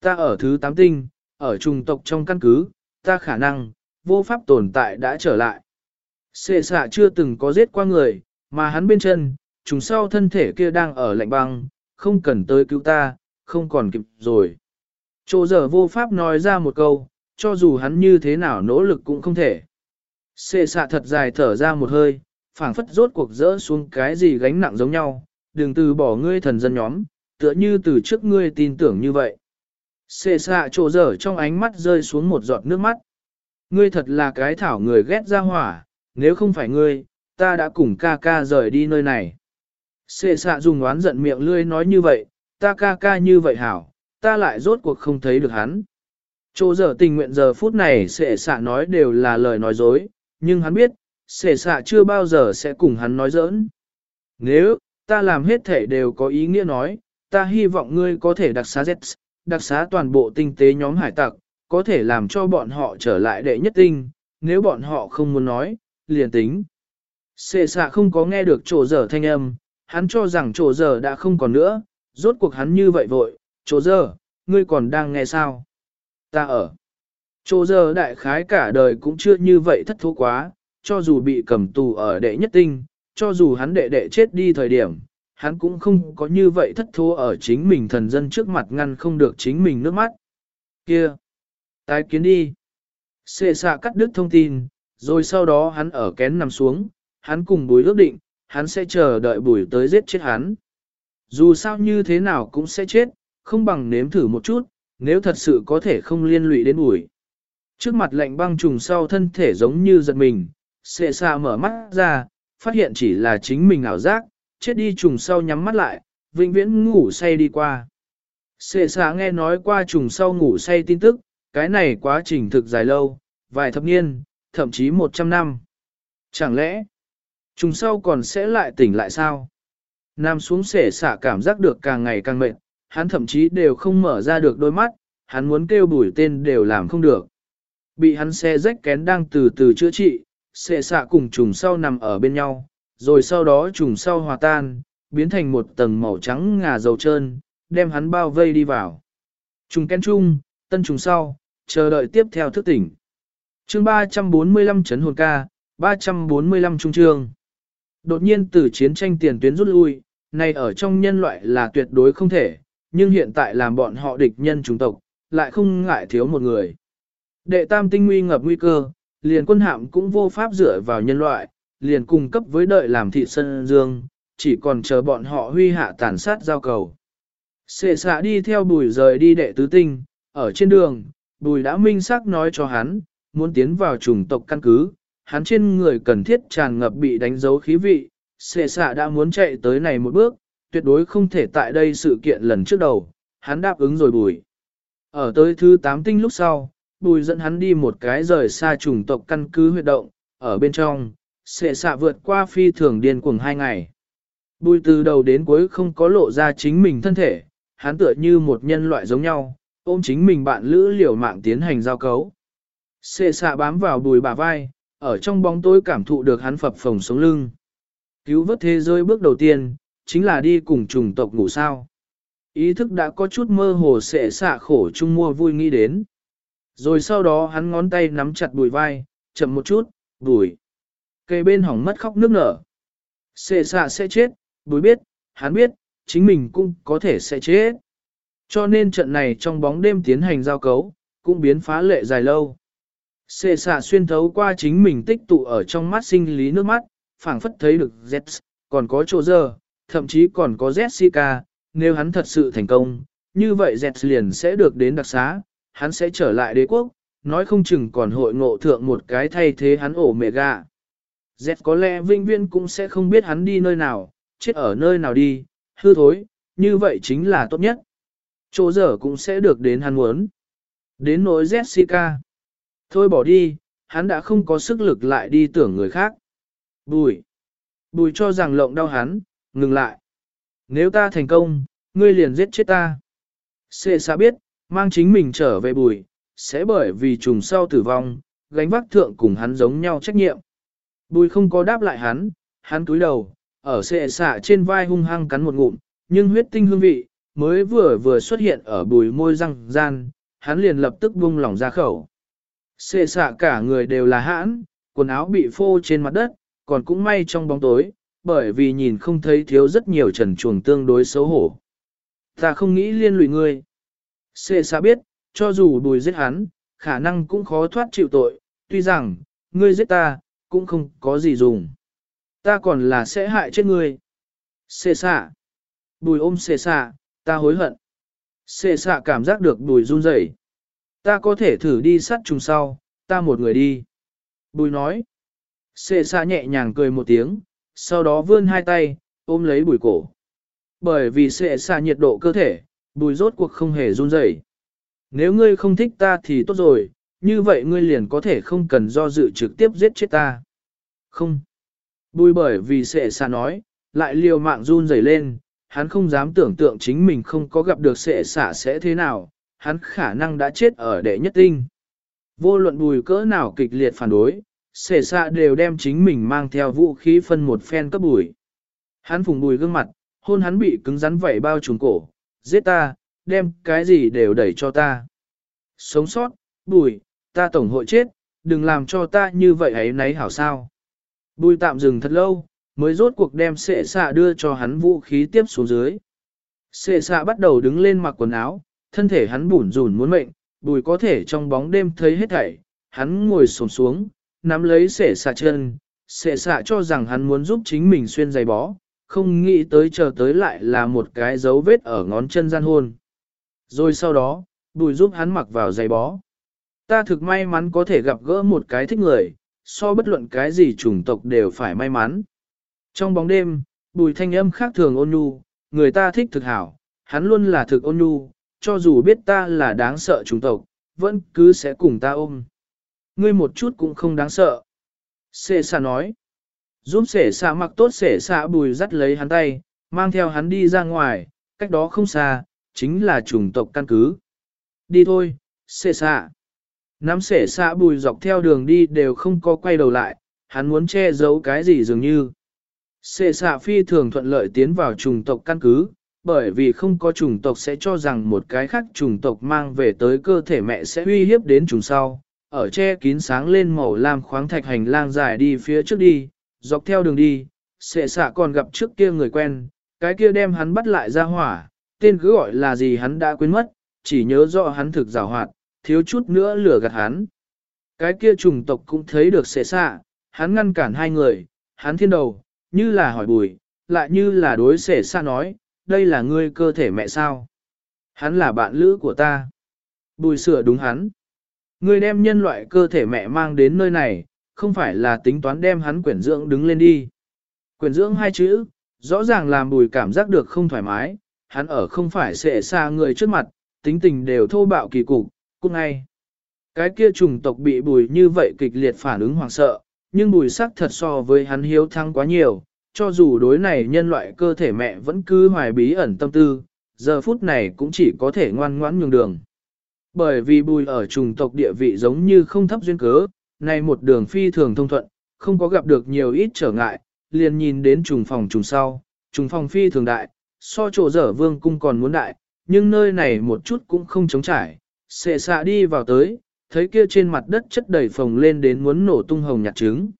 Ta ở thứ tám tinh, ở trùng tộc trong căn cứ, ta khả năng, vô pháp tồn tại đã trở lại. Xệ xạ chưa từng có giết qua người, mà hắn bên chân, trùng sau thân thể kia đang ở lạnh băng, không cần tới cứu ta, không còn kịp rồi. Chỗ giờ vô pháp nói ra một câu, cho dù hắn như thế nào nỗ lực cũng không thể. Xê xạ thật dài thở ra một hơi, phảng phất rốt cuộc rỡ xuống cái gì gánh nặng giống nhau, đừng từ bỏ ngươi thần dân nhóm, tựa như từ trước ngươi tin tưởng như vậy. Xê xạ trổ dở trong ánh mắt rơi xuống một giọt nước mắt. Ngươi thật là cái thảo người ghét ra hỏa, nếu không phải ngươi, ta đã cùng ca ca rời đi nơi này. Xê xạ dùng oán giận miệng lươi nói như vậy, ta ca ca như vậy hảo, ta lại rốt cuộc không thấy được hắn. Chỗ giờ tình nguyện giờ phút này xệ xạ nói đều là lời nói dối, nhưng hắn biết, xệ xạ chưa bao giờ sẽ cùng hắn nói giỡn. Nếu, ta làm hết thể đều có ý nghĩa nói, ta hy vọng ngươi có thể đặc xá Z, đặc xá toàn bộ tinh tế nhóm hải tặc, có thể làm cho bọn họ trở lại đệ nhất tinh, nếu bọn họ không muốn nói, liền tính. Xệ xạ không có nghe được trổ dở thanh âm, hắn cho rằng trổ dở đã không còn nữa, rốt cuộc hắn như vậy vội, trổ dở, ngươi còn đang nghe sao? Ta ở. trổ dở đại khái cả đời cũng chưa như vậy thất thố quá, cho dù bị cầm tù ở đệ nhất tinh, cho dù hắn đệ đệ chết đi thời điểm, hắn cũng không có như vậy thất thố ở chính mình thần dân trước mặt ngăn không được chính mình nước mắt. Kia! Tái kiến đi! Xệ xạ cắt đứt thông tin, rồi sau đó hắn ở kén nằm xuống, hắn cùng bùi ước định, hắn sẽ chờ đợi bùi tới giết chết hắn. Dù sao như thế nào cũng sẽ chết, không bằng nếm thử một chút, nếu thật sự có thể không liên lụy đến bùi. Trước mặt lạnh băng trùng sau thân thể giống như giật mình, xệ xa mở mắt ra, phát hiện chỉ là chính mình ảo giác, chết đi trùng sau nhắm mắt lại, vĩnh viễn ngủ say đi qua. Xệ xa nghe nói qua trùng sau ngủ say tin tức, cái này quá trình thực dài lâu, vài thập niên, thậm chí 100 năm. Chẳng lẽ, trùng sau còn sẽ lại tỉnh lại sao? Nam xuống xệ xả cảm giác được càng ngày càng mệt, hắn thậm chí đều không mở ra được đôi mắt, hắn muốn kêu bùi tên đều làm không được. Bị hắn xe rách kén đang từ từ chữa trị, xệ xạ cùng trùng sau nằm ở bên nhau, rồi sau đó trùng sau hòa tan, biến thành một tầng màu trắng ngà dầu trơn, đem hắn bao vây đi vào. Trùng kén chung, tân trùng sau, chờ đợi tiếp theo thức tỉnh chương 345 chấn hồn ca, 345 trung trương. Đột nhiên từ chiến tranh tiền tuyến rút lui, này ở trong nhân loại là tuyệt đối không thể, nhưng hiện tại làm bọn họ địch nhân chủng tộc, lại không ngại thiếu một người. Đệ tam tinh nguy ngập nguy cơ, liền quân hạm cũng vô pháp dựa vào nhân loại, liền cung cấp với đợi làm thị sân dương, chỉ còn chờ bọn họ huy hạ tàn sát giao cầu. Sệ xạ đi theo bùi rời đi đệ tứ tinh, ở trên đường, bùi đã minh xác nói cho hắn, muốn tiến vào chủng tộc căn cứ, hắn trên người cần thiết tràn ngập bị đánh dấu khí vị, xệ xạ đã muốn chạy tới này một bước, tuyệt đối không thể tại đây sự kiện lần trước đầu, hắn đáp ứng rồi bùi. Ở tới thứ 8 tinh lúc sau, bùi dẫn hắn đi một cái rời xa chủng tộc căn cứ huyệt động, ở bên trong, xệ xạ vượt qua phi thường điên cuồng hai ngày. Bùi từ đầu đến cuối không có lộ ra chính mình thân thể, hắn tựa như một nhân loại giống nhau, ôm chính mình bạn lữ liều mạng tiến hành giao cấu. Xê xạ bám vào đùi bà vai, ở trong bóng tối cảm thụ được hắn phập phồng sống lưng. Cứu vớt thế giới bước đầu tiên, chính là đi cùng trùng tộc ngủ sao. Ý thức đã có chút mơ hồ xệ xạ khổ chung mua vui nghĩ đến. Rồi sau đó hắn ngón tay nắm chặt đùi vai, chậm một chút, đùi. Cây bên hỏng mất khóc nước nở. Xệ xạ sẽ chết, đùi biết, hắn biết, chính mình cũng có thể sẽ chết. Cho nên trận này trong bóng đêm tiến hành giao cấu, cũng biến phá lệ dài lâu. Xê xạ xuyên thấu qua chính mình tích tụ ở trong mắt sinh lý nước mắt, phảng phất thấy được Z, còn có chỗ giờ, thậm chí còn có Jessica, nếu hắn thật sự thành công, như vậy Z liền sẽ được đến đặc xá, hắn sẽ trở lại đế quốc, nói không chừng còn hội ngộ thượng một cái thay thế hắn ổ mẹ gà. Z có lẽ vinh viên cũng sẽ không biết hắn đi nơi nào, chết ở nơi nào đi, hư thối, như vậy chính là tốt nhất. Chỗ giờ cũng sẽ được đến hắn muốn. Đến nỗi Jessica. Thôi bỏ đi, hắn đã không có sức lực lại đi tưởng người khác. Bùi. Bùi cho rằng lộng đau hắn, ngừng lại. Nếu ta thành công, ngươi liền giết chết ta. Xê xa biết, mang chính mình trở về bùi, sẽ bởi vì trùng sau tử vong, gánh vác thượng cùng hắn giống nhau trách nhiệm. Bùi không có đáp lại hắn, hắn túi đầu, ở xệ xạ trên vai hung hăng cắn một ngụm, nhưng huyết tinh hương vị, mới vừa vừa xuất hiện ở bùi môi răng gian, hắn liền lập tức buông lỏng ra khẩu. Xệ xạ cả người đều là hãn, quần áo bị phô trên mặt đất, còn cũng may trong bóng tối, bởi vì nhìn không thấy thiếu rất nhiều trần chuồng tương đối xấu hổ. Ta không nghĩ liên lụy ngươi. Xệ xạ biết, cho dù bùi giết hắn, khả năng cũng khó thoát chịu tội, tuy rằng, ngươi giết ta, cũng không có gì dùng. Ta còn là sẽ hại chết ngươi. Xê xạ. Bùi ôm xê xạ, ta hối hận. Xệ xạ cảm giác được bùi run rẩy. Ta có thể thử đi sát trùng sau, ta một người đi. Bùi nói. Xệ xa nhẹ nhàng cười một tiếng, sau đó vươn hai tay, ôm lấy bùi cổ. Bởi vì xệ xa nhiệt độ cơ thể, bùi rốt cuộc không hề run rẩy. Nếu ngươi không thích ta thì tốt rồi, như vậy ngươi liền có thể không cần do dự trực tiếp giết chết ta. Không. Bùi bởi vì xệ xa nói, lại liều mạng run rẩy lên, hắn không dám tưởng tượng chính mình không có gặp được sệ xả sẽ thế nào, hắn khả năng đã chết ở đệ nhất tinh. Vô luận bùi cỡ nào kịch liệt phản đối, xệ xạ đều đem chính mình mang theo vũ khí phân một phen cấp bùi. Hắn phùng bùi gương mặt, hôn hắn bị cứng rắn vảy bao trùm cổ, giết ta, đem cái gì đều đẩy cho ta. Sống sót, bùi, ta tổng hội chết, đừng làm cho ta như vậy ấy nấy hảo sao. Bùi tạm dừng thật lâu, mới rốt cuộc đem xệ xạ đưa cho hắn vũ khí tiếp xuống dưới. Xệ xạ bắt đầu đứng lên mặc quần áo, thân thể hắn bủn rủn muốn mệnh, bùi có thể trong bóng đêm thấy hết thảy, hắn ngồi xổm xuống, nắm lấy sẻ xạ chân, sẻ xạ cho rằng hắn muốn giúp chính mình xuyên giày bó, không nghĩ tới chờ tới lại là một cái dấu vết ở ngón chân gian hôn. Rồi sau đó, bùi giúp hắn mặc vào giày bó. Ta thực may mắn có thể gặp gỡ một cái thích người, so bất luận cái gì chủng tộc đều phải may mắn. Trong bóng đêm, bùi thanh âm khác thường ôn nhu, người ta thích thực hảo, hắn luôn là thực ôn nhu, cho dù biết ta là đáng sợ chúng tộc, vẫn cứ sẽ cùng ta ôm. Ngươi một chút cũng không đáng sợ. Sệ xạ nói. Giúp sệ xạ mặc tốt sệ xạ bùi dắt lấy hắn tay, mang theo hắn đi ra ngoài, cách đó không xa, chính là chủng tộc căn cứ. Đi thôi, sệ xạ. Nắm sệ xạ bùi dọc theo đường đi đều không có quay đầu lại, hắn muốn che giấu cái gì dường như. Sệ xạ phi thường thuận lợi tiến vào chủng tộc căn cứ, bởi vì không có chủng tộc sẽ cho rằng một cái khác chủng tộc mang về tới cơ thể mẹ sẽ uy hiếp đến chủng sau. Ở che kín sáng lên màu lam khoáng thạch hành lang dài đi phía trước đi, dọc theo đường đi, sệ xạ còn gặp trước kia người quen, cái kia đem hắn bắt lại ra hỏa, tên cứ gọi là gì hắn đã quên mất, chỉ nhớ rõ hắn thực rào hoạt, thiếu chút nữa lửa gạt hắn. Cái kia trùng tộc cũng thấy được sệ xạ, hắn ngăn cản hai người, hắn thiên đầu, như là hỏi bùi, lại như là đối sệ xạ nói, đây là ngươi cơ thể mẹ sao? Hắn là bạn lữ của ta. Bùi sửa đúng hắn. Ngươi đem nhân loại cơ thể mẹ mang đến nơi này, không phải là tính toán đem hắn quyển dưỡng đứng lên đi. Quyển dưỡng hai chữ, rõ ràng làm bùi cảm giác được không thoải mái, hắn ở không phải sẽ xa người trước mặt, tính tình đều thô bạo kỳ cục, cũng ngay. Cái kia trùng tộc bị bùi như vậy kịch liệt phản ứng hoảng sợ, nhưng bùi sắc thật so với hắn hiếu thắng quá nhiều, cho dù đối này nhân loại cơ thể mẹ vẫn cứ hoài bí ẩn tâm tư, giờ phút này cũng chỉ có thể ngoan ngoãn nhường đường. Bởi vì bùi ở trùng tộc địa vị giống như không thấp duyên cớ, này một đường phi thường thông thuận, không có gặp được nhiều ít trở ngại, liền nhìn đến trùng phòng trùng sau, trùng phòng phi thường đại, so chỗ dở vương cung còn muốn đại, nhưng nơi này một chút cũng không chống trải, xệ xạ đi vào tới, thấy kia trên mặt đất chất đầy phồng lên đến muốn nổ tung hồng nhạt trứng.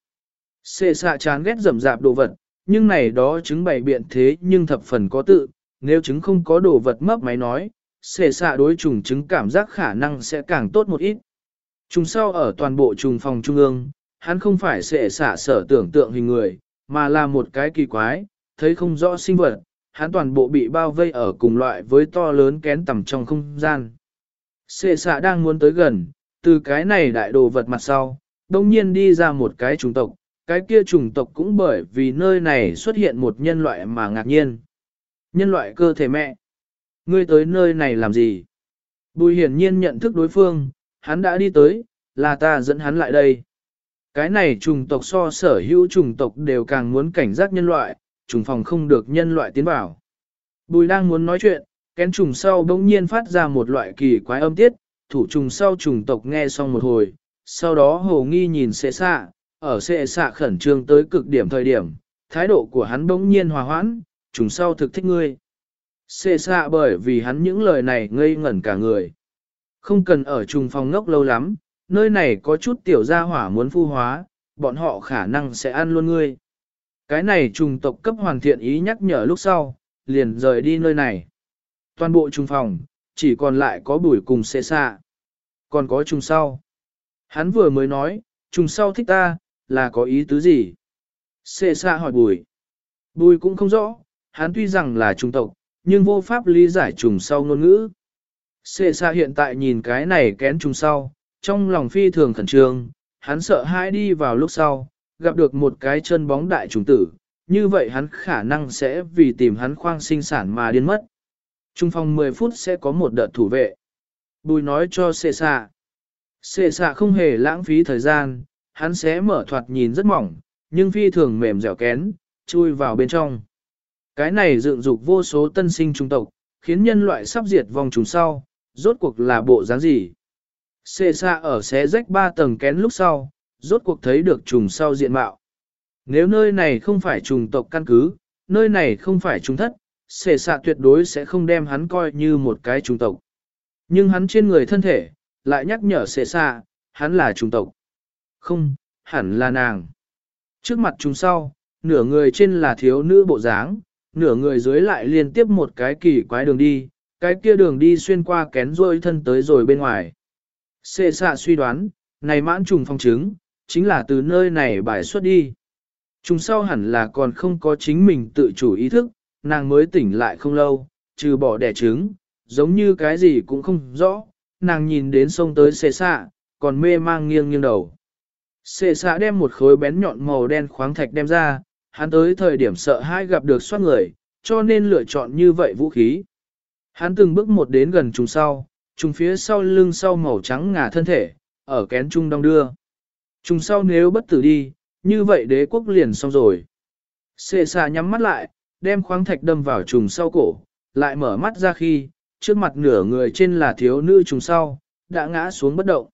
Xệ xạ chán ghét rầm rạp đồ vật, nhưng này đó chứng bày biện thế nhưng thập phần có tự, nếu chứng không có đồ vật mấp máy nói, xệ xạ đối trùng chứng cảm giác khả năng sẽ càng tốt một ít. Trùng sau ở toàn bộ trùng phòng trung ương, hắn không phải xệ xạ sở tưởng tượng hình người, mà là một cái kỳ quái, thấy không rõ sinh vật, hắn toàn bộ bị bao vây ở cùng loại với to lớn kén tầm trong không gian. Xệ xạ đang muốn tới gần, từ cái này đại đồ vật mặt sau, đông nhiên đi ra một cái trùng tộc, cái kia chủng tộc cũng bởi vì nơi này xuất hiện một nhân loại mà ngạc nhiên. Nhân loại cơ thể mẹ. Ngươi tới nơi này làm gì? Bùi hiển nhiên nhận thức đối phương, hắn đã đi tới, là ta dẫn hắn lại đây. Cái này trùng tộc so sở hữu trùng tộc đều càng muốn cảnh giác nhân loại, trùng phòng không được nhân loại tiến vào. Bùi đang muốn nói chuyện, kén trùng sau bỗng nhiên phát ra một loại kỳ quái âm tiết, thủ trùng sau trùng tộc nghe xong một hồi, sau đó hồ nghi nhìn xệ xạ, ở xệ xạ khẩn trương tới cực điểm thời điểm, thái độ của hắn bỗng nhiên hòa hoãn, trùng sau thực thích ngươi. Xệ xạ bởi vì hắn những lời này ngây ngẩn cả người. Không cần ở trùng phòng ngốc lâu lắm, nơi này có chút tiểu gia hỏa muốn phu hóa, bọn họ khả năng sẽ ăn luôn ngươi. Cái này trùng tộc cấp hoàn thiện ý nhắc nhở lúc sau, liền rời đi nơi này. Toàn bộ trùng phòng, chỉ còn lại có bùi cùng xệ xạ. Còn có trùng sau. Hắn vừa mới nói, trùng sau thích ta, là có ý tứ gì? Xê xa hỏi bùi. Bùi cũng không rõ, hắn tuy rằng là trung tộc, nhưng vô pháp lý giải trùng sau ngôn ngữ. Xê xa hiện tại nhìn cái này kén trùng sau, trong lòng phi thường khẩn trương, hắn sợ hãi đi vào lúc sau, gặp được một cái chân bóng đại trùng tử, như vậy hắn khả năng sẽ vì tìm hắn khoang sinh sản mà điên mất. Trung phòng 10 phút sẽ có một đợt thủ vệ. Bùi nói cho xê xa. Xê xa không hề lãng phí thời gian, hắn sẽ mở thoạt nhìn rất mỏng, nhưng phi thường mềm dẻo kén, chui vào bên trong. Cái này dựng dục vô số tân sinh trung tộc, khiến nhân loại sắp diệt vòng trùng sau, rốt cuộc là bộ dáng gì? Xê xa ở xé rách ba tầng kén lúc sau, rốt cuộc thấy được trùng sau diện mạo. Nếu nơi này không phải trùng tộc căn cứ, nơi này không phải trùng thất, xê xa tuyệt đối sẽ không đem hắn coi như một cái trùng tộc. Nhưng hắn trên người thân thể, lại nhắc nhở xê xa, hắn là trùng tộc. Không, hẳn là nàng. Trước mặt chúng sau, nửa người trên là thiếu nữ bộ dáng, nửa người dưới lại liên tiếp một cái kỳ quái đường đi, cái kia đường đi xuyên qua kén rôi thân tới rồi bên ngoài. Xê xạ suy đoán, này mãn trùng phong trứng, chính là từ nơi này bài xuất đi. Trùng sau hẳn là còn không có chính mình tự chủ ý thức, nàng mới tỉnh lại không lâu, trừ bỏ đẻ trứng, giống như cái gì cũng không rõ, nàng nhìn đến sông tới xê xạ, còn mê mang nghiêng nghiêng đầu. Sệ xạ đem một khối bén nhọn màu đen khoáng thạch đem ra, hắn tới thời điểm sợ hai gặp được soát người, cho nên lựa chọn như vậy vũ khí. Hắn từng bước một đến gần trùng sau, trùng phía sau lưng sau màu trắng ngà thân thể, ở kén trung đông đưa. Trùng sau nếu bất tử đi, như vậy đế quốc liền xong rồi. Sệ xà nhắm mắt lại, đem khoáng thạch đâm vào trùng sau cổ, lại mở mắt ra khi, trước mặt nửa người trên là thiếu nữ trùng sau, đã ngã xuống bất động.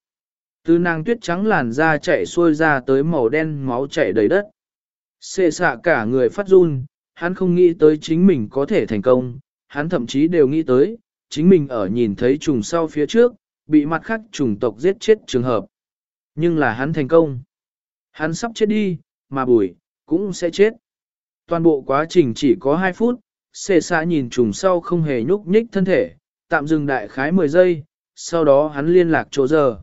Từ nàng tuyết trắng làn da chạy xuôi ra tới màu đen máu chảy đầy đất. Xê xạ cả người phát run, hắn không nghĩ tới chính mình có thể thành công, hắn thậm chí đều nghĩ tới, chính mình ở nhìn thấy trùng sau phía trước, bị mặt khác trùng tộc giết chết trường hợp. Nhưng là hắn thành công. Hắn sắp chết đi, mà bùi, cũng sẽ chết. Toàn bộ quá trình chỉ có 2 phút, xê xạ nhìn trùng sau không hề nhúc nhích thân thể, tạm dừng đại khái 10 giây, sau đó hắn liên lạc chỗ giờ.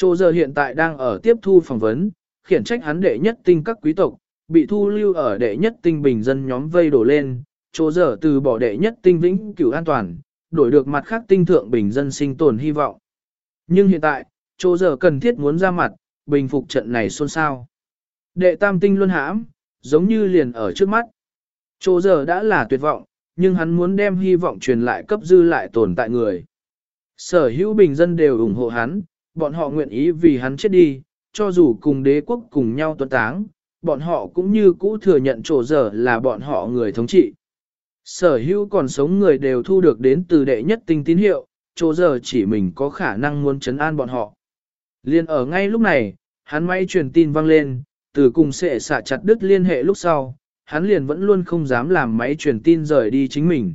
Chỗ giờ hiện tại đang ở tiếp thu phỏng vấn, khiển trách hắn đệ nhất tinh các quý tộc, bị thu lưu ở đệ nhất tinh bình dân nhóm vây đổ lên, chỗ giờ từ bỏ đệ nhất tinh vĩnh cửu an toàn, đổi được mặt khác tinh thượng bình dân sinh tồn hy vọng. Nhưng hiện tại, chỗ giờ cần thiết muốn ra mặt, bình phục trận này xôn xao. Đệ tam tinh luân hãm, giống như liền ở trước mắt. Chỗ giờ đã là tuyệt vọng, nhưng hắn muốn đem hy vọng truyền lại cấp dư lại tồn tại người. Sở hữu bình dân đều ủng hộ hắn, bọn họ nguyện ý vì hắn chết đi, cho dù cùng đế quốc cùng nhau tuấn táng, bọn họ cũng như cũ thừa nhận chỗ giờ là bọn họ người thống trị. Sở hữu còn sống người đều thu được đến từ đệ nhất tinh tín hiệu, chỗ giờ chỉ mình có khả năng muốn chấn an bọn họ. Liên ở ngay lúc này, hắn máy truyền tin vang lên, từ cùng sẽ xả chặt đứt liên hệ lúc sau, hắn liền vẫn luôn không dám làm máy truyền tin rời đi chính mình.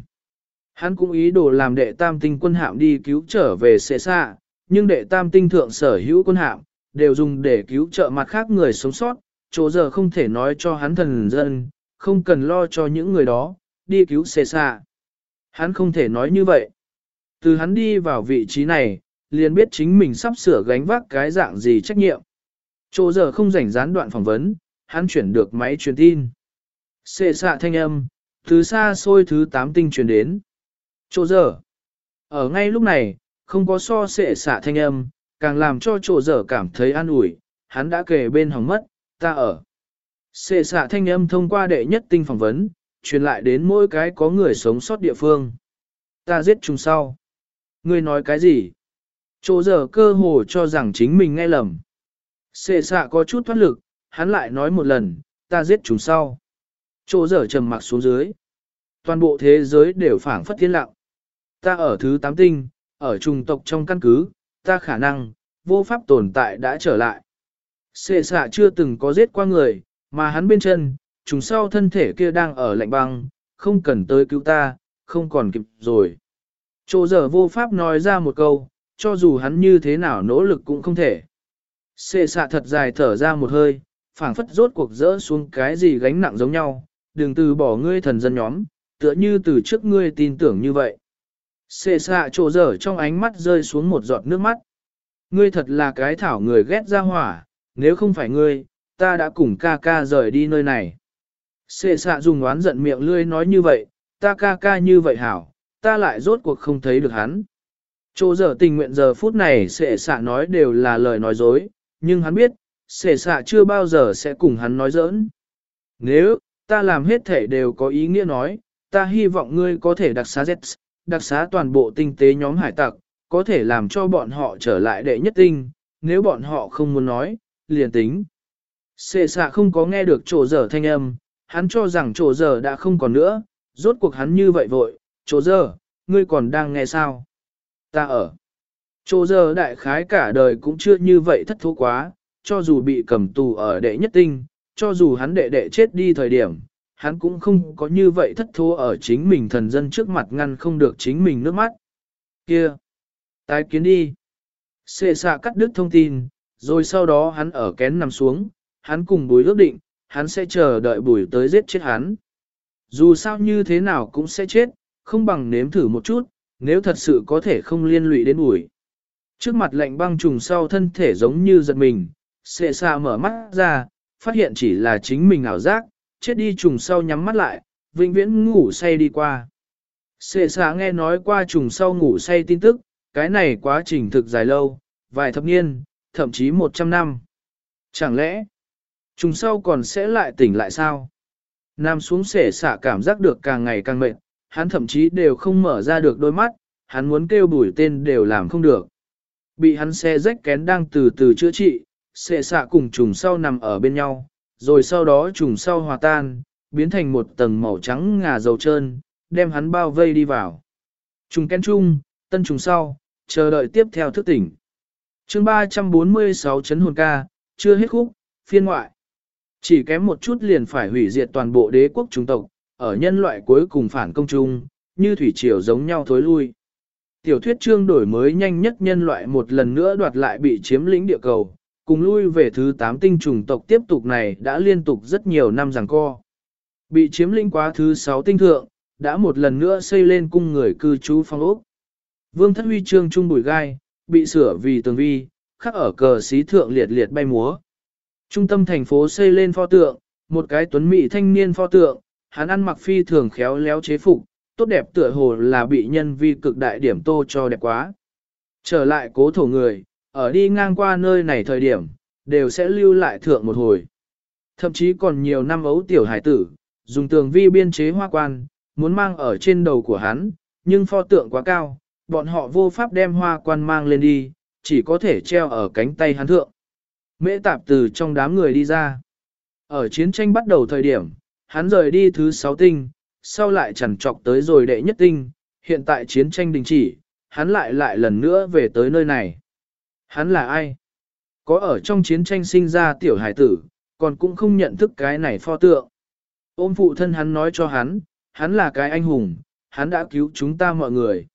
Hắn cũng ý đồ làm đệ tam tinh quân hạm đi cứu trở về sẽ xạ, nhưng đệ tam tinh thượng sở hữu quân hạm, đều dùng để cứu trợ mặt khác người sống sót, chỗ giờ không thể nói cho hắn thần dân, không cần lo cho những người đó, đi cứu xê xa. Hắn không thể nói như vậy. Từ hắn đi vào vị trí này, liền biết chính mình sắp sửa gánh vác cái dạng gì trách nhiệm. Chỗ giờ không rảnh gián đoạn phỏng vấn, hắn chuyển được máy truyền tin. Xê xạ thanh âm, thứ xa xôi thứ tám tinh truyền đến. Chỗ giờ. Ở ngay lúc này, không có so sệ xả thanh âm, càng làm cho chỗ dở cảm thấy an ủi, hắn đã kề bên hỏng mất, ta ở. sệ xạ thanh âm thông qua đệ nhất tinh phỏng vấn, truyền lại đến mỗi cái có người sống sót địa phương. Ta giết chúng sau. Ngươi nói cái gì? Chỗ giờ cơ hồ cho rằng chính mình nghe lầm. sệ xạ có chút thoát lực, hắn lại nói một lần, ta giết chúng sau. Chỗ giờ trầm mặc xuống dưới. Toàn bộ thế giới đều phảng phất thiên lặng. Ta ở thứ tám tinh, ở trùng tộc trong căn cứ, ta khả năng, vô pháp tồn tại đã trở lại. Xệ xạ chưa từng có giết qua người, mà hắn bên chân, trùng sau thân thể kia đang ở lạnh băng, không cần tới cứu ta, không còn kịp rồi. Chỗ giờ vô pháp nói ra một câu, cho dù hắn như thế nào nỗ lực cũng không thể. Xệ xạ thật dài thở ra một hơi, phảng phất rốt cuộc rỡ xuống cái gì gánh nặng giống nhau, đừng từ bỏ ngươi thần dân nhóm, tựa như từ trước ngươi tin tưởng như vậy. Xê xạ trổ dở trong ánh mắt rơi xuống một giọt nước mắt. Ngươi thật là cái thảo người ghét ra hỏa, nếu không phải ngươi, ta đã cùng ca ca rời đi nơi này. Xê xạ dùng oán giận miệng lươi nói như vậy, ta ca ca như vậy hảo, ta lại rốt cuộc không thấy được hắn. Chỗ giờ tình nguyện giờ phút này sệ xạ nói đều là lời nói dối, nhưng hắn biết, sệ xạ chưa bao giờ sẽ cùng hắn nói giỡn. Nếu, ta làm hết thể đều có ý nghĩa nói, ta hy vọng ngươi có thể đặc xá Z, đặc xá toàn bộ tinh tế nhóm hải tặc, có thể làm cho bọn họ trở lại đệ nhất tinh, nếu bọn họ không muốn nói, liền tính. Sệ xạ không có nghe được chỗ dở thanh âm, hắn cho rằng chỗ dở đã không còn nữa, rốt cuộc hắn như vậy vội, chỗ dở ngươi còn đang nghe sao? Ta ở. Chỗ dở đại khái cả đời cũng chưa như vậy thất thú quá, cho dù bị cầm tù ở đệ nhất tinh, cho dù hắn đệ đệ chết đi thời điểm, hắn cũng không có như vậy thất thố ở chính mình thần dân trước mặt ngăn không được chính mình nước mắt. Kia! Tái kiến đi! Xê xạ cắt đứt thông tin, rồi sau đó hắn ở kén nằm xuống, hắn cùng bùi ước định, hắn sẽ chờ đợi bùi tới giết chết hắn. Dù sao như thế nào cũng sẽ chết, không bằng nếm thử một chút, nếu thật sự có thể không liên lụy đến bùi. Trước mặt lạnh băng trùng sau thân thể giống như giật mình, xệ xạ mở mắt ra, phát hiện chỉ là chính mình ảo giác, chết đi trùng sau nhắm mắt lại, vĩnh viễn ngủ say đi qua. Sệ xá nghe nói qua trùng sau ngủ say tin tức, cái này quá trình thực dài lâu, vài thập niên, thậm chí 100 năm. Chẳng lẽ, trùng sau còn sẽ lại tỉnh lại sao? Nam xuống sệ xả cảm giác được càng ngày càng mệt, hắn thậm chí đều không mở ra được đôi mắt, hắn muốn kêu bùi tên đều làm không được. Bị hắn xe rách kén đang từ từ chữa trị, sệ xạ cùng trùng sau nằm ở bên nhau, rồi sau đó trùng sau hòa tan, biến thành một tầng màu trắng ngà dầu trơn, đem hắn bao vây đi vào. Trùng kén chung, tân trùng sau, chờ đợi tiếp theo thức tỉnh. chương 346 chấn hồn ca, chưa hết khúc, phiên ngoại. Chỉ kém một chút liền phải hủy diệt toàn bộ đế quốc trung tộc, ở nhân loại cuối cùng phản công chung, như thủy triều giống nhau thối lui. Tiểu thuyết chương đổi mới nhanh nhất nhân loại một lần nữa đoạt lại bị chiếm lĩnh địa cầu, cùng lui về thứ 8 tinh trùng tộc tiếp tục này đã liên tục rất nhiều năm giằng co. Bị chiếm lĩnh quá thứ 6 tinh thượng, đã một lần nữa xây lên cung người cư trú phong ốc. Vương thất huy chương trung bùi gai, bị sửa vì tường vi, khắc ở cờ xí thượng liệt liệt bay múa. Trung tâm thành phố xây lên pho tượng, một cái tuấn mỹ thanh niên pho tượng, hắn ăn mặc phi thường khéo léo chế phục, tốt đẹp tựa hồ là bị nhân vi cực đại điểm tô cho đẹp quá. Trở lại cố thổ người, ở đi ngang qua nơi này thời điểm, đều sẽ lưu lại thượng một hồi. Thậm chí còn nhiều năm ấu tiểu hải tử, dùng tường vi biên chế hoa quan, muốn mang ở trên đầu của hắn, nhưng pho tượng quá cao, bọn họ vô pháp đem hoa quan mang lên đi, chỉ có thể treo ở cánh tay hắn thượng. Mễ tạp từ trong đám người đi ra. Ở chiến tranh bắt đầu thời điểm, hắn rời đi thứ sáu tinh, sau lại chẳng trọc tới rồi đệ nhất tinh, hiện tại chiến tranh đình chỉ, hắn lại lại lần nữa về tới nơi này. Hắn là ai? Có ở trong chiến tranh sinh ra tiểu hải tử, còn cũng không nhận thức cái này pho tượng. Ôm phụ thân hắn nói cho hắn, hắn là cái anh hùng, hắn đã cứu chúng ta mọi người.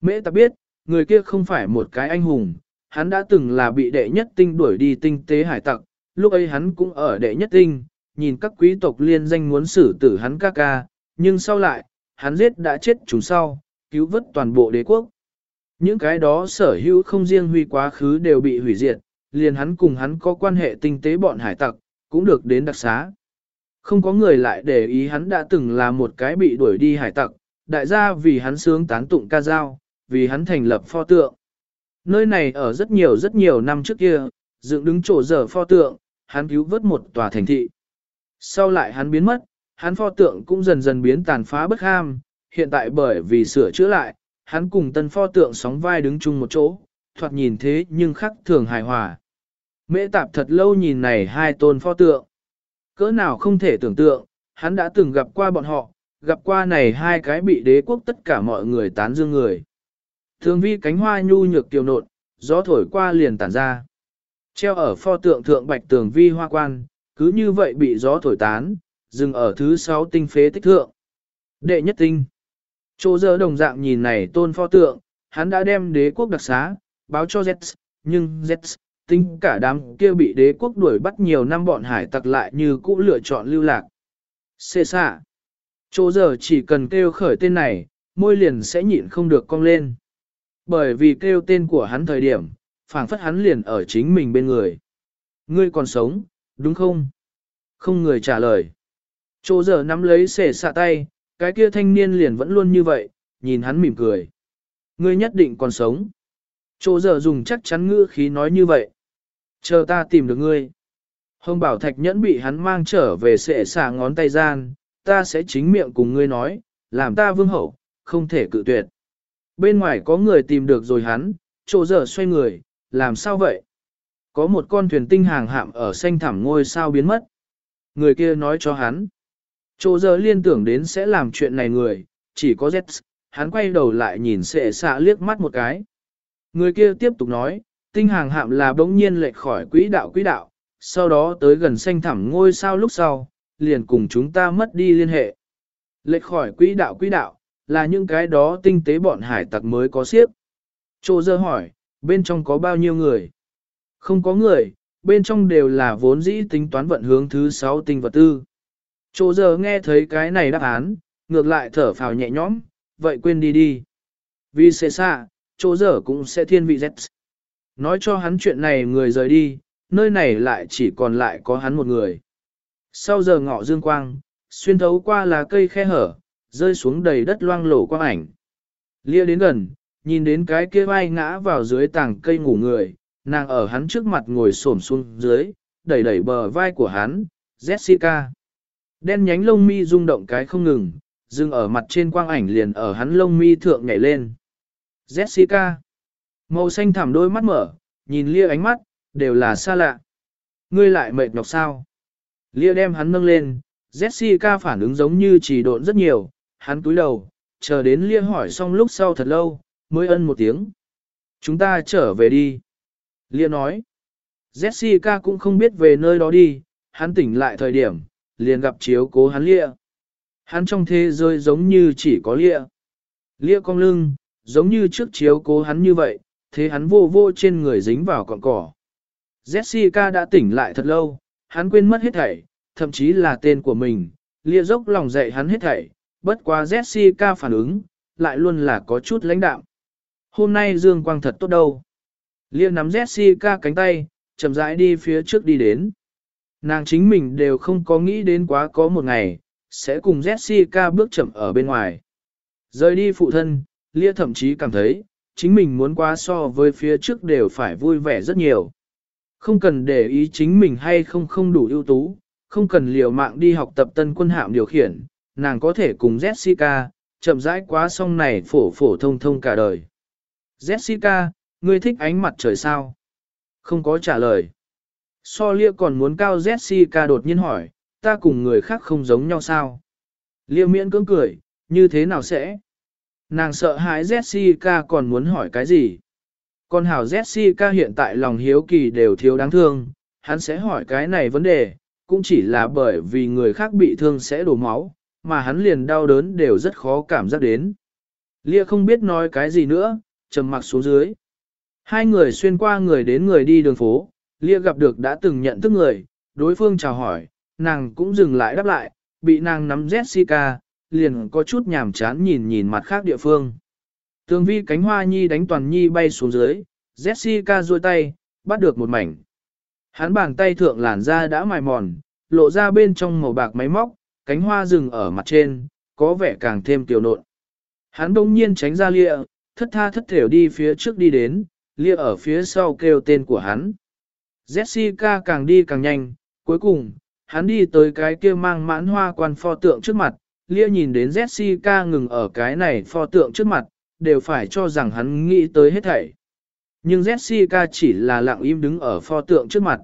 Mễ ta biết, người kia không phải một cái anh hùng, hắn đã từng là bị đệ nhất tinh đuổi đi tinh tế hải tặc, lúc ấy hắn cũng ở đệ nhất tinh, nhìn các quý tộc liên danh muốn xử tử hắn ca ca, nhưng sau lại, hắn giết đã chết chúng sau, cứu vớt toàn bộ đế quốc. Những cái đó sở hữu không riêng huy quá khứ đều bị hủy diệt, liền hắn cùng hắn có quan hệ tinh tế bọn hải tặc, cũng được đến đặc xá. Không có người lại để ý hắn đã từng là một cái bị đuổi đi hải tặc, đại gia vì hắn sướng tán tụng ca dao, vì hắn thành lập pho tượng. Nơi này ở rất nhiều rất nhiều năm trước kia, dựng đứng chỗ dở pho tượng, hắn cứu vớt một tòa thành thị. Sau lại hắn biến mất, hắn pho tượng cũng dần dần biến tàn phá bất ham, hiện tại bởi vì sửa chữa lại, hắn cùng tân pho tượng sóng vai đứng chung một chỗ, thoạt nhìn thế nhưng khắc thường hài hòa. Mễ tạp thật lâu nhìn này hai tôn pho tượng. Cỡ nào không thể tưởng tượng, hắn đã từng gặp qua bọn họ, gặp qua này hai cái bị đế quốc tất cả mọi người tán dương người. Thường vi cánh hoa nhu nhược tiêu nộn, gió thổi qua liền tản ra. Treo ở pho tượng thượng bạch tường vi hoa quan, cứ như vậy bị gió thổi tán, dừng ở thứ sáu tinh phế tích thượng. Đệ nhất tinh. Chỗ giờ đồng dạng nhìn này tôn pho tượng, hắn đã đem đế quốc đặc xá, báo cho Zets, nhưng Zets, tính cả đám kia bị đế quốc đuổi bắt nhiều năm bọn hải tặc lại như cũ lựa chọn lưu lạc. Xê xạ. Chỗ giờ chỉ cần kêu khởi tên này, môi liền sẽ nhịn không được cong lên. Bởi vì kêu tên của hắn thời điểm, phảng phất hắn liền ở chính mình bên người. Ngươi còn sống, đúng không? Không người trả lời. Chỗ giờ nắm lấy xệ xạ tay, cái kia thanh niên liền vẫn luôn như vậy, nhìn hắn mỉm cười. Ngươi nhất định còn sống. Chỗ giờ dùng chắc chắn ngữ khí nói như vậy. Chờ ta tìm được ngươi. Hồng bảo thạch nhẫn bị hắn mang trở về sệ xả ngón tay gian, ta sẽ chính miệng cùng ngươi nói, làm ta vương hậu, không thể cự tuyệt. Bên ngoài có người tìm được rồi hắn, chỗ giờ xoay người, làm sao vậy? Có một con thuyền tinh hàng hạm ở xanh thẳm ngôi sao biến mất. Người kia nói cho hắn. Chỗ giờ liên tưởng đến sẽ làm chuyện này người, chỉ có Z, hắn quay đầu lại nhìn sệ xạ liếc mắt một cái. Người kia tiếp tục nói, tinh hàng hạm là bỗng nhiên lệch khỏi quỹ đạo quỹ đạo, sau đó tới gần xanh thẳm ngôi sao lúc sau, liền cùng chúng ta mất đi liên hệ. Lệch khỏi quỹ đạo quỹ đạo, là những cái đó tinh tế bọn hải tặc mới có siếp. Chô dơ hỏi, bên trong có bao nhiêu người? Không có người, bên trong đều là vốn dĩ tính toán vận hướng thứ sáu tinh vật tư. Chỗ giờ nghe thấy cái này đáp án, ngược lại thở phào nhẹ nhõm, vậy quên đi đi. Vì sẽ xa, chỗ dở cũng sẽ thiên vị Z. Nói cho hắn chuyện này người rời đi, nơi này lại chỉ còn lại có hắn một người. Sau giờ ngọ dương quang, xuyên thấu qua là cây khe hở, rơi xuống đầy đất loang lổ quang ảnh. Lia đến gần, nhìn đến cái kia vai ngã vào dưới tảng cây ngủ người, nàng ở hắn trước mặt ngồi xổm xuống dưới, đẩy đẩy bờ vai của hắn, Jessica. Đen nhánh lông mi rung động cái không ngừng, dừng ở mặt trên quang ảnh liền ở hắn lông mi thượng nhảy lên. Jessica. Màu xanh thẳm đôi mắt mở, nhìn lia ánh mắt, đều là xa lạ. Ngươi lại mệt nhọc sao? Lia đem hắn nâng lên, Jessica phản ứng giống như chỉ độn rất nhiều, hắn túi đầu, chờ đến Lia hỏi xong lúc sau thật lâu, mới ân một tiếng. Chúng ta trở về đi. Lia nói. Jessica cũng không biết về nơi đó đi, hắn tỉnh lại thời điểm, liền gặp chiếu cố hắn Lia. Hắn trong thế giới giống như chỉ có Lia. Lia cong lưng, giống như trước chiếu cố hắn như vậy, thế hắn vô vô trên người dính vào cọng cỏ. Jessica đã tỉnh lại thật lâu, hắn quên mất hết thảy, thậm chí là tên của mình, lia dốc lòng dạy hắn hết thảy, bất quá Jessica phản ứng, lại luôn là có chút lãnh đạm. Hôm nay Dương Quang thật tốt đâu. Lia nắm Jessica cánh tay, chậm rãi đi phía trước đi đến. Nàng chính mình đều không có nghĩ đến quá có một ngày, sẽ cùng Jessica bước chậm ở bên ngoài. Rời đi phụ thân, Lia thậm chí cảm thấy, chính mình muốn quá so với phía trước đều phải vui vẻ rất nhiều. Không cần để ý chính mình hay không không đủ ưu tú, không cần liều mạng đi học tập tân quân hạm điều khiển, nàng có thể cùng Jessica, chậm rãi quá xong này phổ phổ thông thông cả đời. Jessica, ngươi thích ánh mặt trời sao? Không có trả lời. So lia còn muốn cao Jessica đột nhiên hỏi, ta cùng người khác không giống nhau sao? Lia miễn cưỡng cười, như thế nào sẽ? Nàng sợ hãi Jessica còn muốn hỏi cái gì? Còn hảo Jessica hiện tại lòng hiếu kỳ đều thiếu đáng thương, hắn sẽ hỏi cái này vấn đề, cũng chỉ là bởi vì người khác bị thương sẽ đổ máu, mà hắn liền đau đớn đều rất khó cảm giác đến. Lia không biết nói cái gì nữa, trầm mặc xuống dưới. Hai người xuyên qua người đến người đi đường phố, Lia gặp được đã từng nhận thức người, đối phương chào hỏi, nàng cũng dừng lại đáp lại, bị nàng nắm Jessica, liền có chút nhàm chán nhìn nhìn mặt khác địa phương. Tường vi cánh hoa nhi đánh toàn nhi bay xuống dưới, Jessica duỗi tay, bắt được một mảnh. Hắn bàn tay thượng làn da đã mài mòn, lộ ra bên trong màu bạc máy móc, cánh hoa rừng ở mặt trên, có vẻ càng thêm tiểu nộn. Hắn đông nhiên tránh ra lịa, thất tha thất thểu đi phía trước đi đến, lịa ở phía sau kêu tên của hắn. Jessica càng đi càng nhanh, cuối cùng, hắn đi tới cái kia mang mãn hoa quan pho tượng trước mặt, lia nhìn đến Jessica ngừng ở cái này pho tượng trước mặt, đều phải cho rằng hắn nghĩ tới hết thảy. Nhưng Jessica chỉ là lặng im đứng ở pho tượng trước mặt.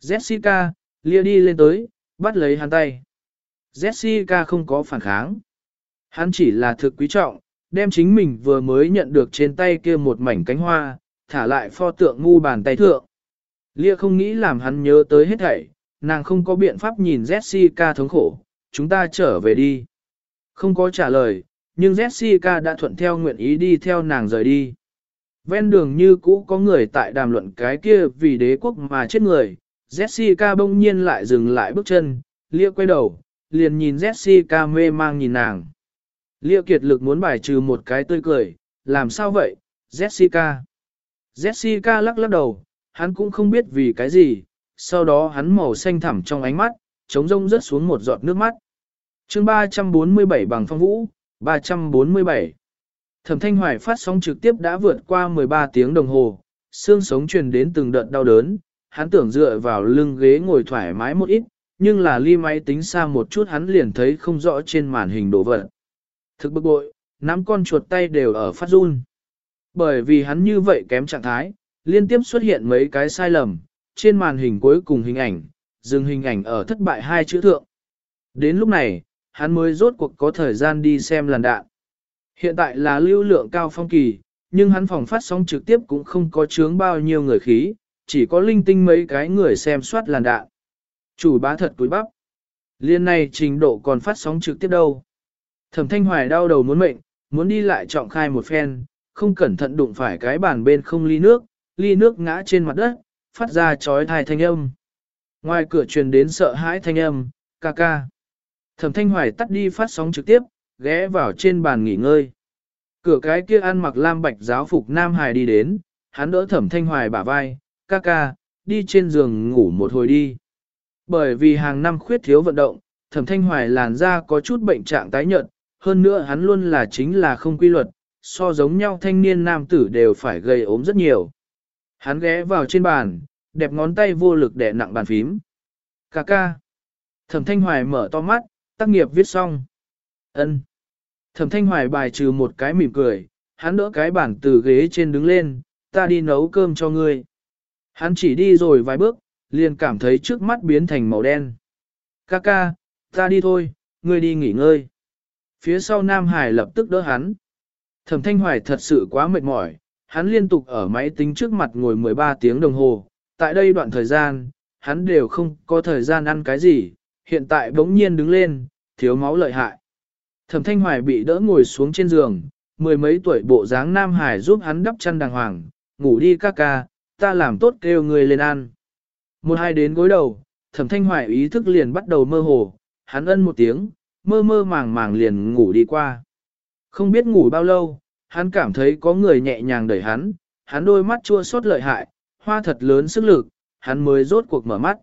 Jessica, lia đi lên tới, bắt lấy hắn tay. Jessica không có phản kháng. Hắn chỉ là thực quý trọng, đem chính mình vừa mới nhận được trên tay kia một mảnh cánh hoa, thả lại pho tượng ngu bàn tay thượng. Lia không nghĩ làm hắn nhớ tới hết thảy, nàng không có biện pháp nhìn Jessica thống khổ, chúng ta trở về đi. Không có trả lời, nhưng Jessica đã thuận theo nguyện ý đi theo nàng rời đi. Ven đường như cũ có người tại đàm luận cái kia vì đế quốc mà chết người, Jessica bỗng nhiên lại dừng lại bước chân, lia quay đầu, liền nhìn Jessica mê mang nhìn nàng. Lia kiệt lực muốn bài trừ một cái tươi cười, làm sao vậy, Jessica? Jessica lắc lắc đầu, hắn cũng không biết vì cái gì, sau đó hắn màu xanh thẳm trong ánh mắt, trống rông rớt xuống một giọt nước mắt. chương 347 bằng phong vũ, 347. Thẩm Thanh Hoài phát sóng trực tiếp đã vượt qua 13 tiếng đồng hồ, xương sống truyền đến từng đợt đau đớn, hắn tưởng dựa vào lưng ghế ngồi thoải mái một ít, nhưng là ly máy tính xa một chút hắn liền thấy không rõ trên màn hình đồ vật. Thực bực bội, nắm con chuột tay đều ở phát run. Bởi vì hắn như vậy kém trạng thái, liên tiếp xuất hiện mấy cái sai lầm, trên màn hình cuối cùng hình ảnh, dừng hình ảnh ở thất bại hai chữ thượng. Đến lúc này, hắn mới rốt cuộc có thời gian đi xem làn đạn. Hiện tại là lưu lượng cao phong kỳ, nhưng hắn phòng phát sóng trực tiếp cũng không có chướng bao nhiêu người khí, chỉ có linh tinh mấy cái người xem soát làn đạn. Chủ bá thật túi bắp. Liên này trình độ còn phát sóng trực tiếp đâu. Thẩm thanh hoài đau đầu muốn mệnh, muốn đi lại trọng khai một phen, không cẩn thận đụng phải cái bàn bên không ly nước, ly nước ngã trên mặt đất, phát ra chói thai thanh âm. Ngoài cửa truyền đến sợ hãi thanh âm, ca ca. Thẩm thanh hoài tắt đi phát sóng trực tiếp, ghé vào trên bàn nghỉ ngơi. Cửa cái kia ăn mặc lam bạch giáo phục Nam Hải đi đến, hắn đỡ thẩm thanh hoài bả vai, ca ca, đi trên giường ngủ một hồi đi. Bởi vì hàng năm khuyết thiếu vận động, thẩm thanh hoài làn da có chút bệnh trạng tái nhợt, hơn nữa hắn luôn là chính là không quy luật, so giống nhau thanh niên nam tử đều phải gây ốm rất nhiều. Hắn ghé vào trên bàn, đẹp ngón tay vô lực đè nặng bàn phím. Cà ca. Thẩm thanh hoài mở to mắt, tác nghiệp viết xong. ân Thẩm thanh hoài bài trừ một cái mỉm cười, hắn đỡ cái bàn từ ghế trên đứng lên, ta đi nấu cơm cho ngươi. Hắn chỉ đi rồi vài bước, liền cảm thấy trước mắt biến thành màu đen. Ca ca, ta đi thôi, ngươi đi nghỉ ngơi. Phía sau Nam Hải lập tức đỡ hắn. Thẩm Thanh Hoài thật sự quá mệt mỏi, hắn liên tục ở máy tính trước mặt ngồi 13 tiếng đồng hồ. Tại đây đoạn thời gian, hắn đều không có thời gian ăn cái gì, hiện tại bỗng nhiên đứng lên, thiếu máu lợi hại. Thẩm Thanh Hoài bị đỡ ngồi xuống trên giường, mười mấy tuổi bộ dáng Nam Hải giúp hắn đắp chăn đàng hoàng, ngủ đi ca ca, ta làm tốt kêu người lên ăn. Một hai đến gối đầu, Thẩm Thanh Hoài ý thức liền bắt đầu mơ hồ, hắn ân một tiếng, mơ mơ màng màng liền ngủ đi qua. Không biết ngủ bao lâu, hắn cảm thấy có người nhẹ nhàng đẩy hắn, hắn đôi mắt chua xót lợi hại, hoa thật lớn sức lực, hắn mới rốt cuộc mở mắt.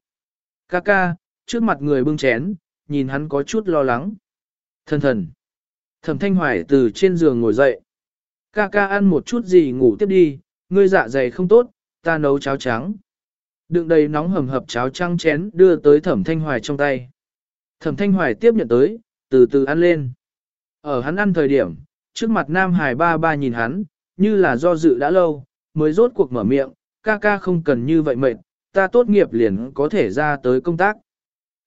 Ca ca, trước mặt người bưng chén, nhìn hắn có chút lo lắng. Thần thần. Thẩm thanh hoài từ trên giường ngồi dậy. Ca ca ăn một chút gì ngủ tiếp đi, ngươi dạ dày không tốt, ta nấu cháo trắng. Đựng đầy nóng hầm hập cháo trắng chén đưa tới thẩm thanh hoài trong tay. Thẩm thanh hoài tiếp nhận tới, từ từ ăn lên. Ở hắn ăn thời điểm, trước mặt Nam Hải ba ba nhìn hắn, như là do dự đã lâu, mới rốt cuộc mở miệng, ca ca không cần như vậy mệt, ta tốt nghiệp liền có thể ra tới công tác.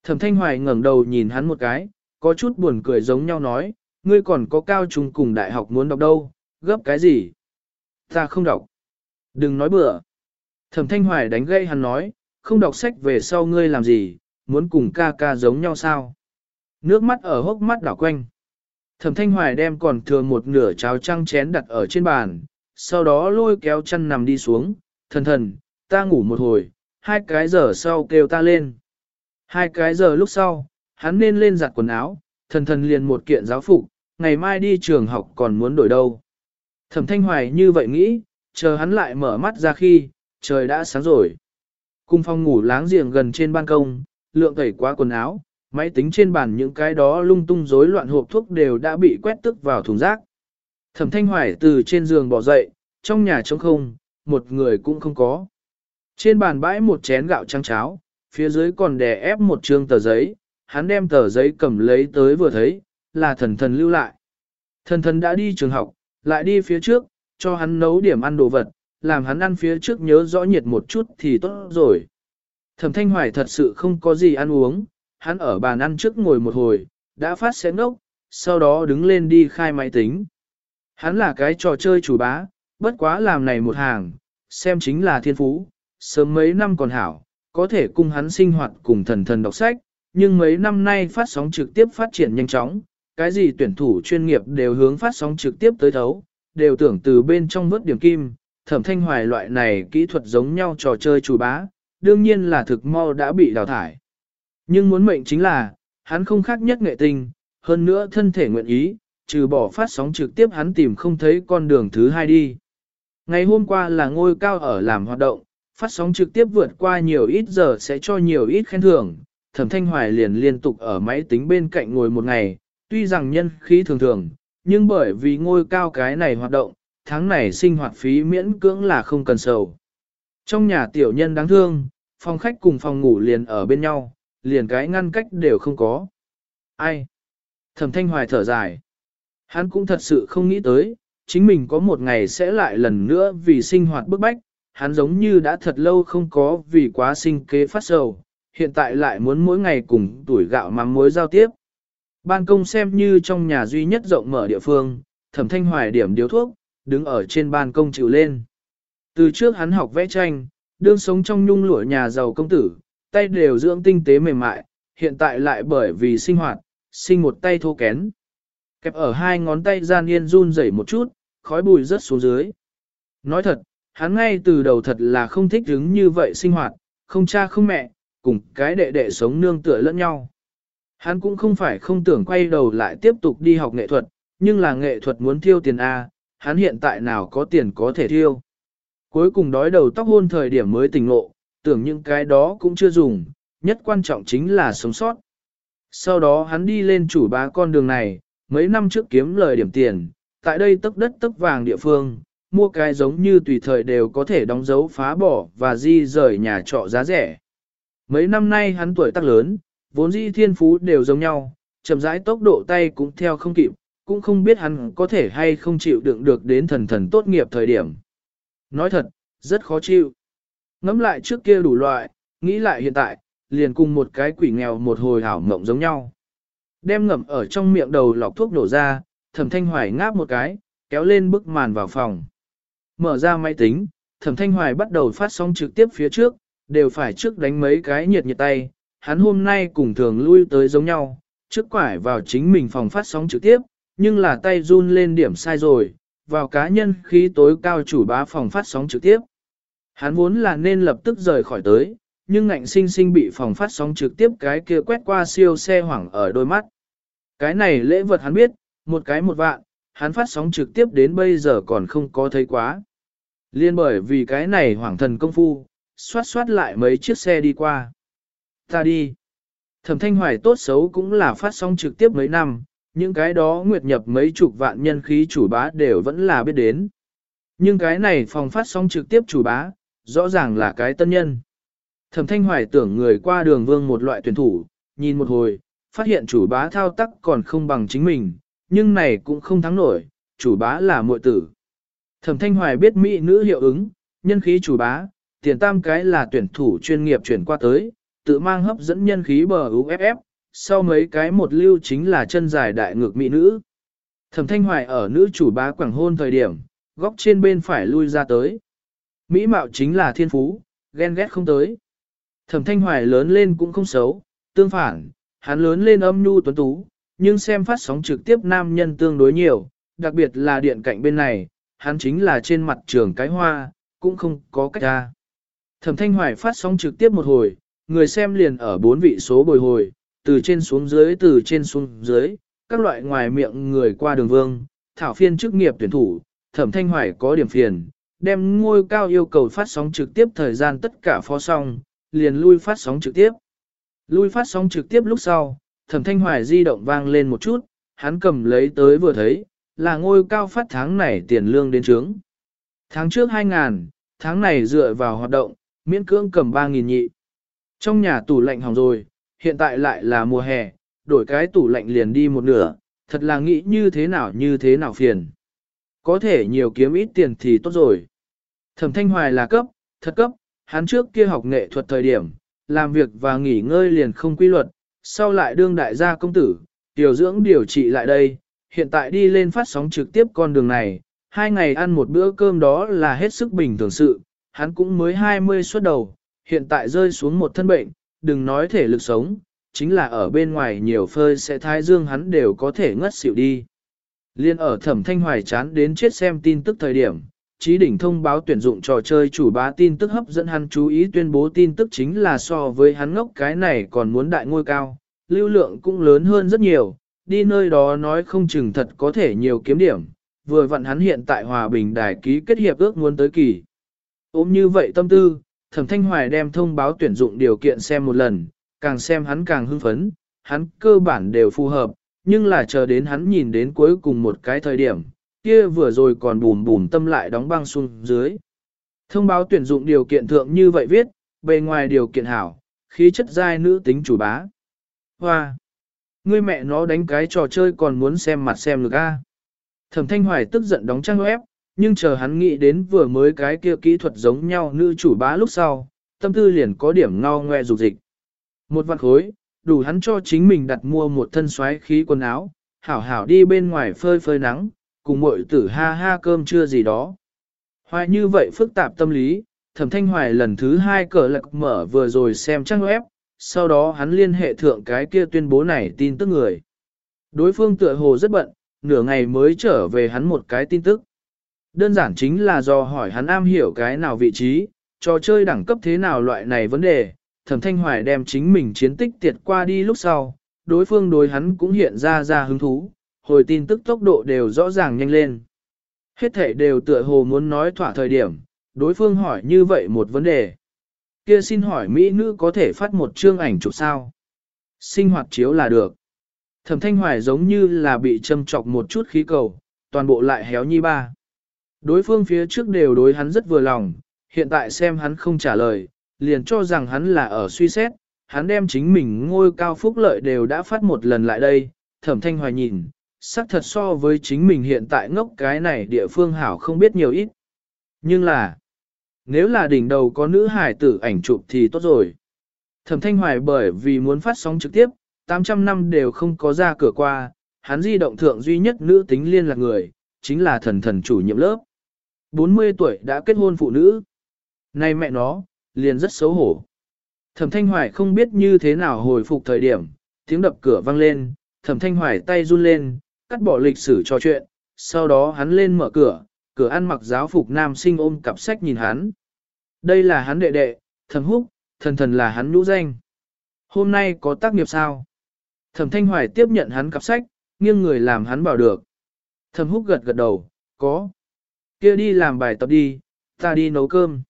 Thẩm Thanh Hoài ngẩng đầu nhìn hắn một cái, có chút buồn cười giống nhau nói, ngươi còn có cao trung cùng đại học muốn đọc đâu, gấp cái gì? Ta không đọc. Đừng nói bừa. Thẩm Thanh Hoài đánh gây hắn nói, không đọc sách về sau ngươi làm gì, muốn cùng ca ca giống nhau sao? Nước mắt ở hốc mắt đảo quanh. Thẩm Thanh Hoài đem còn thừa một nửa cháo trăng chén đặt ở trên bàn, sau đó lôi kéo chân nằm đi xuống, thần thần, ta ngủ một hồi, hai cái giờ sau kêu ta lên. Hai cái giờ lúc sau, hắn nên lên giặt quần áo, thần thần liền một kiện giáo phục, ngày mai đi trường học còn muốn đổi đâu. Thẩm Thanh Hoài như vậy nghĩ, chờ hắn lại mở mắt ra khi, trời đã sáng rồi. Cung phong ngủ láng giềng gần trên ban công, lượng tẩy quá quần áo, máy tính trên bàn những cái đó lung tung rối loạn hộp thuốc đều đã bị quét tức vào thùng rác. Thẩm Thanh Hoài từ trên giường bỏ dậy, trong nhà trống không, một người cũng không có. Trên bàn bãi một chén gạo trắng cháo, phía dưới còn đè ép một trương tờ giấy, hắn đem tờ giấy cầm lấy tới vừa thấy, là thần thần lưu lại. Thần thần đã đi trường học, lại đi phía trước, cho hắn nấu điểm ăn đồ vật, làm hắn ăn phía trước nhớ rõ nhiệt một chút thì tốt rồi. Thẩm Thanh Hoài thật sự không có gì ăn uống, hắn ở bàn ăn trước ngồi một hồi, đã phát xén ngốc, sau đó đứng lên đi khai máy tính. Hắn là cái trò chơi chủ bá, bất quá làm này một hàng, xem chính là thiên phú, sớm mấy năm còn hảo, có thể cùng hắn sinh hoạt cùng thần thần đọc sách, nhưng mấy năm nay phát sóng trực tiếp phát triển nhanh chóng, cái gì tuyển thủ chuyên nghiệp đều hướng phát sóng trực tiếp tới thấu, đều tưởng từ bên trong vớt điểm kim, thẩm thanh hoài loại này kỹ thuật giống nhau trò chơi chủ bá, đương nhiên là thực mau đã bị đào thải. Nhưng muốn mệnh chính là, hắn không khác nhất nghệ tinh, hơn nữa thân thể nguyện ý, trừ bỏ phát sóng trực tiếp hắn tìm không thấy con đường thứ hai đi. Ngày hôm qua là ngôi cao ở làm hoạt động, phát sóng trực tiếp vượt qua nhiều ít giờ sẽ cho nhiều ít khen thưởng, thẩm thanh hoài liền liên tục ở máy tính bên cạnh ngồi một ngày, tuy rằng nhân khí thường thường, nhưng bởi vì ngôi cao cái này hoạt động, tháng này sinh hoạt phí miễn cưỡng là không cần sầu. Trong nhà tiểu nhân đáng thương, phòng khách cùng phòng ngủ liền ở bên nhau, liền cái ngăn cách đều không có. Ai? Thẩm thanh hoài thở dài. Hắn cũng thật sự không nghĩ tới, chính mình có một ngày sẽ lại lần nữa vì sinh hoạt bức bách, hắn giống như đã thật lâu không có vì quá sinh kế phát sầu, hiện tại lại muốn mỗi ngày cùng tuổi gạo mắm muối giao tiếp. Ban công xem như trong nhà duy nhất rộng mở địa phương, thẩm thanh hoài điểm điếu thuốc, đứng ở trên ban công chịu lên. Từ trước hắn học vẽ tranh, đương sống trong nhung lụa nhà giàu công tử, tay đều dưỡng tinh tế mềm mại, hiện tại lại bởi vì sinh hoạt, sinh một tay thô kén. Kẹp ở hai ngón tay gian yên run rẩy một chút, khói bụi rớt xuống dưới. Nói thật, hắn ngay từ đầu thật là không thích đứng như vậy sinh hoạt, không cha không mẹ, cùng cái đệ đệ sống nương tựa lẫn nhau. Hắn cũng không phải không tưởng quay đầu lại tiếp tục đi học nghệ thuật, nhưng là nghệ thuật muốn thiêu tiền A, hắn hiện tại nào có tiền có thể thiêu. Cuối cùng đói đầu tóc hôn thời điểm mới tỉnh ngộ, tưởng những cái đó cũng chưa dùng, nhất quan trọng chính là sống sót. Sau đó hắn đi lên chủ bá con đường này, mấy năm trước kiếm lời điểm tiền, tại đây tức đất tức vàng địa phương, mua cái giống như tùy thời đều có thể đóng dấu phá bỏ và di rời nhà trọ giá rẻ. Mấy năm nay hắn tuổi tác lớn, vốn dĩ thiên phú đều giống nhau, chậm rãi tốc độ tay cũng theo không kịp, cũng không biết hắn có thể hay không chịu đựng được đến thần thần tốt nghiệp thời điểm. Nói thật, rất khó chịu ngẫm lại trước kia đủ loại, nghĩ lại hiện tại, liền cùng một cái quỷ nghèo một hồi hảo mộng giống nhau. Đem ngậm ở trong miệng đầu lọc thuốc đổ ra, thẩm thanh hoài ngáp một cái, kéo lên bức màn vào phòng. Mở ra máy tính, thẩm thanh hoài bắt đầu phát sóng trực tiếp phía trước, đều phải trước đánh mấy cái nhiệt nhiệt tay. Hắn hôm nay cùng thường lui tới giống nhau, trước quải vào chính mình phòng phát sóng trực tiếp, nhưng là tay run lên điểm sai rồi, vào cá nhân khí tối cao chủ bá phòng phát sóng trực tiếp. Hắn vốn là nên lập tức rời khỏi tới, nhưng ngạnh sinh sinh bị phòng phát sóng trực tiếp cái kia quét qua siêu xe hoảng ở đôi mắt. Cái này lễ vật hắn biết, một cái một vạn, hắn phát sóng trực tiếp đến bây giờ còn không có thấy quá. Liên bởi vì cái này hoảng thần công phu, xoát xoát lại mấy chiếc xe đi qua. Ta đi. Thẩm thanh hoài tốt xấu cũng là phát sóng trực tiếp mấy năm, những cái đó nguyệt nhập mấy chục vạn nhân khí chủ bá đều vẫn là biết đến. Nhưng cái này phòng phát sóng trực tiếp chủ bá, rõ ràng là cái tân nhân. Thẩm thanh hoài tưởng người qua đường vương một loại tuyển thủ, nhìn một hồi, phát hiện chủ bá thao tác còn không bằng chính mình, nhưng này cũng không thắng nổi, chủ bá là muội tử. Thẩm thanh hoài biết mỹ nữ hiệu ứng, nhân khí chủ bá, tiền tam cái là tuyển thủ chuyên nghiệp chuyển qua tới, tự mang hấp dẫn nhân khí bờ UFF, sau mấy cái một lưu chính là chân dài đại ngược mỹ nữ. Thẩm thanh hoài ở nữ chủ bá quảng hôn thời điểm, góc trên bên phải lui ra tới. Mỹ mạo chính là thiên phú, ghen ghét không tới. Thẩm thanh hoài lớn lên cũng không xấu, tương phản, hắn lớn lên âm nhu tuấn tú, nhưng xem phát sóng trực tiếp nam nhân tương đối nhiều, đặc biệt là điện cạnh bên này, hắn chính là trên mặt trường cái hoa, cũng không có cách ra. Thẩm thanh hoài phát sóng trực tiếp một hồi, người xem liền ở bốn vị số bồi hồi, từ trên xuống dưới từ trên xuống dưới, các loại ngoài miệng người qua đường vương, thảo phiên chức nghiệp tuyển thủ, thẩm thanh hoài có điểm phiền, đem ngôi cao yêu cầu phát sóng trực tiếp thời gian tất cả phó xong, liền lui phát sóng trực tiếp. Lui phát sóng trực tiếp lúc sau, thẩm thanh hoài di động vang lên một chút, hắn cầm lấy tới vừa thấy, là ngôi cao phát tháng này tiền lương đến trướng. Tháng trước 2.000, tháng này dựa vào hoạt động, miễn cưỡng cầm 3.000 nhị. Trong nhà tủ lạnh hỏng rồi, hiện tại lại là mùa hè, đổi cái tủ lạnh liền đi một nửa, thật là nghĩ như thế nào như thế nào phiền. Có thể nhiều kiếm ít tiền thì tốt rồi. Thẩm Thanh Hoài là cấp, thật cấp, hắn trước kia học nghệ thuật thời điểm, làm việc và nghỉ ngơi liền không quy luật, sau lại đương đại gia công tử, điều dưỡng điều trị lại đây, hiện tại đi lên phát sóng trực tiếp con đường này, hai ngày ăn một bữa cơm đó là hết sức bình thường sự, hắn cũng mới 20 xuất đầu, hiện tại rơi xuống một thân bệnh, đừng nói thể lực sống, chính là ở bên ngoài nhiều phơi sẽ thái dương hắn đều có thể ngất xỉu đi. Liên ở thẩm thanh hoài chán đến chết xem tin tức thời điểm, Chí đỉnh thông báo tuyển dụng trò chơi chủ bá tin tức hấp dẫn hắn chú ý tuyên bố tin tức chính là so với hắn ngốc cái này còn muốn đại ngôi cao, lưu lượng cũng lớn hơn rất nhiều, đi nơi đó nói không chừng thật có thể nhiều kiếm điểm, vừa vặn hắn hiện tại hòa bình đài ký kết hiệp ước muốn tới kỳ. Ôm như vậy tâm tư, thẩm thanh hoài đem thông báo tuyển dụng điều kiện xem một lần, càng xem hắn càng hưng phấn, hắn cơ bản đều phù hợp, nhưng là chờ đến hắn nhìn đến cuối cùng một cái thời điểm, kia vừa rồi còn bùm bùm tâm lại đóng băng xuống dưới. Thông báo tuyển dụng điều kiện thượng như vậy viết, bề ngoài điều kiện hảo, khí chất giai nữ tính chủ bá. Hoa! Ngươi mẹ nó đánh cái trò chơi còn muốn xem mặt xem lực a. Thẩm Thanh Hoài tức giận đóng trang web, nhưng chờ hắn nghĩ đến vừa mới cái kia kỹ thuật giống nhau nữ chủ bá lúc sau, tâm tư liền có điểm ngao ngoe dục dịch. Một vạn khối, đủ hắn cho chính mình đặt mua một thân xoáy khí quần áo, hảo hảo đi bên ngoài phơi phơi nắng, cùng muội tử ha ha cơm trưa gì đó. Hoài như vậy phức tạp tâm lý, thẩm thanh hoài lần thứ hai cờ lạc mở vừa rồi xem trang web, sau đó hắn liên hệ thượng cái kia tuyên bố này tin tức người. Đối phương tựa hồ rất bận, nửa ngày mới trở về hắn một cái tin tức. Đơn giản chính là do hỏi hắn am hiểu cái nào vị trí, trò chơi đẳng cấp thế nào loại này vấn đề, thẩm thanh hoài đem chính mình chiến tích tiệt qua đi lúc sau, đối phương đối hắn cũng hiện ra ra hứng thú, hồi tin tức tốc độ đều rõ ràng nhanh lên. Hết thể đều tựa hồ muốn nói thỏa thời điểm, đối phương hỏi như vậy một vấn đề. Kia xin hỏi Mỹ nữ có thể phát một chương ảnh chụp sao? Sinh hoạt chiếu là được. Thẩm thanh hoài giống như là bị châm chọc một chút khí cầu, toàn bộ lại héo nhi ba. Đối phương phía trước đều đối hắn rất vừa lòng, hiện tại xem hắn không trả lời, liền cho rằng hắn là ở suy xét, hắn đem chính mình ngôi cao phúc lợi đều đã phát một lần lại đây, thẩm thanh hoài nhìn, xác thật so với chính mình hiện tại ngốc cái này địa phương hảo không biết nhiều ít. Nhưng là, nếu là đỉnh đầu có nữ hải tử ảnh chụp thì tốt rồi. Thẩm thanh hoài bởi vì muốn phát sóng trực tiếp, 800 năm đều không có ra cửa qua, hắn di động thượng duy nhất nữ tính liên lạc người, chính là thần thần chủ nhiệm lớp. 40 tuổi đã kết hôn phụ nữ. Này mẹ nó, liền rất xấu hổ. Thẩm Thanh Hoài không biết như thế nào hồi phục thời điểm, tiếng đập cửa vang lên, Thẩm Thanh Hoài tay run lên, cắt bỏ lịch sử trò chuyện, sau đó hắn lên mở cửa, cửa ăn mặc giáo phục nam sinh ôm cặp sách nhìn hắn. Đây là hắn đệ đệ, thầm Húc, thần thần là hắn nhũ danh. Hôm nay có tác nghiệp sao? Thẩm Thanh Hoài tiếp nhận hắn cặp sách, nghiêng người làm hắn bảo được. Thẩm Húc gật gật đầu, có. kia đi làm bài tập đi, ta đi nấu cơm.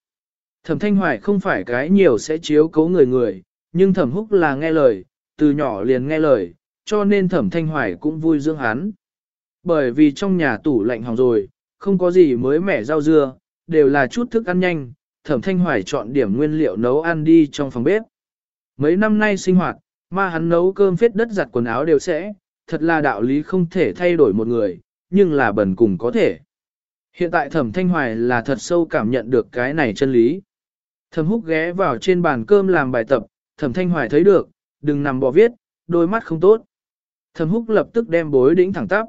Thẩm Thanh Hoài không phải cái nhiều sẽ chiếu cố người người, nhưng Thẩm Húc là nghe lời, từ nhỏ liền nghe lời, cho nên Thẩm Thanh Hoài cũng vui dưỡng hắn. Bởi vì trong nhà tủ lạnh hỏng rồi, không có gì mới mẻ rau dưa, đều là chút thức ăn nhanh, Thẩm Thanh Hoài chọn điểm nguyên liệu nấu ăn đi trong phòng bếp. Mấy năm nay sinh hoạt, mà hắn nấu cơm phết đất giặt quần áo đều sẽ, thật là đạo lý không thể thay đổi một người, nhưng là bẩn cùng có thể. Hiện tại Thẩm Thanh Hoài là thật sâu cảm nhận được cái này chân lý. Thẩm húc ghé vào trên bàn cơm làm bài tập, thẩm thanh hoài thấy được, đừng nằm bỏ viết, đôi mắt không tốt. Thẩm húc lập tức đem bối đĩnh thẳng tắp.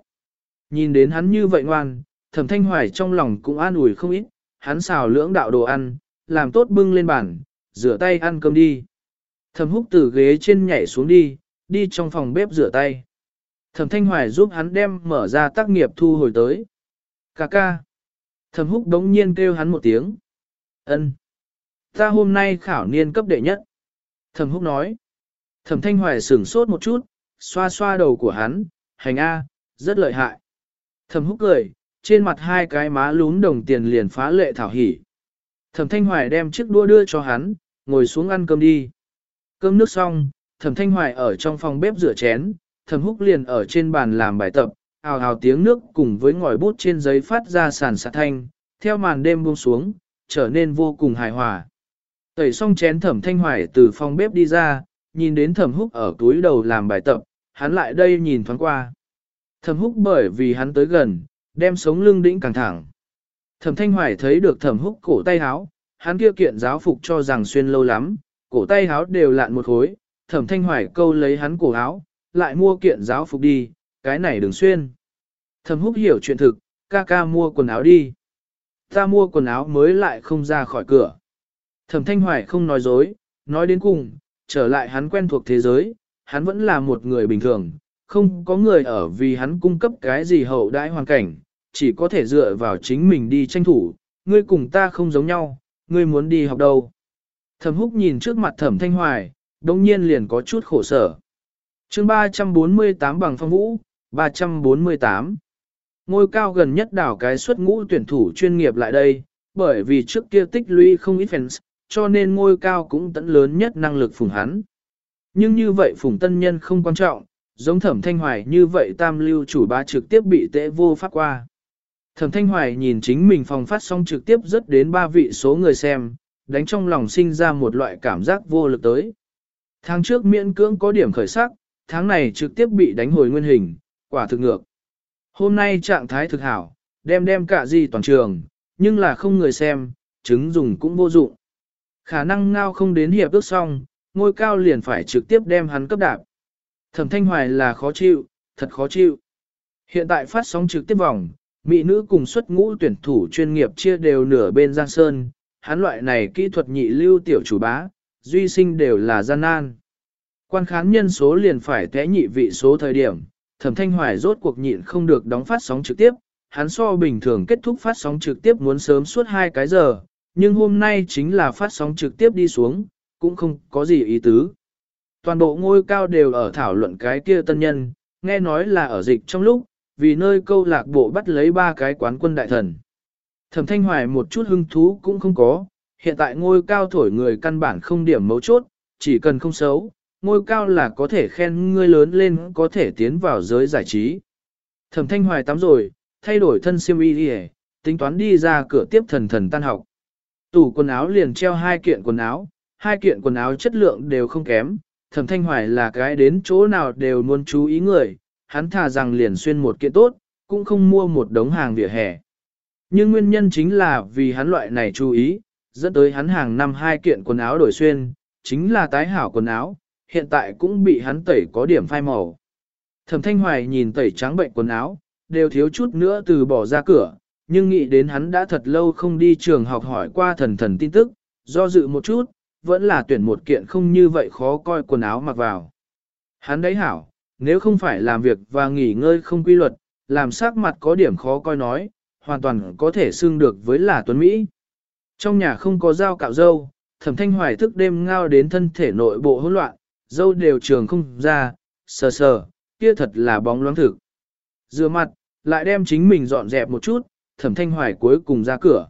Nhìn đến hắn như vậy ngoan, thẩm thanh hoài trong lòng cũng an ủi không ít, hắn xào lưỡng đạo đồ ăn, làm tốt bưng lên bàn, rửa tay ăn cơm đi. Thẩm húc từ ghế trên nhảy xuống đi, đi trong phòng bếp rửa tay. Thẩm thanh hoài giúp hắn đem mở ra tác nghiệp thu hồi tới. Cà ca. Thẩm húc đống nhiên kêu hắn một tiếng. ân Ta hôm nay khảo niên cấp đệ nhất. Thẩm húc nói. Thẩm thanh hoài sửng sốt một chút, xoa xoa đầu của hắn, hành A, rất lợi hại. Thẩm húc cười, trên mặt hai cái má lún đồng tiền liền phá lệ thảo hỉ. Thẩm thanh hoài đem chiếc đua đưa cho hắn, ngồi xuống ăn cơm đi. Cơm nước xong, thẩm thanh hoài ở trong phòng bếp rửa chén, thẩm húc liền ở trên bàn làm bài tập, ào ào tiếng nước cùng với ngòi bút trên giấy phát ra sàn sạt thanh, theo màn đêm buông xuống, trở nên vô cùng hài hòa. Tẩy xong chén thẩm thanh hoài từ phòng bếp đi ra, nhìn đến thẩm húc ở túi đầu làm bài tập, hắn lại đây nhìn thoáng qua. Thẩm húc bởi vì hắn tới gần, đem sống lưng đĩnh càng thẳng. Thẩm thanh hoài thấy được thẩm húc cổ tay háo, hắn kia kiện giáo phục cho rằng xuyên lâu lắm, cổ tay háo đều lạn một khối, thẩm thanh hoài câu lấy hắn cổ áo, lại mua kiện giáo phục đi, cái này đừng xuyên. Thẩm húc hiểu chuyện thực, ca ca mua quần áo đi. Ta mua quần áo mới lại không ra khỏi cửa. Thẩm Thanh Hoài không nói dối, nói đến cùng, trở lại hắn quen thuộc thế giới, hắn vẫn là một người bình thường, không có người ở vì hắn cung cấp cái gì hậu đãi hoàn cảnh, chỉ có thể dựa vào chính mình đi tranh thủ, ngươi cùng ta không giống nhau, ngươi muốn đi học đâu. Thẩm Húc nhìn trước mặt Thẩm Thanh Hoài, đồng nhiên liền có chút khổ sở. chương 348 bằng phong vũ, 348. Ngôi cao gần nhất đảo cái xuất ngũ tuyển thủ chuyên nghiệp lại đây, bởi vì trước kia tích lũy không ít fans, cho nên ngôi cao cũng tận lớn nhất năng lực phùng hắn. Nhưng như vậy phùng tân nhân không quan trọng, giống thẩm thanh hoài như vậy tam lưu chủ bá trực tiếp bị tệ vô pháp qua. Thẩm thanh hoài nhìn chính mình phòng phát sóng trực tiếp rất đến ba vị số người xem, đánh trong lòng sinh ra một loại cảm giác vô lực tới. Tháng trước miễn cưỡng có điểm khởi sắc, tháng này trực tiếp bị đánh hồi nguyên hình, quả thực ngược. Hôm nay trạng thái thực hảo, đem đem cả gì toàn trường, nhưng là không người xem, chứng dùng cũng vô dụng. Khả năng ngao không đến hiệp ước xong, ngôi cao liền phải trực tiếp đem hắn cấp đạp. Thẩm thanh hoài là khó chịu, thật khó chịu. Hiện tại phát sóng trực tiếp vòng, mỹ nữ cùng xuất ngũ tuyển thủ chuyên nghiệp chia đều nửa bên Giang Sơn, hắn loại này kỹ thuật nhị lưu tiểu chủ bá, duy sinh đều là gian nan. Quan khán nhân số liền phải té nhị vị số thời điểm, thẩm thanh hoài rốt cuộc nhịn không được đóng phát sóng trực tiếp, hắn so bình thường kết thúc phát sóng trực tiếp muốn sớm suốt 2 cái giờ, nhưng hôm nay chính là phát sóng trực tiếp đi xuống, cũng không có gì ý tứ. Toàn bộ ngôi cao đều ở thảo luận cái kia tân nhân, nghe nói là ở dịch trong lúc, vì nơi câu lạc bộ bắt lấy ba cái quán quân đại thần. Thẩm Thanh Hoài một chút hứng thú cũng không có, hiện tại ngôi cao thổi người căn bản không điểm mấu chốt, chỉ cần không xấu, ngôi cao là có thể khen ngươi lớn lên có thể tiến vào giới giải trí. Thẩm Thanh Hoài tắm rồi, thay đổi thân siêm y đi tính toán đi ra cửa tiếp thần thần tan học. Tủ quần áo liền treo hai kiện quần áo, hai kiện quần áo chất lượng đều không kém, thẩm thanh hoài là cái đến chỗ nào đều muốn chú ý người, hắn thà rằng liền xuyên một kiện tốt, cũng không mua một đống hàng vỉa hè. Nhưng nguyên nhân chính là vì hắn loại này chú ý, dẫn tới hắn hàng năm hai kiện quần áo đổi xuyên, chính là tái hảo quần áo, hiện tại cũng bị hắn tẩy có điểm phai màu. Thẩm thanh hoài nhìn tẩy trắng bệnh quần áo, đều thiếu chút nữa từ bỏ ra cửa, nhưng nghĩ đến hắn đã thật lâu không đi trường học hỏi qua thần thần tin tức, do dự một chút, vẫn là tuyển một kiện không như vậy khó coi quần áo mặc vào. Hắn đấy hảo, nếu không phải làm việc và nghỉ ngơi không quy luật, làm sắc mặt có điểm khó coi nói, hoàn toàn có thể xưng được với là tuấn Mỹ. Trong nhà không có dao cạo dâu, thẩm thanh hoài thức đêm ngao đến thân thể nội bộ hỗn loạn, dâu đều trường không ra, sờ sờ, kia thật là bóng loáng thực. Rửa mặt, lại đem chính mình dọn dẹp một chút, thẩm thanh hoài cuối cùng ra cửa.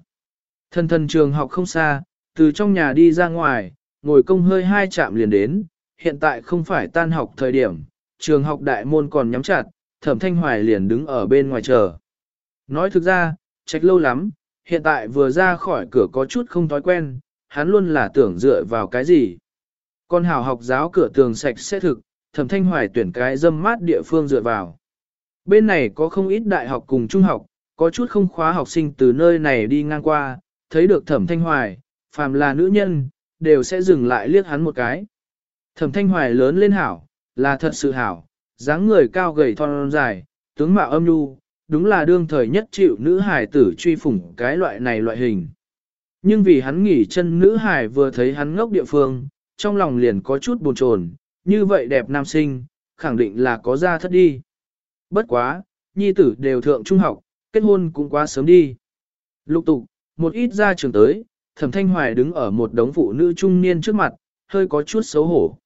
Thân thân trường học không xa, từ trong nhà đi ra ngoài, ngồi công hơi hai chạm liền đến, hiện tại không phải tan học thời điểm, trường học đại môn còn nhắm chặt, thẩm thanh hoài liền đứng ở bên ngoài chờ. Nói thực ra, trách lâu lắm, hiện tại vừa ra khỏi cửa có chút không thói quen, hắn luôn là tưởng dựa vào cái gì. Con hào học giáo cửa tường sạch sẽ thực, thẩm thanh hoài tuyển cái dâm mát địa phương dựa vào. Bên này có không ít đại học cùng trung học, có chút không khóa học sinh từ nơi này đi ngang qua, thấy được thẩm thanh hoài, phàm là nữ nhân, đều sẽ dừng lại liếc hắn một cái. Thẩm thanh hoài lớn lên hảo, là thật sự hảo, dáng người cao gầy thon dài, tướng mạo âm nhu, đúng là đương thời nhất chịu nữ hài tử truy phủng cái loại này loại hình. Nhưng vì hắn nghỉ chân nữ hài vừa thấy hắn ngốc địa phương, trong lòng liền có chút buồn chồn, như vậy đẹp nam sinh, khẳng định là có ra thất đi. Bất quá, nhi tử đều thượng trung học, kết hôn cũng quá sớm đi. Lục tục, một ít ra trường tới, thẩm thanh hoài đứng ở một đống phụ nữ trung niên trước mặt, hơi có chút xấu hổ.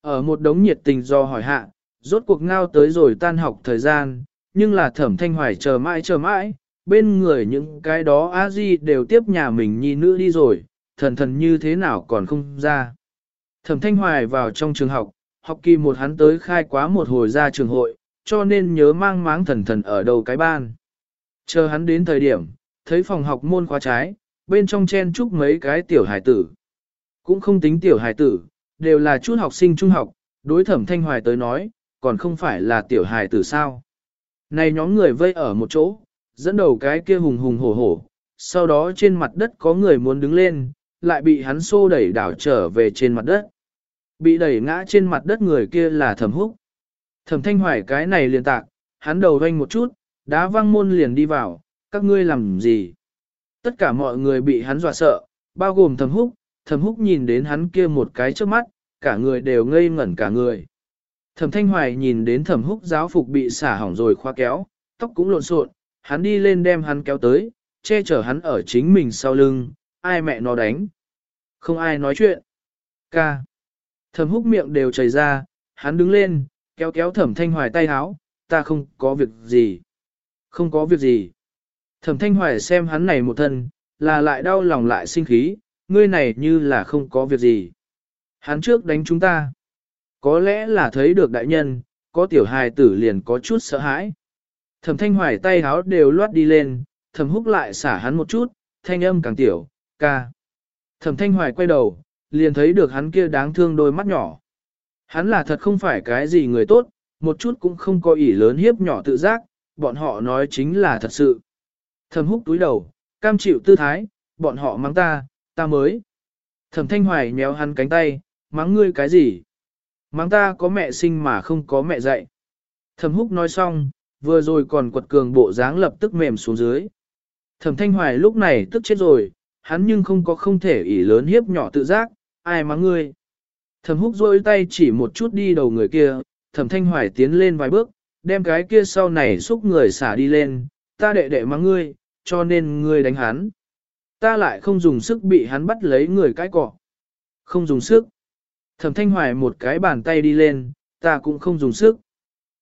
Ở một đống nhiệt tình do hỏi hạ, rốt cuộc ngao tới rồi tan học thời gian, nhưng là thẩm thanh hoài chờ mãi chờ mãi, bên người những cái đó a di đều tiếp nhà mình nhi nữ đi rồi, thần thần như thế nào còn không ra. Thẩm thanh hoài vào trong trường học, học kỳ một hắn tới khai quá một hồi ra trường hội, cho nên nhớ mang máng thần thần ở đầu cái ban. Chờ hắn đến thời điểm, thấy phòng học môn khóa trái, bên trong chen chúc mấy cái tiểu hải tử. Cũng không tính tiểu hải tử, đều là chút học sinh trung học, đối thẩm thanh hoài tới nói, còn không phải là tiểu hải tử sao. Này nhóm người vây ở một chỗ, dẫn đầu cái kia hùng hùng hổ hổ, sau đó trên mặt đất có người muốn đứng lên, lại bị hắn xô đẩy đảo trở về trên mặt đất. Bị đẩy ngã trên mặt đất người kia là thẩm húc. Thẩm thanh hoài cái này liền tạc, hắn đầu doanh một chút, đá văng môn liền đi vào, các ngươi làm gì? Tất cả mọi người bị hắn dọa sợ, bao gồm thẩm húc, thẩm húc nhìn đến hắn kia một cái trước mắt, cả người đều ngây ngẩn cả người. Thẩm thanh hoài nhìn đến thẩm húc giáo phục bị xả hỏng rồi khoa kéo, tóc cũng lộn xộn, hắn đi lên đem hắn kéo tới, che chở hắn ở chính mình sau lưng, ai mẹ nó đánh. Không ai nói chuyện. Ca. Thẩm húc miệng đều chảy ra, hắn đứng lên, kéo kéo thẩm thanh hoài tay háo, ta không có việc gì. Không có việc gì. Thẩm thanh hoài xem hắn này một thân, là lại đau lòng lại sinh khí, ngươi này như là không có việc gì. Hắn trước đánh chúng ta. Có lẽ là thấy được đại nhân, có tiểu hài tử liền có chút sợ hãi. Thẩm thanh hoài tay háo đều loát đi lên, thẩm húc lại xả hắn một chút, thanh âm càng tiểu, ca. Thẩm thanh hoài quay đầu, liền thấy được hắn kia đáng thương đôi mắt nhỏ. Hắn là thật không phải cái gì người tốt, một chút cũng không có ỷ lớn hiếp nhỏ tự giác, bọn họ nói chính là thật sự. Thẩm húc túi đầu, cam chịu tư thái, bọn họ mắng ta, ta mới. Thẩm thanh hoài nhéo hắn cánh tay, mắng ngươi cái gì? Mắng ta có mẹ sinh mà không có mẹ dạy. Thẩm húc nói xong, vừa rồi còn quật cường bộ dáng lập tức mềm xuống dưới. Thẩm thanh hoài lúc này tức chết rồi, hắn nhưng không có không thể ỷ lớn hiếp nhỏ tự giác, ai mắng ngươi. Thẩm húc rôi tay chỉ một chút đi đầu người kia, thẩm thanh hoài tiến lên vài bước, đem cái kia sau này xúc người xả đi lên, ta đệ đệ mắng ngươi, cho nên ngươi đánh hắn. Ta lại không dùng sức bị hắn bắt lấy người cái cọ. Không dùng sức. Thẩm thanh hoài một cái bàn tay đi lên, ta cũng không dùng sức.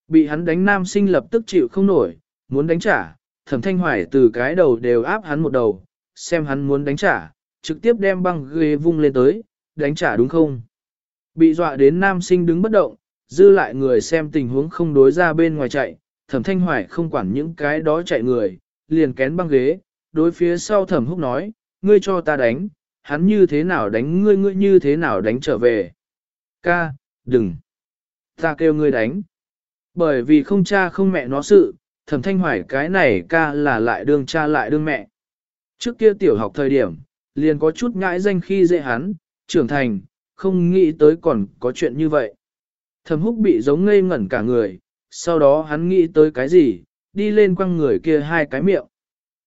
Bị hắn đánh nam sinh lập tức chịu không nổi, muốn đánh trả, thẩm thanh hoài từ cái đầu đều áp hắn một đầu, xem hắn muốn đánh trả, trực tiếp đem băng ghê vung lên tới, đánh trả đúng không? Bị dọa đến nam sinh đứng bất động, dư lại người xem tình huống không đối ra bên ngoài chạy, thẩm thanh hoài không quản những cái đó chạy người, liền kén băng ghế, đối phía sau thẩm húc nói, ngươi cho ta đánh, hắn như thế nào đánh ngươi ngươi như thế nào đánh trở về. Ca, đừng. Ta kêu ngươi đánh. Bởi vì không cha không mẹ nó sự, thẩm thanh hoài cái này ca là lại đương cha lại đương mẹ. Trước kia tiểu học thời điểm, liền có chút ngãi danh khi dễ hắn, trưởng thành, không nghĩ tới còn có chuyện như vậy. Thẩm húc bị giống ngây ngẩn cả người, sau đó hắn nghĩ tới cái gì, đi lên quăng người kia hai cái miệng.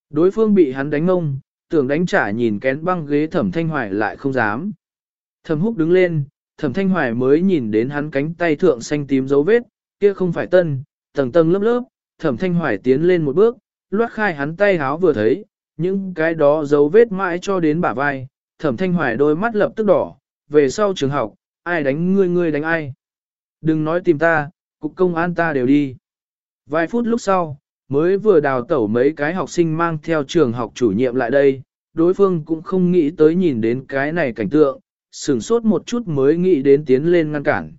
Đối phương bị hắn đánh ngông, tưởng đánh trả nhìn kén băng ghế thẩm thanh hoài lại không dám. Thẩm húc đứng lên, thẩm thanh hoài mới nhìn đến hắn cánh tay thượng xanh tím dấu vết, kia không phải tân, tầng tầng lớp lớp, thẩm thanh hoài tiến lên một bước, loát khai hắn tay háo vừa thấy, những cái đó dấu vết mãi cho đến bả vai, thẩm thanh hoài đôi mắt lập tức đỏ, về sau trường học, ai đánh ngươi ngươi đánh ai. Đừng nói tìm ta, cục công an ta đều đi. Vài phút lúc sau, mới vừa đào tẩu mấy cái học sinh mang theo trường học chủ nhiệm lại đây, đối phương cũng không nghĩ tới nhìn đến cái này cảnh tượng, sửng sốt một chút mới nghĩ đến tiến lên ngăn cản.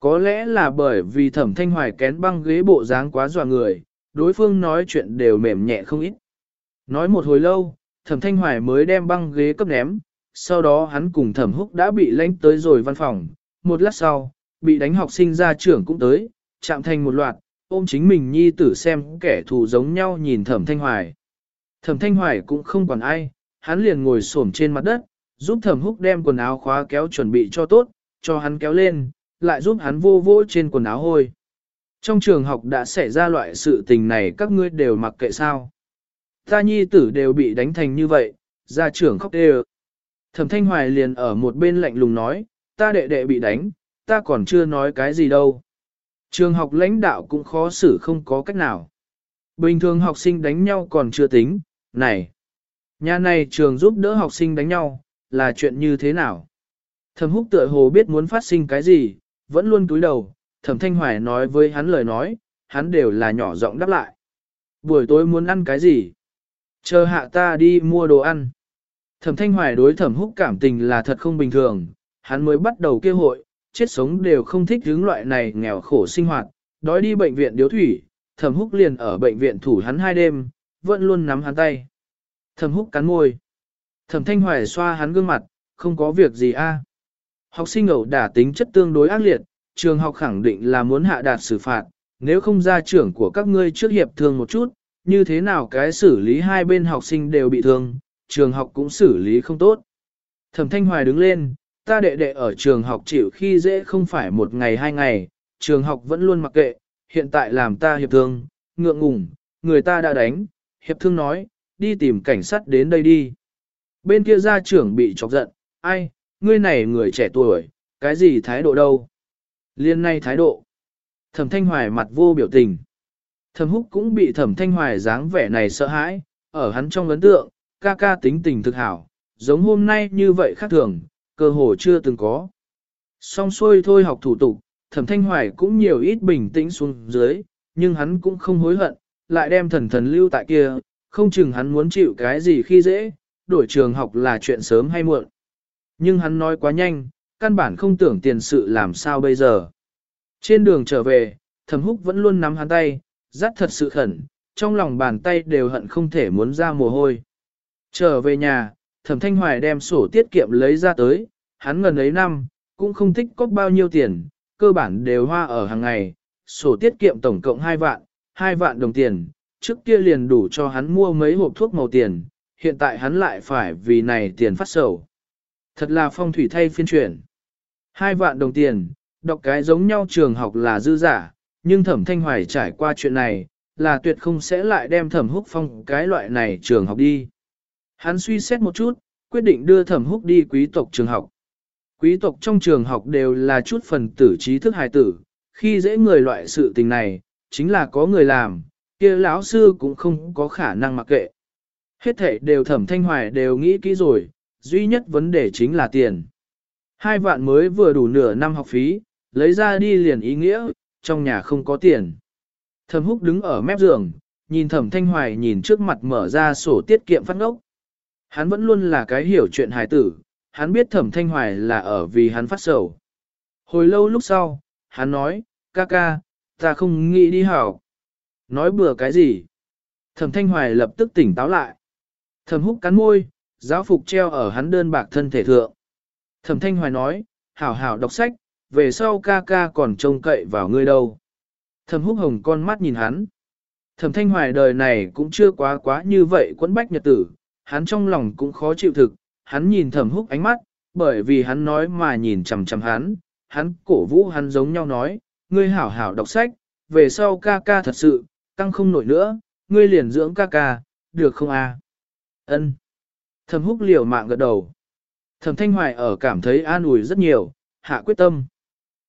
Có lẽ là bởi vì thẩm thanh hoài kén băng ghế bộ dáng quá dọa người, đối phương nói chuyện đều mềm nhẹ không ít. Nói một hồi lâu, thẩm thanh hoài mới đem băng ghế cấp ném, sau đó hắn cùng thẩm húc đã bị lánh tới rồi văn phòng, một lát sau, bị đánh học sinh ra trưởng cũng tới, chạm thành một loạt, ôm chính mình nhi tử xem kẻ thù giống nhau nhìn thẩm thanh hoài. Thẩm thanh hoài cũng không còn ai, hắn liền ngồi xổm trên mặt đất, giúp thẩm húc đem quần áo khóa kéo chuẩn bị cho tốt, cho hắn kéo lên, lại giúp hắn vô vô trên quần áo hôi. Trong trường học đã xảy ra loại sự tình này các ngươi đều mặc kệ sao. Ta nhi tử đều bị đánh thành như vậy, ra trưởng khóc đê Thẩm thanh hoài liền ở một bên lạnh lùng nói, ta đệ đệ bị đánh, ta còn chưa nói cái gì đâu. Trường học lãnh đạo cũng khó xử không có cách nào. Bình thường học sinh đánh nhau còn chưa tính, này. Nhà này trường giúp đỡ học sinh đánh nhau, là chuyện như thế nào? Thẩm húc tựa hồ biết muốn phát sinh cái gì, vẫn luôn cúi đầu, thẩm thanh hoài nói với hắn lời nói, hắn đều là nhỏ giọng đáp lại. Buổi tối muốn ăn cái gì? Chờ hạ ta đi mua đồ ăn. Thẩm thanh hoài đối thẩm húc cảm tình là thật không bình thường, hắn mới bắt đầu kêu hội, chết sống đều không thích hướng loại này nghèo khổ sinh hoạt, đói đi bệnh viện điếu thủy, thẩm húc liền ở bệnh viện thủ hắn hai đêm, vẫn luôn nắm hắn tay. Thẩm húc cắn môi. Thẩm thanh hoài xoa hắn gương mặt, không có việc gì a. Học sinh ẩu đả tính chất tương đối ác liệt, trường học khẳng định là muốn hạ đạt xử phạt, nếu không ra trưởng của các ngươi trước hiệp thương một chút, như thế nào cái xử lý hai bên học sinh đều bị thương, trường học cũng xử lý không tốt. Thẩm Thanh Hoài đứng lên, ta đệ đệ ở trường học chịu khi dễ không phải một ngày hai ngày, trường học vẫn luôn mặc kệ, hiện tại làm ta hiệp thương, ngượng ngùng, người ta đã đánh, hiệp thương nói, đi tìm cảnh sát đến đây đi. Bên kia gia trưởng bị chọc giận, ai, ngươi này người trẻ tuổi, cái gì thái độ đâu? Liên này thái độ. Thẩm Thanh Hoài mặt vô biểu tình. Thẩm Húc cũng bị Thẩm Thanh Hoài dáng vẻ này sợ hãi, ở hắn trong ấn tượng, ca ca tính tình thực hảo, giống hôm nay như vậy khác thường, cơ hồ chưa từng có. Xong xuôi thôi học thủ tục, Thẩm Thanh Hoài cũng nhiều ít bình tĩnh xuống dưới, nhưng hắn cũng không hối hận, lại đem thần thần lưu tại kia, không chừng hắn muốn chịu cái gì khi dễ, đổi trường học là chuyện sớm hay muộn. Nhưng hắn nói quá nhanh, căn bản không tưởng tiền sự làm sao bây giờ. Trên đường trở về, thẩm húc vẫn luôn nắm hắn tay, dắt thật sự khẩn, trong lòng bàn tay đều hận không thể muốn ra mồ hôi. Trở về nhà, thẩm thanh hoài đem sổ tiết kiệm lấy ra tới, hắn ngần ấy năm, cũng không thích có bao nhiêu tiền, cơ bản đều hoa ở hàng ngày, sổ tiết kiệm tổng cộng 2 vạn, 2 vạn đồng tiền, trước kia liền đủ cho hắn mua mấy hộp thuốc màu tiền, hiện tại hắn lại phải vì này tiền phát sầu. Thật là phong thủy thay phiên chuyển. 2 vạn đồng tiền, đọc cái giống nhau trường học là dư giả, nhưng thẩm thanh hoài trải qua chuyện này, là tuyệt không sẽ lại đem thẩm húc phong cái loại này trường học đi. Hắn suy xét một chút, quyết định đưa thẩm húc đi quý tộc trường học. Quý tộc trong trường học đều là chút phần tử trí thức hài tử, khi dễ người loại sự tình này, chính là có người làm, kia lão sư cũng không có khả năng mặc kệ. Hết thể đều thẩm thanh hoài đều nghĩ kỹ rồi, duy nhất vấn đề chính là tiền. Hai vạn mới vừa đủ nửa năm học phí, lấy ra đi liền ý nghĩa, trong nhà không có tiền. Thẩm húc đứng ở mép giường, nhìn thẩm thanh hoài nhìn trước mặt mở ra sổ tiết kiệm phát ngốc. Hắn vẫn luôn là cái hiểu chuyện hài tử, hắn biết thẩm thanh hoài là ở vì hắn phát sầu. Hồi lâu lúc sau, hắn nói, ca ca, ta không nghĩ đi học. Nói bừa cái gì? Thẩm thanh hoài lập tức tỉnh táo lại. Thẩm húc cắn môi, giáo phục treo ở hắn đơn bạc thân thể thượng. Thẩm thanh hoài nói, hảo hảo đọc sách, về sau ca ca còn trông cậy vào ngươi đâu. Thẩm húc hồng con mắt nhìn hắn. Thẩm thanh hoài đời này cũng chưa quá quá như vậy quấn bách nhật tử, hắn trong lòng cũng khó chịu thực, hắn nhìn thẩm húc ánh mắt, bởi vì hắn nói mà nhìn chằm chằm hắn, hắn cổ vũ hắn giống nhau nói, ngươi hảo hảo đọc sách, về sau ca ca thật sự, căng không nổi nữa, ngươi liền dưỡng ca ca, được không a? Ân. Thẩm húc liều mạng gật đầu. Thẩm Thanh Hoài ở cảm thấy an ủi rất nhiều, hạ quyết tâm.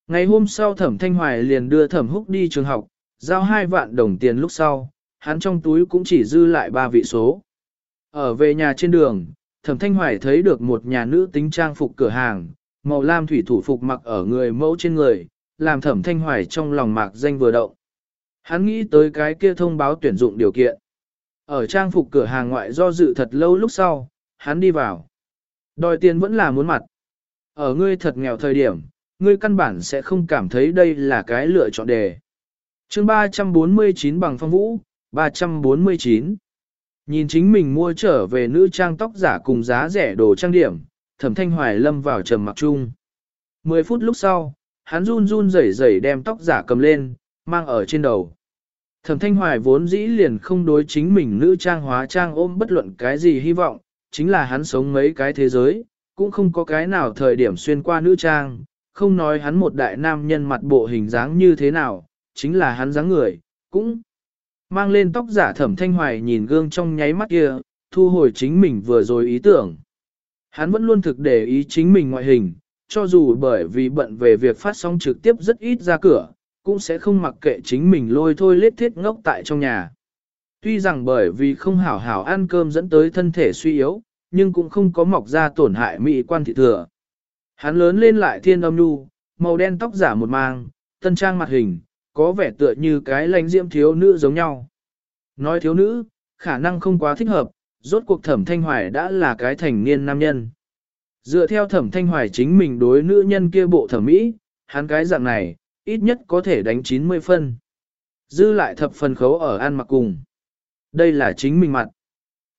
Ngày hôm sau Thẩm Thanh Hoài liền đưa Thẩm Húc đi trường học, giao hai vạn đồng tiền lúc sau, hắn trong túi cũng chỉ dư lại ba vị số. Ở về nhà trên đường, Thẩm Thanh Hoài thấy được một nhà nữ tính trang phục cửa hàng, màu lam thủy thủ phục mặc ở người mẫu trên người, làm Thẩm Thanh Hoài trong lòng mạc danh vừa động. Hắn nghĩ tới cái kia thông báo tuyển dụng điều kiện. Ở trang phục cửa hàng ngoại do dự thật lâu lúc sau, hắn đi vào. Đòi tiền vẫn là muốn mặt. Ở ngươi thật nghèo thời điểm, ngươi căn bản sẽ không cảm thấy đây là cái lựa chọn đề. chương 349 bằng phong vũ, 349. Nhìn chính mình mua trở về nữ trang tóc giả cùng giá rẻ đồ trang điểm, thẩm thanh hoài lâm vào trầm mặc chung. Mười phút lúc sau, hắn run run rẩy rẩy đem tóc giả cầm lên, mang ở trên đầu. Thẩm thanh hoài vốn dĩ liền không đối chính mình nữ trang hóa trang ôm bất luận cái gì hy vọng, chính là hắn sống mấy cái thế giới, cũng không có cái nào thời điểm xuyên qua nữ trang, không nói hắn một đại nam nhân mặt bộ hình dáng như thế nào, chính là hắn dáng người, cũng mang lên tóc giả thẩm thanh hoài nhìn gương trong nháy mắt kia, thu hồi chính mình vừa rồi ý tưởng. Hắn vẫn luôn thực để ý chính mình ngoại hình, cho dù bởi vì bận về việc phát sóng trực tiếp rất ít ra cửa, cũng sẽ không mặc kệ chính mình lôi thôi lết thiết ngốc tại trong nhà. Tuy rằng bởi vì không hảo hảo ăn cơm dẫn tới thân thể suy yếu, nhưng cũng không có mọc ra tổn hại mỹ quan thị thừa. Hắn lớn lên lại thiên âm nu, màu đen tóc giả một mang, tân trang mặt hình, có vẻ tựa như cái lãnh diễm thiếu nữ giống nhau. Nói thiếu nữ, khả năng không quá thích hợp, rốt cuộc thẩm thanh hoài đã là cái thành niên nam nhân. Dựa theo thẩm thanh hoài chính mình đối nữ nhân kia bộ thẩm mỹ, hắn cái dạng này, ít nhất có thể đánh 90 phân. Dư lại thập phần khấu ở ăn mặc cùng. Đây là chính mình mặt.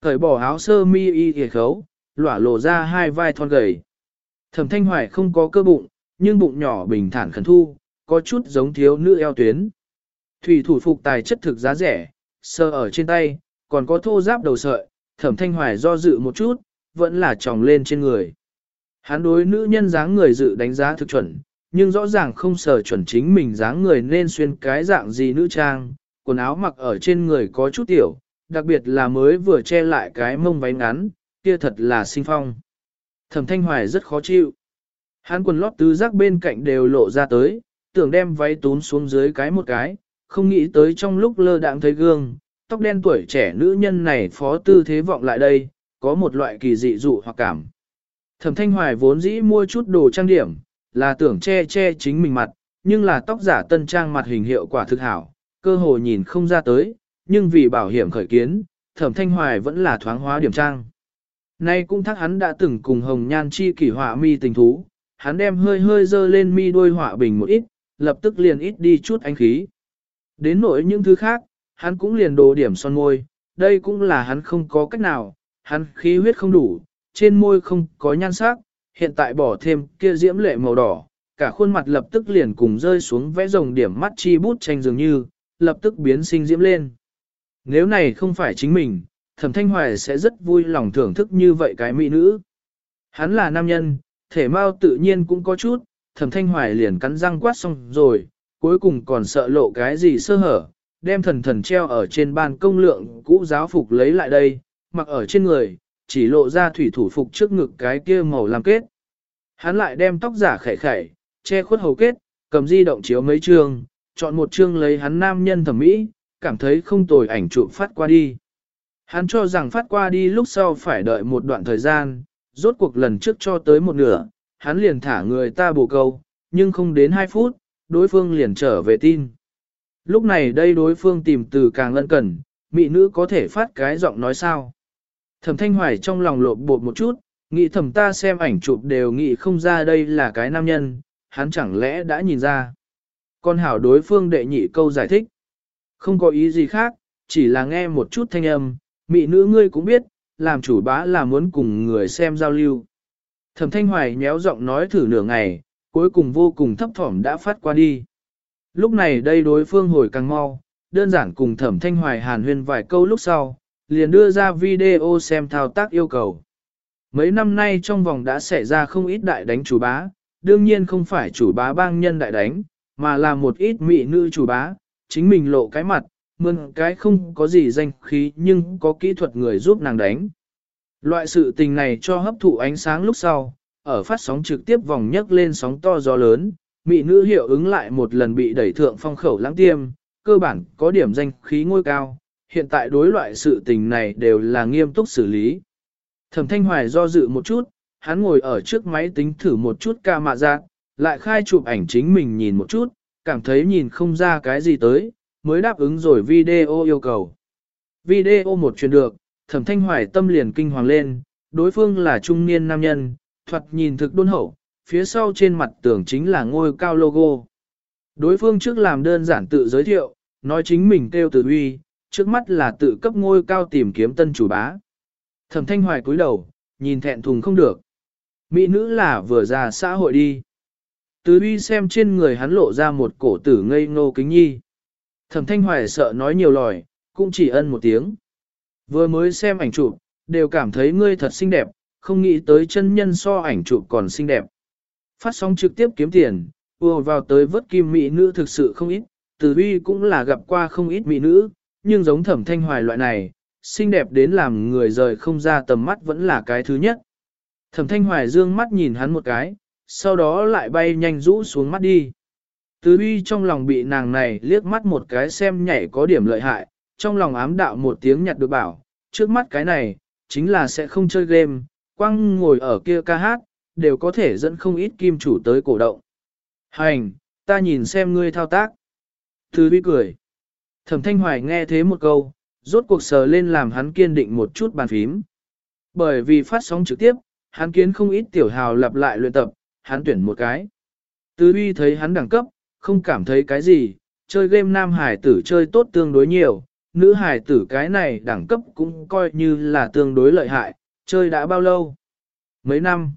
Cởi bỏ áo sơ mi y hề khấu, lỏa lộ ra hai vai thon gầy. Thẩm thanh hoài không có cơ bụng, nhưng bụng nhỏ bình thản khẩn thu, có chút giống thiếu nữ eo tuyến. Thủy thủ phục tài chất thực giá rẻ, sơ ở trên tay, còn có thô giáp đầu sợi, thẩm thanh hoài do dự một chút, vẫn là tròng lên trên người. Hắn đối nữ nhân dáng người dự đánh giá thực chuẩn, nhưng rõ ràng không sở chuẩn chính mình dáng người nên xuyên cái dạng gì nữ trang, quần áo mặc ở trên người có chút tiểu, đặc biệt là mới vừa che lại cái mông váy ngắn, kia thật là sinh phong. Thẩm Thanh Hoài rất khó chịu. Hắn quần lót tứ giác bên cạnh đều lộ ra tới, tưởng đem váy tún xuống dưới cái một cái, không nghĩ tới trong lúc lơ đạng thấy gương, tóc đen tuổi trẻ nữ nhân này phó tư thế vọng lại đây, có một loại kỳ dị dụ hoặc cảm. Thẩm Thanh Hoài vốn dĩ mua chút đồ trang điểm, là tưởng che che chính mình mặt, nhưng là tóc giả tân trang mặt hình hiệu quả thực hảo, cơ hồ nhìn không ra tới, nhưng vì bảo hiểm khởi kiến, Thẩm Thanh Hoài vẫn là thoáng hóa điểm trang. Nay cũng thắc hắn đã từng cùng Hồng Nhan chi kỷ họa mi tình thú, hắn đem hơi hơi dơ lên mi đôi họa bình một ít, lập tức liền ít đi chút ánh khí. Đến nỗi những thứ khác, hắn cũng liền đồ điểm son môi, đây cũng là hắn không có cách nào, hắn khí huyết không đủ, trên môi không có nhan sắc, hiện tại bỏ thêm kia diễm lệ màu đỏ, cả khuôn mặt lập tức liền cùng rơi xuống vẽ rồng điểm mắt chi bút tranh dường như, lập tức biến sinh diễm lên. Nếu này không phải chính mình, thẩm thanh hoài sẽ rất vui lòng thưởng thức như vậy cái mỹ nữ. Hắn là nam nhân, thể mau tự nhiên cũng có chút, thẩm thanh hoài liền cắn răng quát xong rồi, cuối cùng còn sợ lộ cái gì sơ hở, đem thần thần treo ở trên ban công lượng cũ giáo phục lấy lại đây, mặc ở trên người, chỉ lộ ra thủy thủ phục trước ngực cái kia màu làm kết. Hắn lại đem tóc giả khẻ khẻ, che khuất hầu kết, cầm di động chiếu mấy chương, chọn một chương lấy hắn nam nhân thẩm mỹ, cảm thấy không tồi ảnh chụp phát qua đi. Hắn cho rằng phát qua đi lúc sau phải đợi một đoạn thời gian, rốt cuộc lần trước cho tới một nửa, hắn liền thả người ta bổ câu, nhưng không đến 2 phút, đối phương liền trở về tin. Lúc này đây đối phương tìm từ càng lân cần, mỹ nữ có thể phát cái giọng nói sao. Thẩm thanh hoài trong lòng lộn bột một chút, nghĩ thẩm ta xem ảnh chụp đều nghĩ không ra đây là cái nam nhân, hắn chẳng lẽ đã nhìn ra. Con hảo đối phương đệ nhị câu giải thích. Không có ý gì khác, chỉ là nghe một chút thanh âm, mỹ nữ ngươi cũng biết, làm chủ bá là muốn cùng người xem giao lưu. Thẩm thanh hoài nhéo giọng nói thử nửa ngày, cuối cùng vô cùng thấp thỏm đã phát qua đi. Lúc này đây đối phương hồi càng mau, đơn giản cùng thẩm thanh hoài hàn huyên vài câu lúc sau, liền đưa ra video xem thao tác yêu cầu. Mấy năm nay trong vòng đã xảy ra không ít đại đánh chủ bá, đương nhiên không phải chủ bá bang nhân đại đánh, mà là một ít mỹ nữ chủ bá, chính mình lộ cái mặt, mượn cái không có gì danh khí nhưng có kỹ thuật người giúp nàng đánh. Loại sự tình này cho hấp thụ ánh sáng lúc sau, ở phát sóng trực tiếp vòng nhấc lên sóng to gió lớn, mỹ nữ hiệu ứng lại một lần bị đẩy thượng phong khẩu lãng tiêm, cơ bản có điểm danh khí ngôi cao, hiện tại đối loại sự tình này đều là nghiêm túc xử lý. Thẩm Thanh Hoài do dự một chút, hắn ngồi ở trước máy tính thử một chút ca mạ giác, lại khai chụp ảnh chính mình nhìn một chút, cảm thấy nhìn không ra cái gì tới, mới đáp ứng rồi video yêu cầu. Video một truyền được, Thẩm Thanh Hoài tâm liền kinh hoàng lên, đối phương là trung niên nam nhân, thuật nhìn thực đôn hậu, phía sau trên mặt tường chính là ngôi cao logo. Đối phương trước làm đơn giản tự giới thiệu, nói chính mình kêu từ uy, trước mắt là tự cấp ngôi cao tìm kiếm tân chủ bá. Thẩm thanh hoài cúi đầu, nhìn thẹn thùng không được. Mỹ nữ là vừa ra xã hội đi. Từ uy xem trên người hắn lộ ra một cổ tử ngây ngô kính nhi. Thẩm thanh hoài sợ nói nhiều lời, cũng chỉ ân một tiếng. Vừa mới xem ảnh chụp, đều cảm thấy ngươi thật xinh đẹp, không nghĩ tới chân nhân so ảnh chụp còn xinh đẹp. Phát sóng trực tiếp kiếm tiền, ùa vào tới vớt kim mỹ nữ thực sự không ít, từ uy cũng là gặp qua không ít mỹ nữ, nhưng giống thẩm thanh hoài loại này, xinh đẹp đến làm người rời không ra tầm mắt vẫn là cái thứ nhất. Thẩm thanh hoài dương mắt nhìn hắn một cái, sau đó lại bay nhanh rũ xuống mắt đi. Từ uy trong lòng bị nàng này liếc mắt một cái xem nhảy có điểm lợi hại, trong lòng ám đạo một tiếng nhặt được bảo, trước mắt cái này, chính là sẽ không chơi game, quăng ngồi ở kia ca hát, đều có thể dẫn không ít kim chủ tới cổ động. Hành, ta nhìn xem ngươi thao tác. Thứ vi cười. Thẩm thanh hoài nghe thế một câu, rốt cuộc sờ lên làm hắn kiên định một chút bàn phím. Bởi vì phát sóng trực tiếp, hắn kiến không ít tiểu hào lặp lại luyện tập, hắn tuyển một cái. Tứ uy thấy hắn đẳng cấp, không cảm thấy cái gì, chơi game nam hải tử chơi tốt tương đối nhiều, nữ hải tử cái này đẳng cấp cũng coi như là tương đối lợi hại, chơi đã bao lâu? Mấy năm?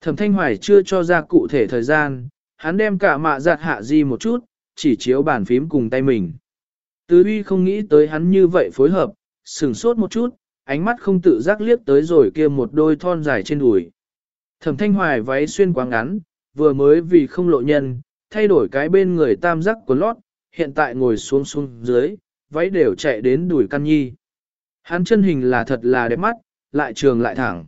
Thẩm Thanh Hoài chưa cho ra cụ thể thời gian, hắn đem cả mạ giặt hạ di một chút, chỉ chiếu bàn phím cùng tay mình. Tứ uy không nghĩ tới hắn như vậy phối hợp, sừng sốt một chút, ánh mắt không tự giác liếc tới rồi kia một đôi thon dài trên đùi. Thẩm Thanh Hoài váy xuyên quá ngắn, vừa mới vì không lộ nhân, thay đổi cái bên người tam giác của lót, hiện tại ngồi xuống xuống dưới, váy đều chạy đến đùi căn nhi. Hắn chân hình là thật là đẹp mắt, lại trường lại thẳng.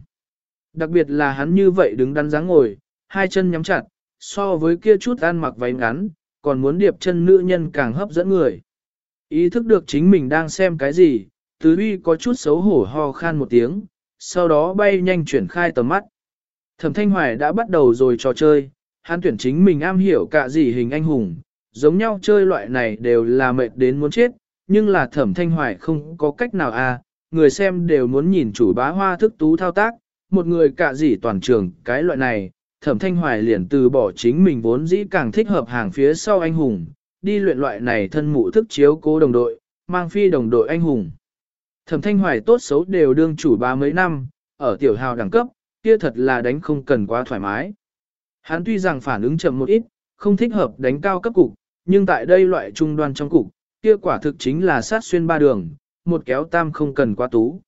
Đặc biệt là hắn như vậy đứng đắn dáng ngồi, hai chân nhắm chặt, so với kia chút ăn mặc váy ngắn, còn muốn điệp chân nữ nhân càng hấp dẫn người. Ý thức được chính mình đang xem cái gì, tứ uy có chút xấu hổ ho khan một tiếng, sau đó bay nhanh chuyển khai tầm mắt. Thẩm Thanh Hoài đã bắt đầu rồi trò chơi, hắn tuyển chính mình am hiểu cả gì hình anh hùng, giống nhau chơi loại này đều là mệt đến muốn chết, nhưng là Thẩm Thanh Hoài không có cách nào à, người xem đều muốn nhìn chủ bá hoa thức tú thao tác, một người cả gì toàn trường cái loại này, thẩm thanh hoài liền từ bỏ chính mình vốn dĩ càng thích hợp hàng phía sau anh hùng, đi luyện loại này thân mụ thức chiếu cố đồng đội, mang phi đồng đội anh hùng. Thẩm thanh hoài tốt xấu đều đương chủ ba mấy năm, ở tiểu hào đẳng cấp, kia thật là đánh không cần quá thoải mái. Hắn tuy rằng phản ứng chậm một ít, không thích hợp đánh cao cấp cục, nhưng tại đây loại trung đoan trong cục, kia quả thực chính là sát xuyên ba đường, một kéo tam không cần quá tú.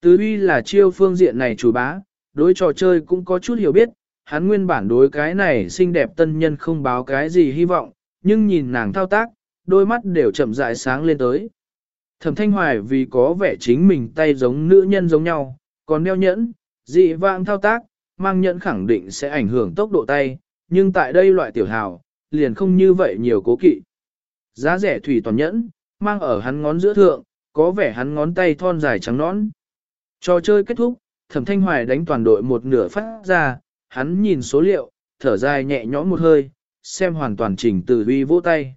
Tứ uy là chiêu phương diện này chủ bá, đối trò chơi cũng có chút hiểu biết, hắn nguyên bản đối cái này xinh đẹp tân nhân không báo cái gì hy vọng, nhưng nhìn nàng thao tác, đôi mắt đều chậm rãi sáng lên tới. Thẩm Thanh Hoài vì có vẻ chính mình tay giống nữ nhân giống nhau, còn đeo nhẫn, dị vãng thao tác, mang nhẫn khẳng định sẽ ảnh hưởng tốc độ tay, nhưng tại đây loại tiểu hào, liền không như vậy nhiều cố kỵ. Giá rẻ thủy toàn nhẫn, mang ở hắn ngón giữa thượng, có vẻ hắn ngón tay thon dài trắng nõn. Trò chơi kết thúc, Thẩm Thanh Hoài đánh toàn đội một nửa phát ra, hắn nhìn số liệu, thở dài nhẹ nhõm một hơi, xem hoàn toàn chỉnh từ uy vỗ tay.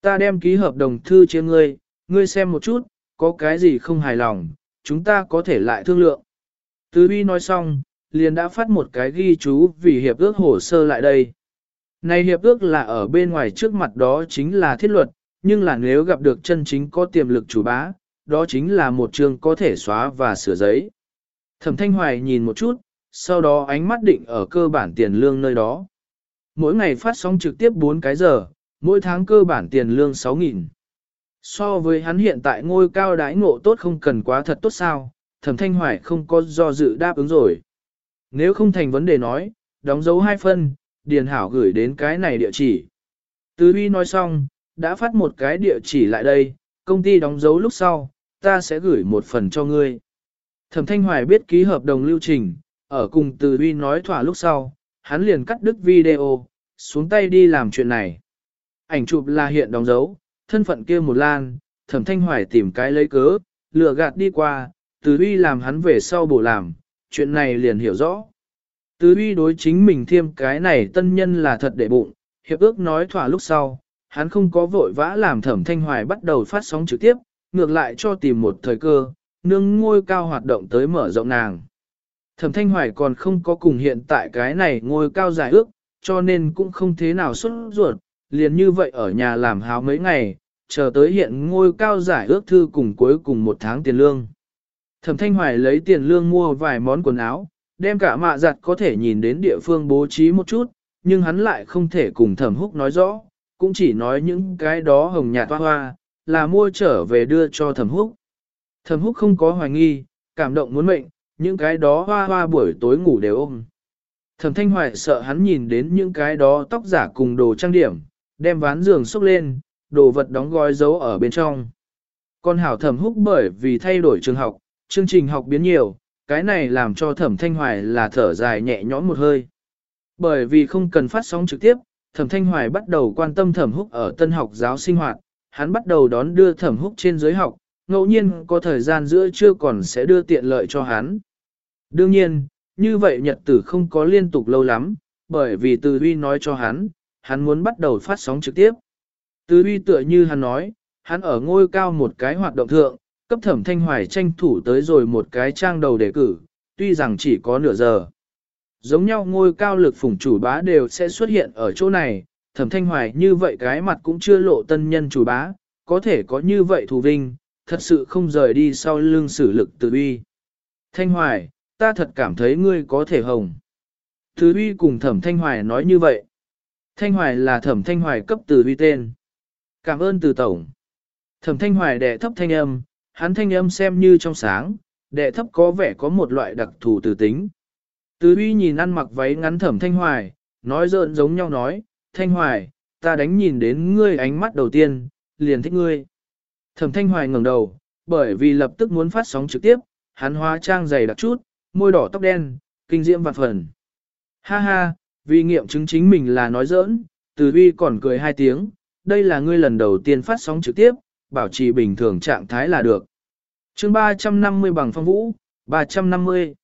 Ta đem ký hợp đồng thư chia ngươi, ngươi xem một chút, có cái gì không hài lòng, chúng ta có thể lại thương lượng. Từ uy nói xong, liền đã phát một cái ghi chú vì hiệp ước hồ sơ lại đây. Này hiệp ước là ở bên ngoài trước mặt đó chính là thiết luật, nhưng là nếu gặp được chân chính có tiềm lực chủ bá, đó chính là một chương có thể xóa và sửa giấy. Thẩm Thanh Hoài nhìn một chút, sau đó ánh mắt định ở cơ bản tiền lương nơi đó. Mỗi ngày phát sóng trực tiếp 4 cái giờ, mỗi tháng cơ bản tiền lương 6.000. So với hắn hiện tại ngôi cao đái ngộ tốt không cần quá thật tốt sao, thẩm thanh hoài không có do dự đáp ứng rồi. Nếu không thành vấn đề nói, đóng dấu hai phân, Điền Hảo gửi đến cái này địa chỉ. Tứ Huy nói xong, đã phát một cái địa chỉ lại đây, công ty đóng dấu lúc sau, ta sẽ gửi một phần cho ngươi. Thẩm Thanh Hoài biết ký hợp đồng lưu trình, ở cùng Từ Huy nói thỏa lúc sau, hắn liền cắt đứt video, xuống tay đi làm chuyện này. Ảnh chụp là hiện đóng dấu, thân phận kia một lan, Thẩm Thanh Hoài tìm cái lấy cớ, lừa gạt đi qua, Từ Huy làm hắn về sau bổ làm, chuyện này liền hiểu rõ. Tứ uy đối chính mình thêm cái này tân nhân là thật để bụng, hiệp ước nói thỏa lúc sau, hắn không có vội vã làm Thẩm Thanh Hoài bắt đầu phát sóng trực tiếp, ngược lại cho tìm một thời cơ, nương ngôi cao hoạt động tới mở rộng nàng. Thẩm Thanh Hoài còn không có cùng hiện tại cái này ngôi cao giải ước, cho nên cũng không thế nào xuất ruột, liền như vậy ở nhà làm háo mấy ngày, chờ tới hiện ngôi cao giải ước thư cùng cuối cùng một tháng tiền lương. Thẩm Thanh Hoài lấy tiền lương mua vài món quần áo, đem cả mạ giặt có thể nhìn đến địa phương bố trí một chút, nhưng hắn lại không thể cùng Thẩm Húc nói rõ, cũng chỉ nói những cái đó hồng nhạt hoa hoa, là mua trở về đưa cho Thẩm Húc. Thẩm Húc không có hoài nghi, cảm động muốn mệnh, những cái đó hoa hoa buổi tối ngủ đều ôm. Thẩm Thanh Hoài sợ hắn nhìn đến những cái đó tóc giả cùng đồ trang điểm, đem ván giường xúc lên, đồ vật đóng gói giấu ở bên trong. Con hảo thẩm húc bởi vì thay đổi trường học, chương trình học biến nhiều, cái này làm cho thẩm thanh hoài là thở dài nhẹ nhõm một hơi. Bởi vì không cần phát sóng trực tiếp, thẩm thanh hoài bắt đầu quan tâm thẩm húc ở tân học giáo sinh hoạt, hắn bắt đầu đón đưa thẩm húc trên giới học, ngẫu nhiên có thời gian giữa trưa còn sẽ đưa tiện lợi cho hắn. Đương nhiên, như vậy nhật tử không có liên tục lâu lắm, bởi vì từ huy nói cho hắn, hắn muốn bắt đầu phát sóng trực tiếp. Từ huy tựa như hắn nói, hắn ở ngôi cao một cái hoạt động thượng, cấp thẩm thanh hoài tranh thủ tới rồi một cái trang đầu đề cử, tuy rằng chỉ có nửa giờ. Giống nhau ngôi cao lực phủng chủ bá đều sẽ xuất hiện ở chỗ này, thẩm thanh hoài như vậy cái mặt cũng chưa lộ tân nhân chủ bá, có thể có như vậy thù vinh, thật sự không rời đi sau lưng sử lực từ uy. Thanh hoài, ta thật cảm thấy ngươi có thể hồng. Từ uy cùng thẩm thanh hoài nói như vậy. Thanh hoài là thẩm thanh hoài cấp từ uy tên. Cảm ơn từ tổng. Thẩm thanh hoài đệ thấp thanh âm, hắn thanh âm xem như trong sáng, đệ thấp có vẻ có một loại đặc thù từ tính. Từ uy nhìn ăn mặc váy ngắn thẩm thanh hoài, nói rợn giống nhau nói, thanh hoài, ta đánh nhìn đến ngươi ánh mắt đầu tiên, liền thích ngươi. Thẩm thanh hoài ngẩng đầu, bởi vì lập tức muốn phát sóng trực tiếp, hắn hóa trang dày đặc chút, môi đỏ tóc đen, kinh diễm vạn phần. Ha ha, vì nghiệm chứng chính mình là nói giỡn, từ uy còn cười hai tiếng, đây là ngươi lần đầu tiên phát sóng trực tiếp, bảo trì bình thường trạng thái là được. chương 350 bằng phong vũ, 350.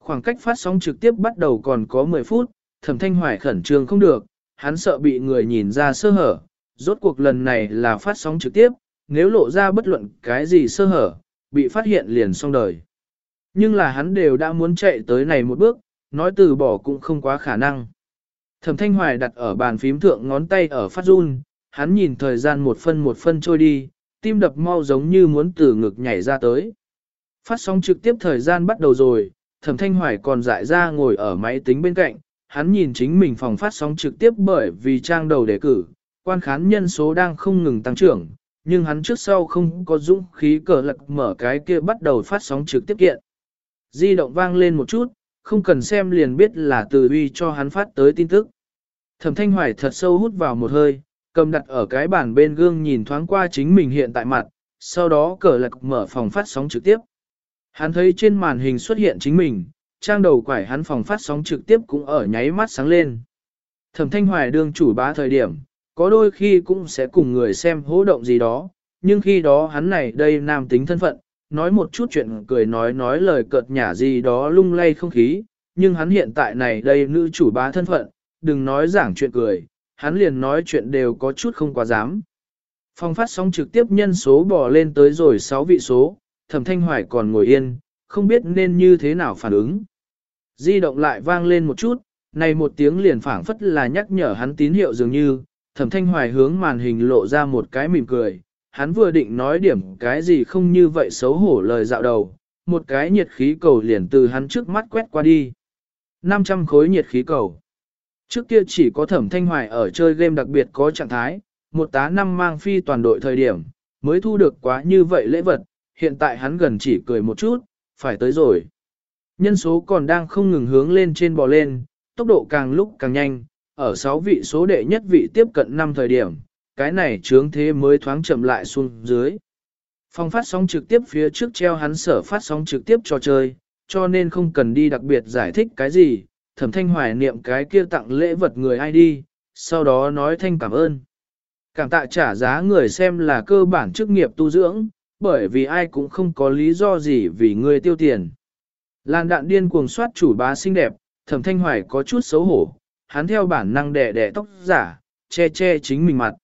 Khoảng cách phát sóng trực tiếp bắt đầu còn có 10 phút, thẩm thanh hoài khẩn trương không được, hắn sợ bị người nhìn ra sơ hở, rốt cuộc lần này là phát sóng trực tiếp, nếu lộ ra bất luận cái gì sơ hở, bị phát hiện liền xong đời. Nhưng là hắn đều đã muốn chạy tới này một bước, nói từ bỏ cũng không quá khả năng. Thẩm thanh hoài đặt ở bàn phím thượng ngón tay ở phát run, hắn nhìn thời gian một phân một phân trôi đi, tim đập mau giống như muốn từ ngực nhảy ra tới. Phát sóng trực tiếp thời gian bắt đầu rồi, thẩm thanh hoài còn dại ra ngồi ở máy tính bên cạnh, hắn nhìn chính mình phòng phát sóng trực tiếp bởi vì trang đầu đề cử, quan khán nhân số đang không ngừng tăng trưởng, nhưng hắn trước sau không có dũng khí cờ lật mở cái kia bắt đầu phát sóng trực tiếp kiện. Di động vang lên một chút, không cần xem liền biết là từ uy cho hắn phát tới tin tức. Thẩm thanh hoài thật sâu hút vào một hơi, cầm đặt ở cái bàn bên gương nhìn thoáng qua chính mình hiện tại mặt, sau đó cờ lạc mở phòng phát sóng trực tiếp. Hắn thấy trên màn hình xuất hiện chính mình, trang đầu quải hắn phòng phát sóng trực tiếp cũng ở nháy mắt sáng lên. Thẩm thanh hoài đương chủ bá thời điểm, có đôi khi cũng sẽ cùng người xem hỗ động gì đó, nhưng khi đó hắn này đây nam tính thân phận, nói một chút chuyện cười nói nói lời cợt nhả gì đó lung lay không khí, nhưng hắn hiện tại này đây nữ chủ bá thân phận, đừng nói giảng chuyện cười, hắn liền nói chuyện đều có chút không quá dám. Phong phát sóng trực tiếp nhân số bò lên tới rồi 6 vị số, thẩm thanh hoài còn ngồi yên, không biết nên như thế nào phản ứng. Di động lại vang lên một chút, này một tiếng liền phản phất là nhắc nhở hắn tín hiệu dường như, thẩm thanh hoài hướng màn hình lộ ra một cái mỉm cười, hắn vừa định nói điểm cái gì không như vậy xấu hổ lời dạo đầu, một cái nhiệt khí cầu liền từ hắn trước mắt quét qua đi. 500 khối nhiệt khí cầu. Trước kia chỉ có thẩm thanh hoài ở chơi game đặc biệt có trạng thái, một tá năm mang phi toàn đội thời điểm, mới thu được quá như vậy lễ vật, hiện tại hắn gần chỉ cười một chút, phải tới rồi. Nhân số còn đang không ngừng hướng lên trên bò lên, tốc độ càng lúc càng nhanh, ở 6 vị số đệ nhất vị tiếp cận 5 thời điểm, cái này trướng thế mới thoáng chậm lại xuống dưới. Phong phát sóng trực tiếp phía trước treo hắn sở phát sóng trực tiếp cho chơi, cho nên không cần đi đặc biệt giải thích cái gì, thẩm thanh hoài niệm cái kia tặng lễ vật người ai đi, sau đó nói thanh cảm ơn. Cảm tạ trả giá người xem là cơ bản chức nghiệp tu dưỡng, bởi vì ai cũng không có lý do gì vì người tiêu tiền. Làn đạn điên cuồng soát chủ bá xinh đẹp, thẩm thanh hoài có chút xấu hổ, hắn theo bản năng đẻ đẻ tóc giả, che che chính mình mặt.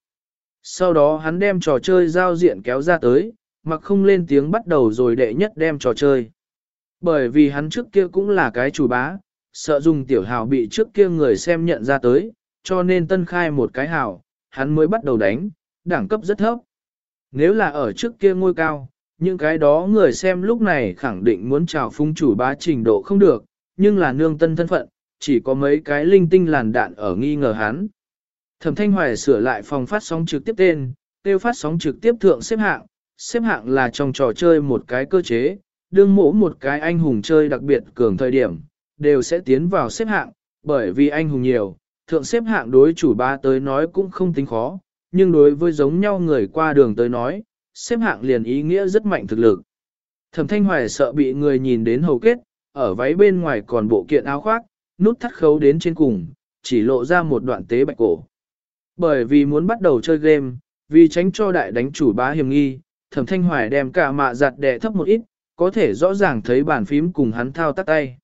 Sau đó hắn đem trò chơi giao diện kéo ra tới, mặc không lên tiếng bắt đầu rồi đệ nhất đem trò chơi. Bởi vì hắn trước kia cũng là cái chủ bá, sợ dùng tiểu hào bị trước kia người xem nhận ra tới, cho nên tân khai một cái hào, hắn mới bắt đầu đánh, đẳng cấp rất thấp. Nếu là ở trước kia ngôi cao, những cái đó người xem lúc này khẳng định muốn chào phung chủ bá trình độ không được, nhưng là nương tân thân phận, chỉ có mấy cái linh tinh làn đạn ở nghi ngờ hắn. Thẩm Thanh Hoài sửa lại phòng phát sóng trực tiếp tên, tiêu phát sóng trực tiếp thượng xếp hạng, xếp hạng là trong trò chơi một cái cơ chế, đương mỗ một cái anh hùng chơi đặc biệt cường thời điểm, đều sẽ tiến vào xếp hạng, bởi vì anh hùng nhiều, thượng xếp hạng đối chủ ba tới nói cũng không tính khó, nhưng đối với giống nhau người qua đường tới nói, xếp hạng liền ý nghĩa rất mạnh thực lực. Thẩm Thanh Hoài sợ bị người nhìn đến hầu kết, ở váy bên ngoài còn bộ kiện áo khoác, nút thắt khấu đến trên cùng, chỉ lộ ra một đoạn tế bạch cổ. Bởi vì muốn bắt đầu chơi game, vì tránh cho đại đánh chủ bá hiểm nghi, Thẩm Thanh Hoài đem cả mạ giặt đè thấp một ít, có thể rõ ràng thấy bàn phím cùng hắn thao tác tay.